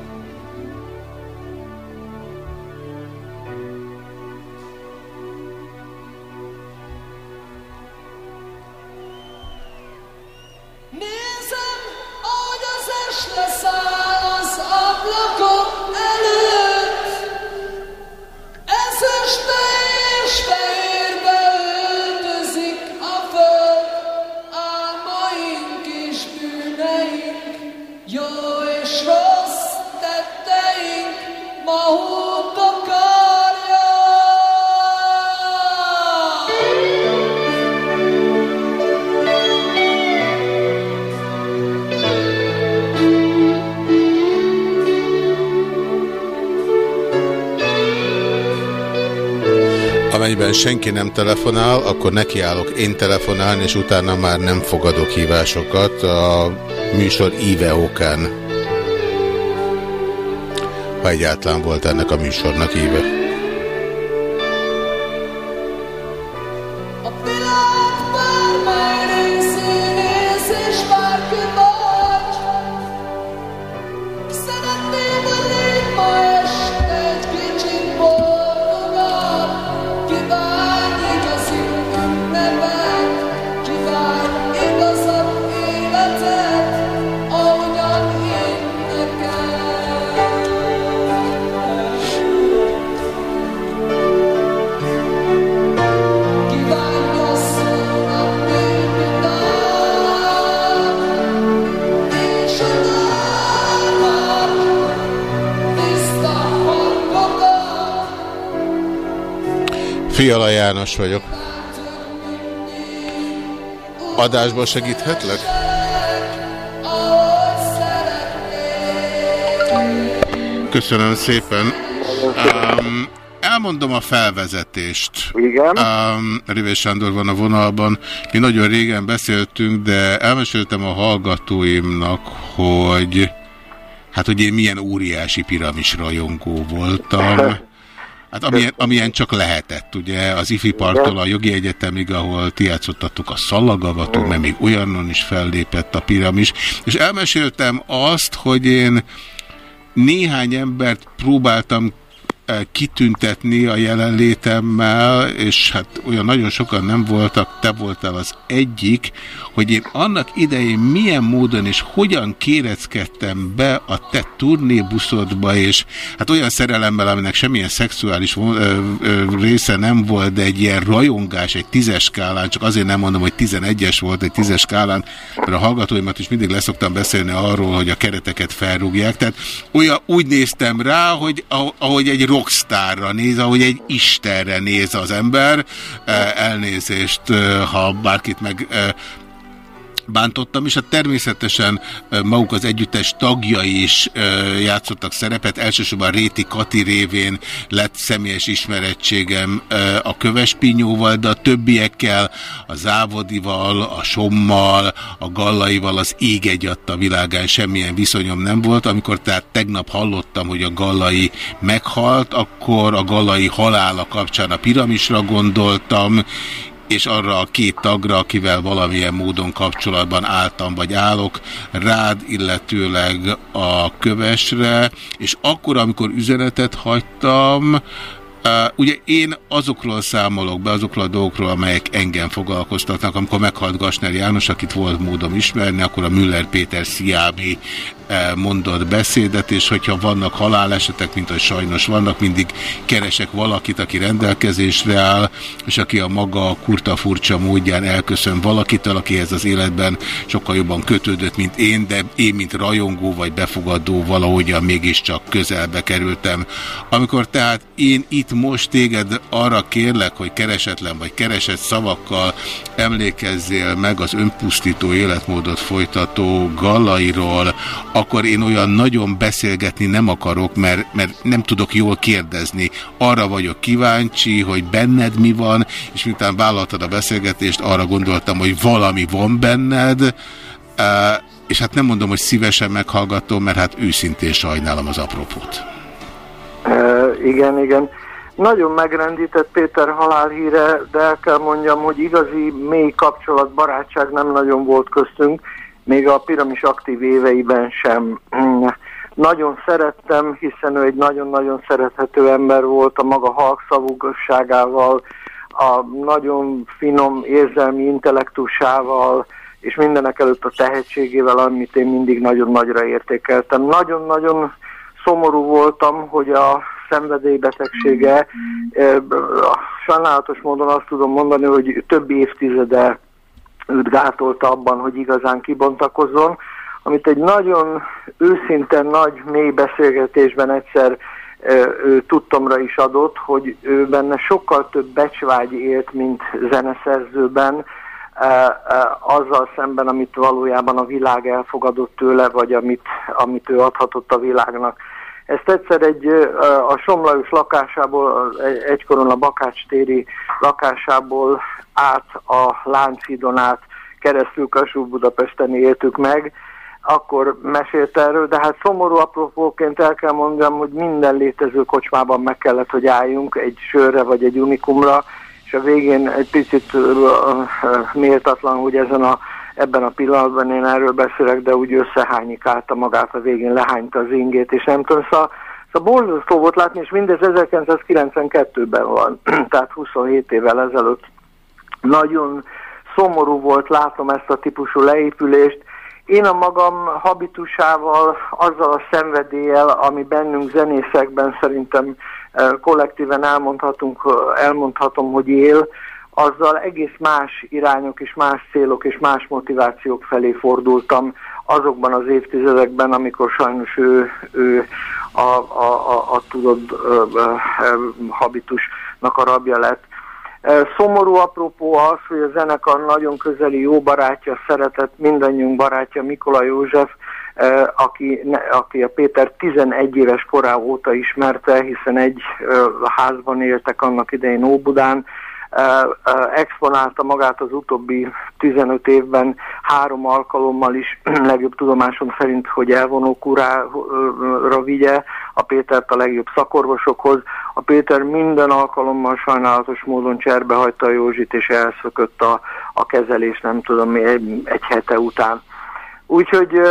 senki nem telefonál, akkor nekiállok én telefonálni, és utána már nem fogadok hívásokat a műsor íve okán. Ha egyáltalán volt ennek a műsornak íve. Fiala János vagyok. Adásban segíthetlek? Köszönöm szépen. Um, elmondom a felvezetést. Igen. Um, Rivés Sándor van a vonalban. Mi nagyon régen beszéltünk, de elmeséltem a hallgatóimnak, hogy hát, hogy én milyen óriási piramis rajongó voltam. *laughs* Hát amilyen, amilyen csak lehetett, ugye, az IFI parktól a jogi egyetemig, ahol ti játszottatok a szallagavató, mert még olyanon is fellépett a piramis, és elmeséltem azt, hogy én néhány embert próbáltam kitüntetni a jelenlétemmel, és hát olyan nagyon sokan nem voltak, te voltál az egyik, hogy én annak idején milyen módon és hogyan kéreckedtem be a te turnébuszodba, és hát olyan szerelemmel, aminek semmilyen szexuális része nem volt, de egy ilyen rajongás, egy tízes skálán, csak azért nem mondom, hogy tizenegyes volt egy tízes skálán, mert a hallgatóimat is mindig leszoktam beszélni arról, hogy a kereteket felrúgják, tehát olyan, úgy néztem rá, hogy ahogy egy rockstárra néz, ahogy egy istenre néz az ember. Elnézést, ha bárkit meg bántottam, és hát természetesen maguk az együttes tagjai is játszottak szerepet, elsősorban Réti Kati révén lett személyes ismerettségem a Kövespinyóval, de a többiekkel, a Závodival, a Sommal, a Gallaival az ég egyadt a világán semmilyen viszonyom nem volt. Amikor tehát tegnap hallottam, hogy a Gallai meghalt, akkor a Gallai halála kapcsán a piramisra gondoltam, és arra a két tagra, akivel valamilyen módon kapcsolatban álltam, vagy állok, rád, illetőleg a kövesre, és akkor, amikor üzenetet hagytam, Uh, ugye én azokról számolok be, azokról a dolgokról, amelyek engem foglalkoztatnak. Amikor meghalt Gasner János, akit volt módom ismerni, akkor a Müller Péter Sziábi mondott beszédet, és hogyha vannak halálesetek, mint hogy sajnos vannak, mindig keresek valakit, aki rendelkezésre áll, és aki a maga kurta furcsa módján elköszön valakitől, akihez az életben sokkal jobban kötődött, mint én, de én, mint rajongó vagy befogadó valahogyan mégiscsak közelbe kerültem. Amikor tehát én itt most téged arra kérlek, hogy keresetlen vagy keresett szavakkal emlékezzél meg az önpusztító életmódot folytató Gallairól, akkor én olyan nagyon beszélgetni nem akarok, mert, mert nem tudok jól kérdezni. Arra vagyok kíváncsi, hogy benned mi van, és miután vállaltad a beszélgetést, arra gondoltam, hogy valami van benned, és hát nem mondom, hogy szívesen meghallgatom, mert hát őszintén sajnálom az apropót. Uh, igen, igen. Nagyon megrendített Péter halálhíre, de el kell mondjam, hogy igazi mély kapcsolat, barátság nem nagyon volt köztünk még a piramis aktív éveiben sem. Nagyon szerettem, hiszen ő egy nagyon-nagyon szerethető ember volt a maga halkszavúgosságával, a nagyon finom érzelmi intellektusával, és mindenek előtt a tehetségével, amit én mindig nagyon nagyra értékeltem. Nagyon-nagyon szomorú voltam, hogy a szenvedélybetegsége, sajnálatos módon azt tudom mondani, hogy több évtizede őt gátolta abban, hogy igazán kibontakozzon, amit egy nagyon őszinte, nagy, mély beszélgetésben egyszer ő tudtomra is adott, hogy ő benne sokkal több becsvágy élt, mint zeneszerzőben, azzal szemben, amit valójában a világ elfogadott tőle, vagy amit, amit ő adhatott a világnak. Ezt egyszer egy a Somlajos lakásából, egykoron a Bakács téri lakásából át a Lánchídon át keresztül Kasú Budapesten éltük meg, akkor mesélt erről, de hát szomorú apropóként el kell mondjam, hogy minden létező kocsmában meg kellett, hogy álljunk egy sörre vagy egy unikumra, és a végén egy picit méltatlan, hogy ezen a, ebben a pillanatban én erről beszélek, de úgy összehányikálta magát a végén, lehányta az ingét, és nem tudom, szóval, szóval borzasztó volt látni, és mindez 1992-ben van, *clears throat* tehát 27 évvel ezelőtt nagyon szomorú volt látom ezt a típusú leépülést. Én a magam habitusával, azzal a szenvedéllyel, ami bennünk zenészekben szerintem eh, kollektíven elmondhatunk, elmondhatom, hogy él, azzal egész más irányok és más célok és más motivációk felé fordultam azokban az évtizedekben, amikor sajnos ő, ő a, a, a, a tudod habitusnak a rabja lett. Szomorú apropó az, hogy a zenekar nagyon közeli jó barátja, szeretett mindannyiunk barátja Mikola József, aki, aki a Péter 11 éves korá óta ismerte, hiszen egy házban éltek annak idején Óbudán, exponálta magát az utóbbi 15 évben három alkalommal is, *clears throat* legjobb tudomásom szerint, hogy elvonókurára vigye a Pétert a legjobb szakorvosokhoz. A Péter minden alkalommal sajnálatos módon cserbe hagyta a Józsit, és elszökött a, a kezelés, nem tudom, egy, egy hete után. Úgyhogy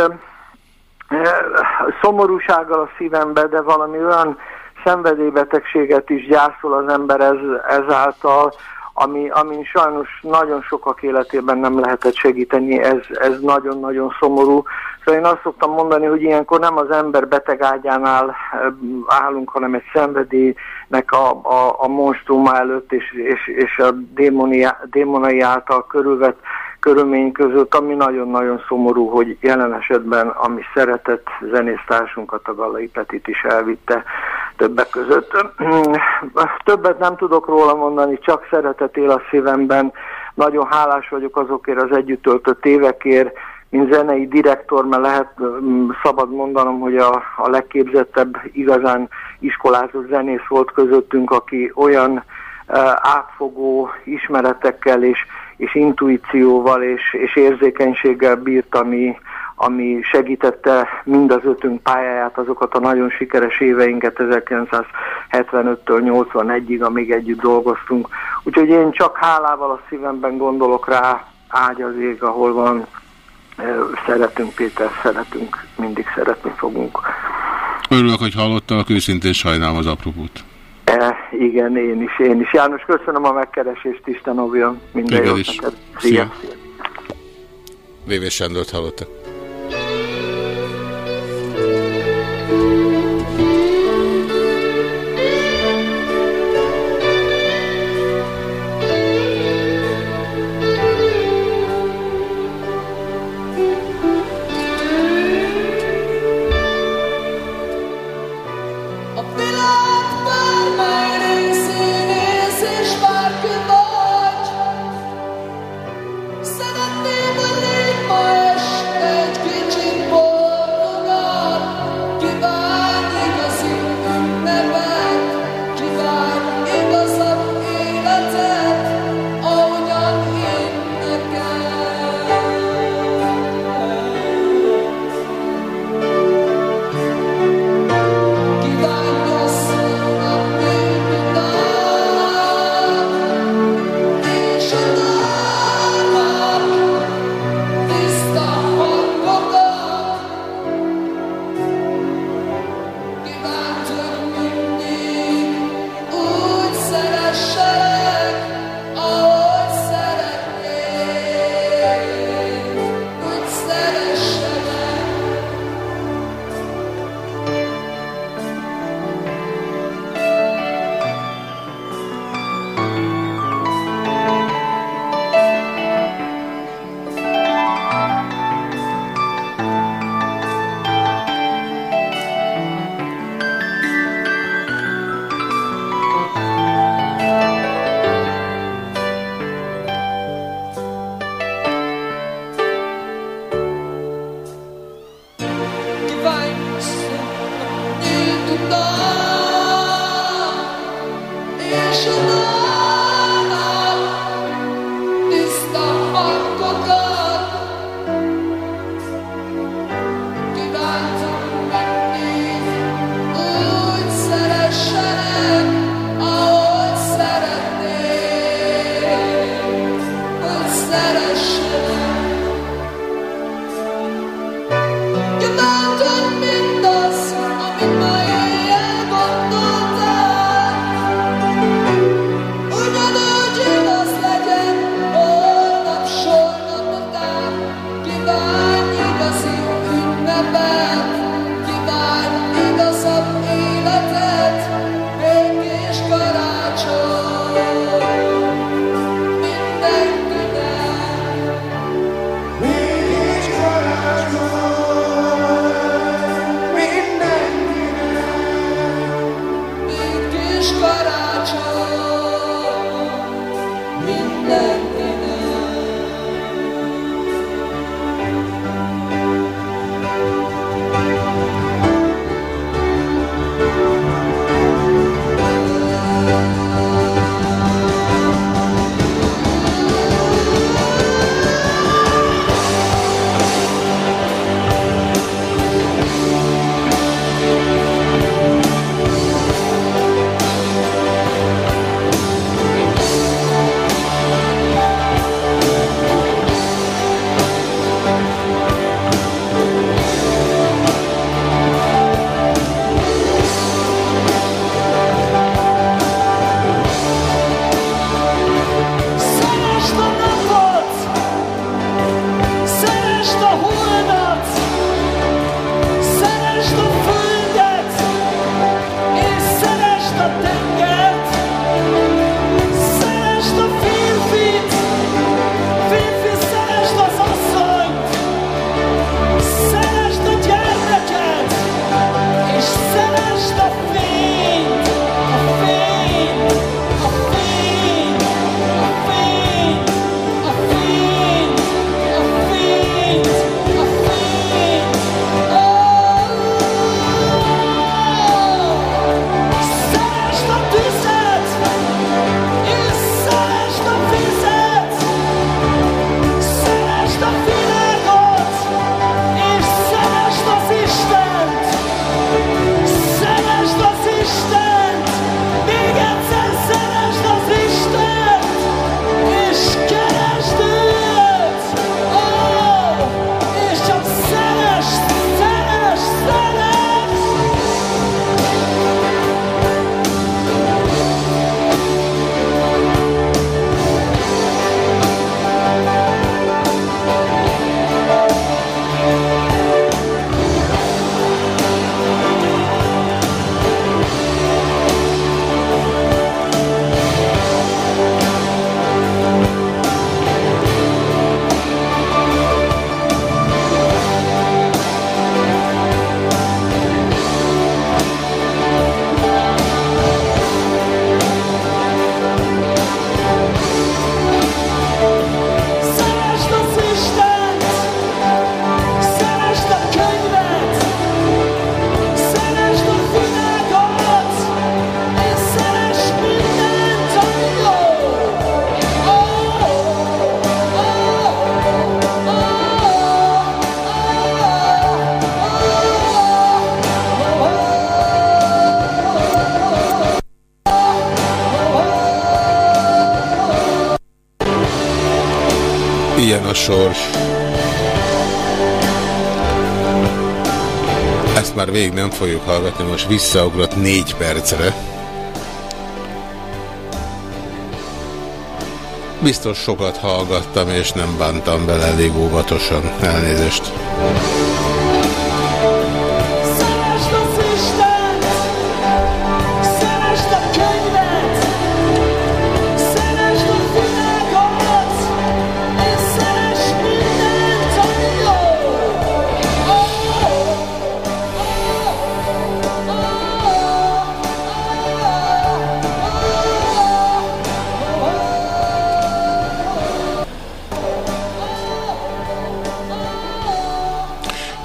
szomorúsággal a szívembe, de valami olyan szenvedélybetegséget is gyászol az ember ez, ezáltal, ami, ami sajnos nagyon sokak életében nem lehetett segíteni, ez, ez nagyon-nagyon szomorú. Szóval én azt szoktam mondani, hogy ilyenkor nem az ember beteg ágyánál állunk, hanem egy szenvedélynek a, a, a monstruma előtt és, és, és a démoni, démonai által körülvett körülmény között, ami nagyon-nagyon szomorú, hogy jelen esetben a mi szeretett zenésztársunkat, a Gallai Petit is elvitte többek között. *clears throat* Többet nem tudok róla mondani, csak szeretet él a szívemben. nagyon hálás vagyok azokért az együtt töltött évekért, mint zenei direktor, mert lehet szabad mondanom, hogy a, a legképzettebb, igazán iskolázott zenész volt közöttünk, aki olyan uh, átfogó ismeretekkel és, és intuícióval és, és érzékenységgel bírt, ami, ami segítette mind az ötünk pályáját, azokat a nagyon sikeres éveinket 1975-től 81-ig, amíg együtt dolgoztunk. Úgyhogy én csak hálával a szívemben gondolok rá, ágy az ég, ahol van, szeretünk Péter, szeretünk, mindig szeretni fogunk. Örülök, hogy hallottalak, őszintén sajnálom az apropót. E, igen, én is, én is. János, köszönöm a megkeresést, Isten óvjon. Minden jót neked. Szia. Szia. Vévé Sándort hallottak. Nem fogjuk hallgatni, most visszaugrott négy percre. Biztos sokat hallgattam, és nem bántam bele elég óvatosan. Elnézést.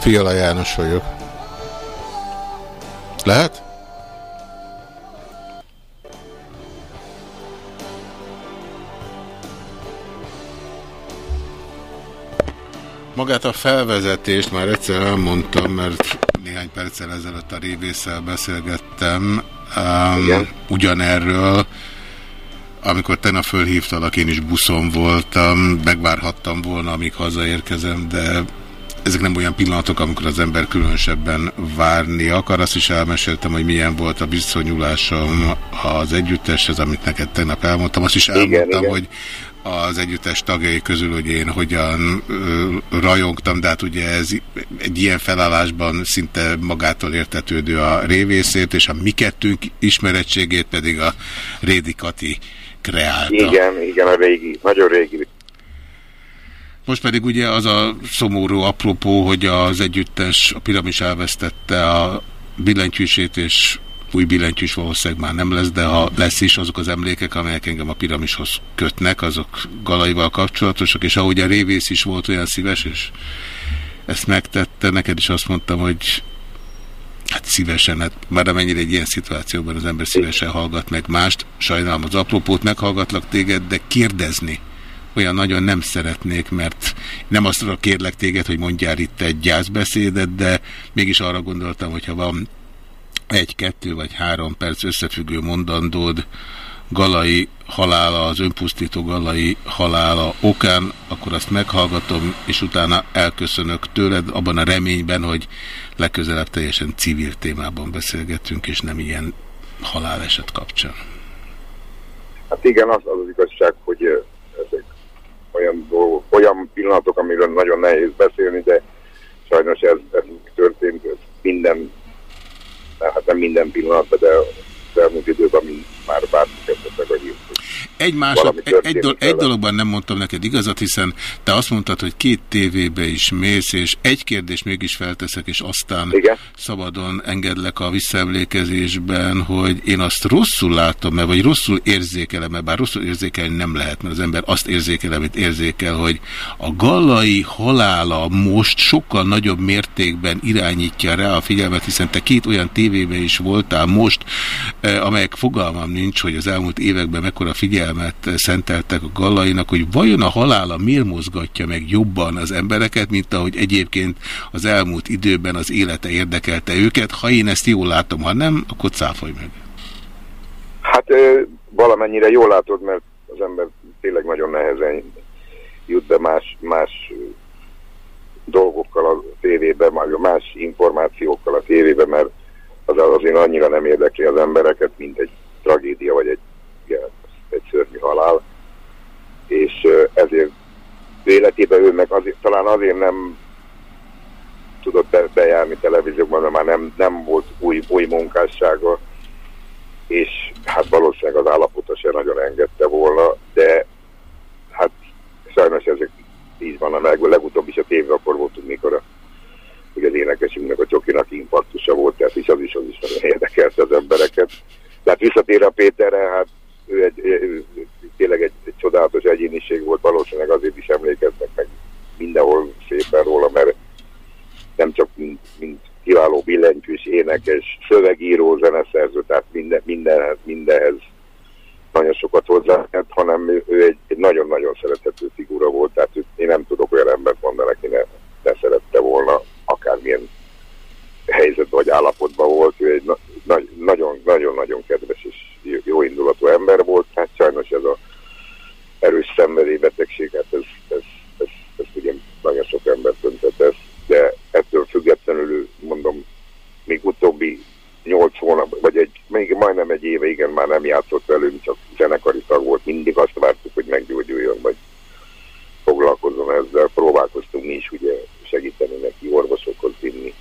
Fiala János vagyok. Lehet? Magát a felvezetést már egyszer elmondtam, mert néhány perccel ezelőtt a révésszel beszélgettem um, ugyanerről. Amikor tegnap fölhívtalak, én is buszon voltam, megvárhattam volna, amíg hazaérkezem, de ezek nem olyan pillanatok, amikor az ember különösebben várni akar. Azt is elmeséltem, hogy milyen volt a viszonyulásom az együtteshez, amit neked tegnap elmondtam. Azt is elmondtam, igen, igen. hogy az együttes tagjai közül, hogy én hogyan ö, rajongtam, de hát ugye ez egy ilyen felállásban szinte magától értetődő a révészét, és a mi kettőnk ismerettségét pedig a Rédi Kati kreálta. Igen, igen, a régi, nagyon régi most pedig ugye az a szomorú apropó, hogy az együttes, a piramis elvesztette a billentyűsét, és új billentyűs valószínűleg már nem lesz, de ha lesz is, azok az emlékek, amelyek engem a piramishoz kötnek, azok galaival kapcsolatosak, és ahogy a révész is volt olyan szíves, és ezt megtette, neked is azt mondtam, hogy hát szívesen, hát már amennyire egy ilyen szituációban az ember szívesen hallgat meg mást, sajnálom az apropót, meghallgatlak téged, de kérdezni olyan nagyon nem szeretnék, mert nem azt kérlek téged, hogy mondjál itt egy gyászbeszédet, de mégis arra gondoltam, hogyha van egy, kettő vagy három perc összefüggő mondandód Galai halála, az önpusztító Galai halála okán, akkor azt meghallgatom, és utána elköszönök tőled abban a reményben, hogy legközelebb teljesen civil témában beszélgetünk, és nem ilyen haláleset kapcsán. Hát igen, az az, az igazság, hogy olyan, dolgok, olyan pillanatok, amiről nagyon nehéz beszélni, de sajnos ez, történt, ez minden, hát nem minden pillanatban, de az elmúlt időben már bármit meg a. Egy, másod, egy, egy, do egy dologban nem mondtam neked igazat, hiszen te azt mondtad, hogy két tévébe is mész, és egy kérdést mégis felteszek, és aztán Igen? szabadon engedlek a visszaemlékezésben, hogy én azt rosszul látom-e, vagy rosszul érzékelem-e, bár rosszul érzékelni nem lehet, mert az ember azt érzékel, amit érzékel, hogy a gallai halála most sokkal nagyobb mértékben irányítja rá a figyelmet, hiszen te két olyan tévébe is voltál most, eh, amelyek fogalmam nincs, hogy az elmúlt években mekkora figyelmet szenteltek a gallainak, hogy vajon a halála miért mozgatja meg jobban az embereket, mint ahogy egyébként az elmúlt időben az élete érdekelte őket. Ha én ezt jól látom, ha nem, akkor cáfolj meg. Hát valamennyire jól látod, mert az ember tényleg nagyon nehezen jut be más, más dolgokkal a tévébe, más információkkal a tévébe, mert az azért annyira nem érdekli az embereket, mint egy tragédia vagy egy igen, egy szörnyű halál, és ezért életében ő meg azért, talán azért nem tudott be, bejárni televízióban, mert már nem, nem volt új, új munkássága, és hát valószínűleg az állapota se nagyon engedte volna, de hát sajnos ezek így van, a leg, legutóbb is a tévé akkor voltunk, mikor a, hogy az énekesünknek a csokinak infarktusa volt, tehát is az is, az is nagyon érdekelte az embereket. Tehát visszatér a Péterre, hát ő, egy, ő tényleg egy, egy csodálatos egyéniség volt, valószínűleg azért is emlékeznek meg mindenhol szépen róla, mert nem csak mint, mint kiváló billentyűs, énekes, szövegíró, zeneszerző, tehát minden, mindenhez, mindenhez nagyon sokat hozzá, hanem ő, egy nagyon-nagyon szerethető figura volt, tehát én nem tudok olyan embert mondani, aki ne, ne szerette volna, akármilyen helyzetben vagy állapotban volt, ő egy nagyon-nagyon kedves és jó indulatú ember volt, hát sajnos ez a erős szenvedélybetegség, hát ez, ez, ez, ez ugye nagyon sok ember döntett ez, de ettől függetlenül mondom, még utóbbi nyolc hónap, vagy egy, még majdnem egy éve, igen, már nem játszott velünk, csak zenekari tag volt, mindig azt vártuk, hogy meggyógyuljon, vagy foglalkozzon ezzel, próbálkoztunk mi is ugye segíteni neki orvosokhoz vinni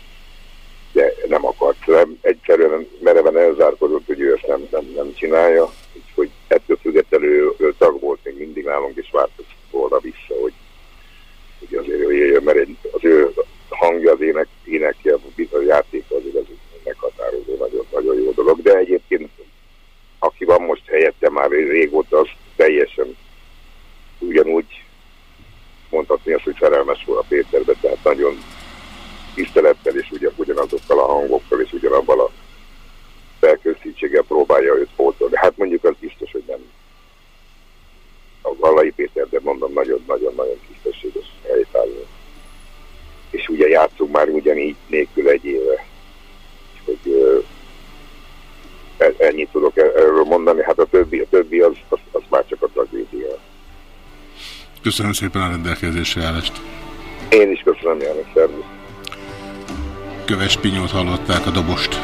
nem akart. Nem, egyszerűen mereven elzárkodott, hogy ő ezt nem, nem, nem csinálja, úgyhogy ettől függetlenül ő, ő tag volt még mindig nálunk, és vártuk volna vissza, hogy, hogy azért jöjjön, mert az ő hangja, az ének, énekje, a játék azért ez meghatározó, nagyon, nagyon jó dolog, de egyébként aki van most helyette már régóta, az teljesen ugyanúgy mondhatni azt, hogy szerelmes volt a Péterbe, tehát nagyon tisztelettel és ugyan, ugyanazokkal a hangokkal és ugyanabban a felkészítséggel próbálja őt pótolni. Hát mondjuk az biztos, hogy nem a Vallai Péter, de mondom, nagyon-nagyon-nagyon tisztességes helytálló. És ugye játszunk már ugyanígy nélkül egy éve. Hogy uh, ennyit tudok erről mondani, hát a többi, a többi az, az, az már csak a tragédia. Köszönöm szépen a rendelkezésre állást. Én is köszönöm, János, szervusz. Köves Pinyót hallották a dobost.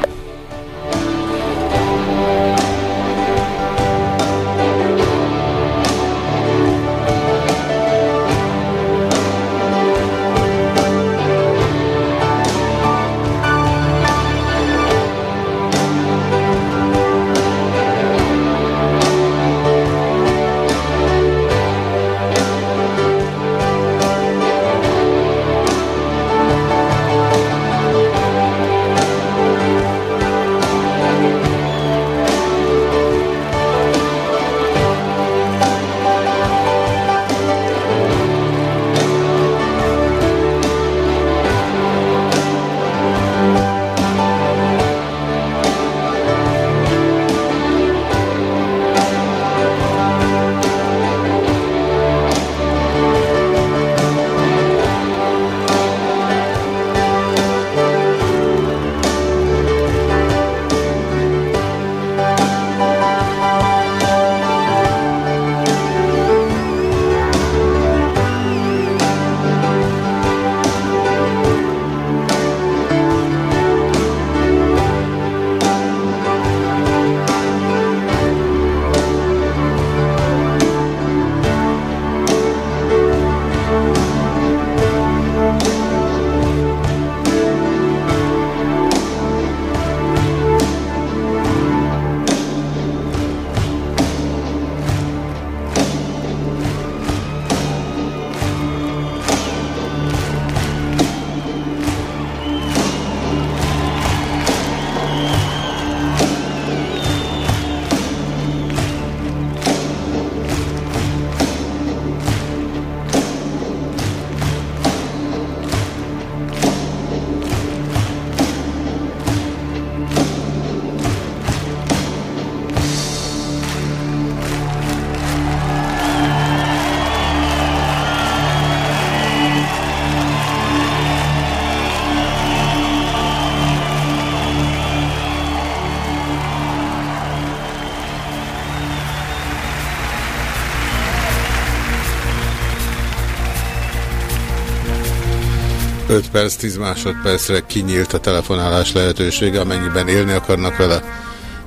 5 perc, 10 másodpercre kinyílt a telefonálás lehetősége, amennyiben élni akarnak vele.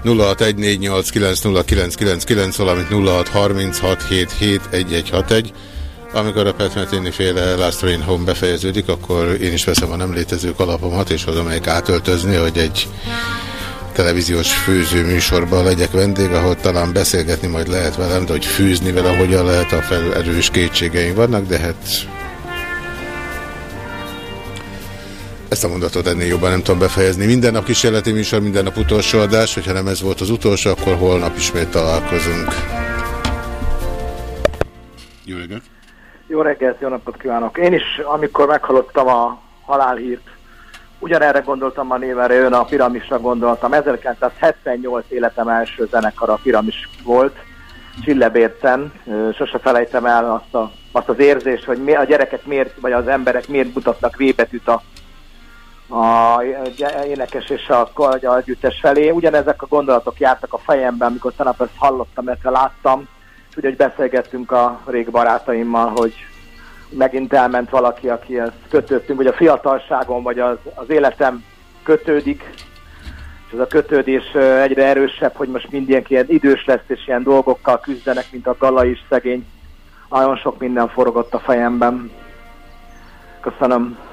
0614890999, valamint 0636771161. Amikor a Petmetini féle Last Train Home befejeződik, akkor én is veszem a nem létező kalapomat, és oda megyek átöltözni, hogy egy televíziós főző műsorban legyek vendég, ahol talán beszélgetni majd lehet velem, de hogy fűzni vele hogyan lehet, a fel erős kétségeim vannak, de hát Ezt a mondatot ennél jobban nem tudom befejezni. Minden nap kísérleti műsor, minden nap utolsó adás. Hogyha nem ez volt az utolsó, akkor holnap ismét találkozunk. Jó reggelt! Jó reggelt, jó napot kívánok! Én is, amikor meghallottam a halálhírt, ugyanerre gondoltam a névre, ön a piramisra gondoltam. 1978 életem első zenekar a piramis volt, Csillebércen. Sose felejtem el azt, a, azt az érzést, hogy mi, a gyerekek miért, vagy az emberek miért mutatnak V-betűt a a énekes és a együttes felé. Ugyanezek a gondolatok jártak a fejemben, amikor tanap ezt hallottam, illetve láttam, és ugye, hogy beszélgettünk a rég barátaimmal, hogy megint elment valaki, akihez kötöttünk, vagy a fiatalságom, vagy az, az életem kötődik, és ez a kötődés egyre erősebb, hogy most mindenki ilyen idős lesz, és ilyen dolgokkal küzdenek, mint a Gala is szegény. Nagyon sok minden forogott a fejemben. Köszönöm.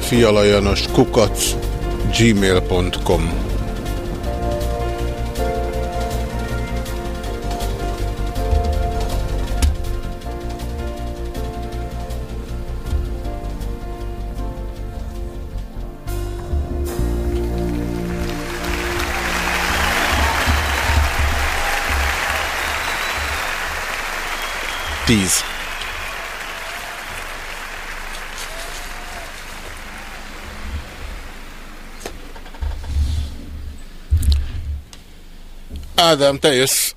Fialajanos kukac gmail.com Tíz. Ádám, te jössz.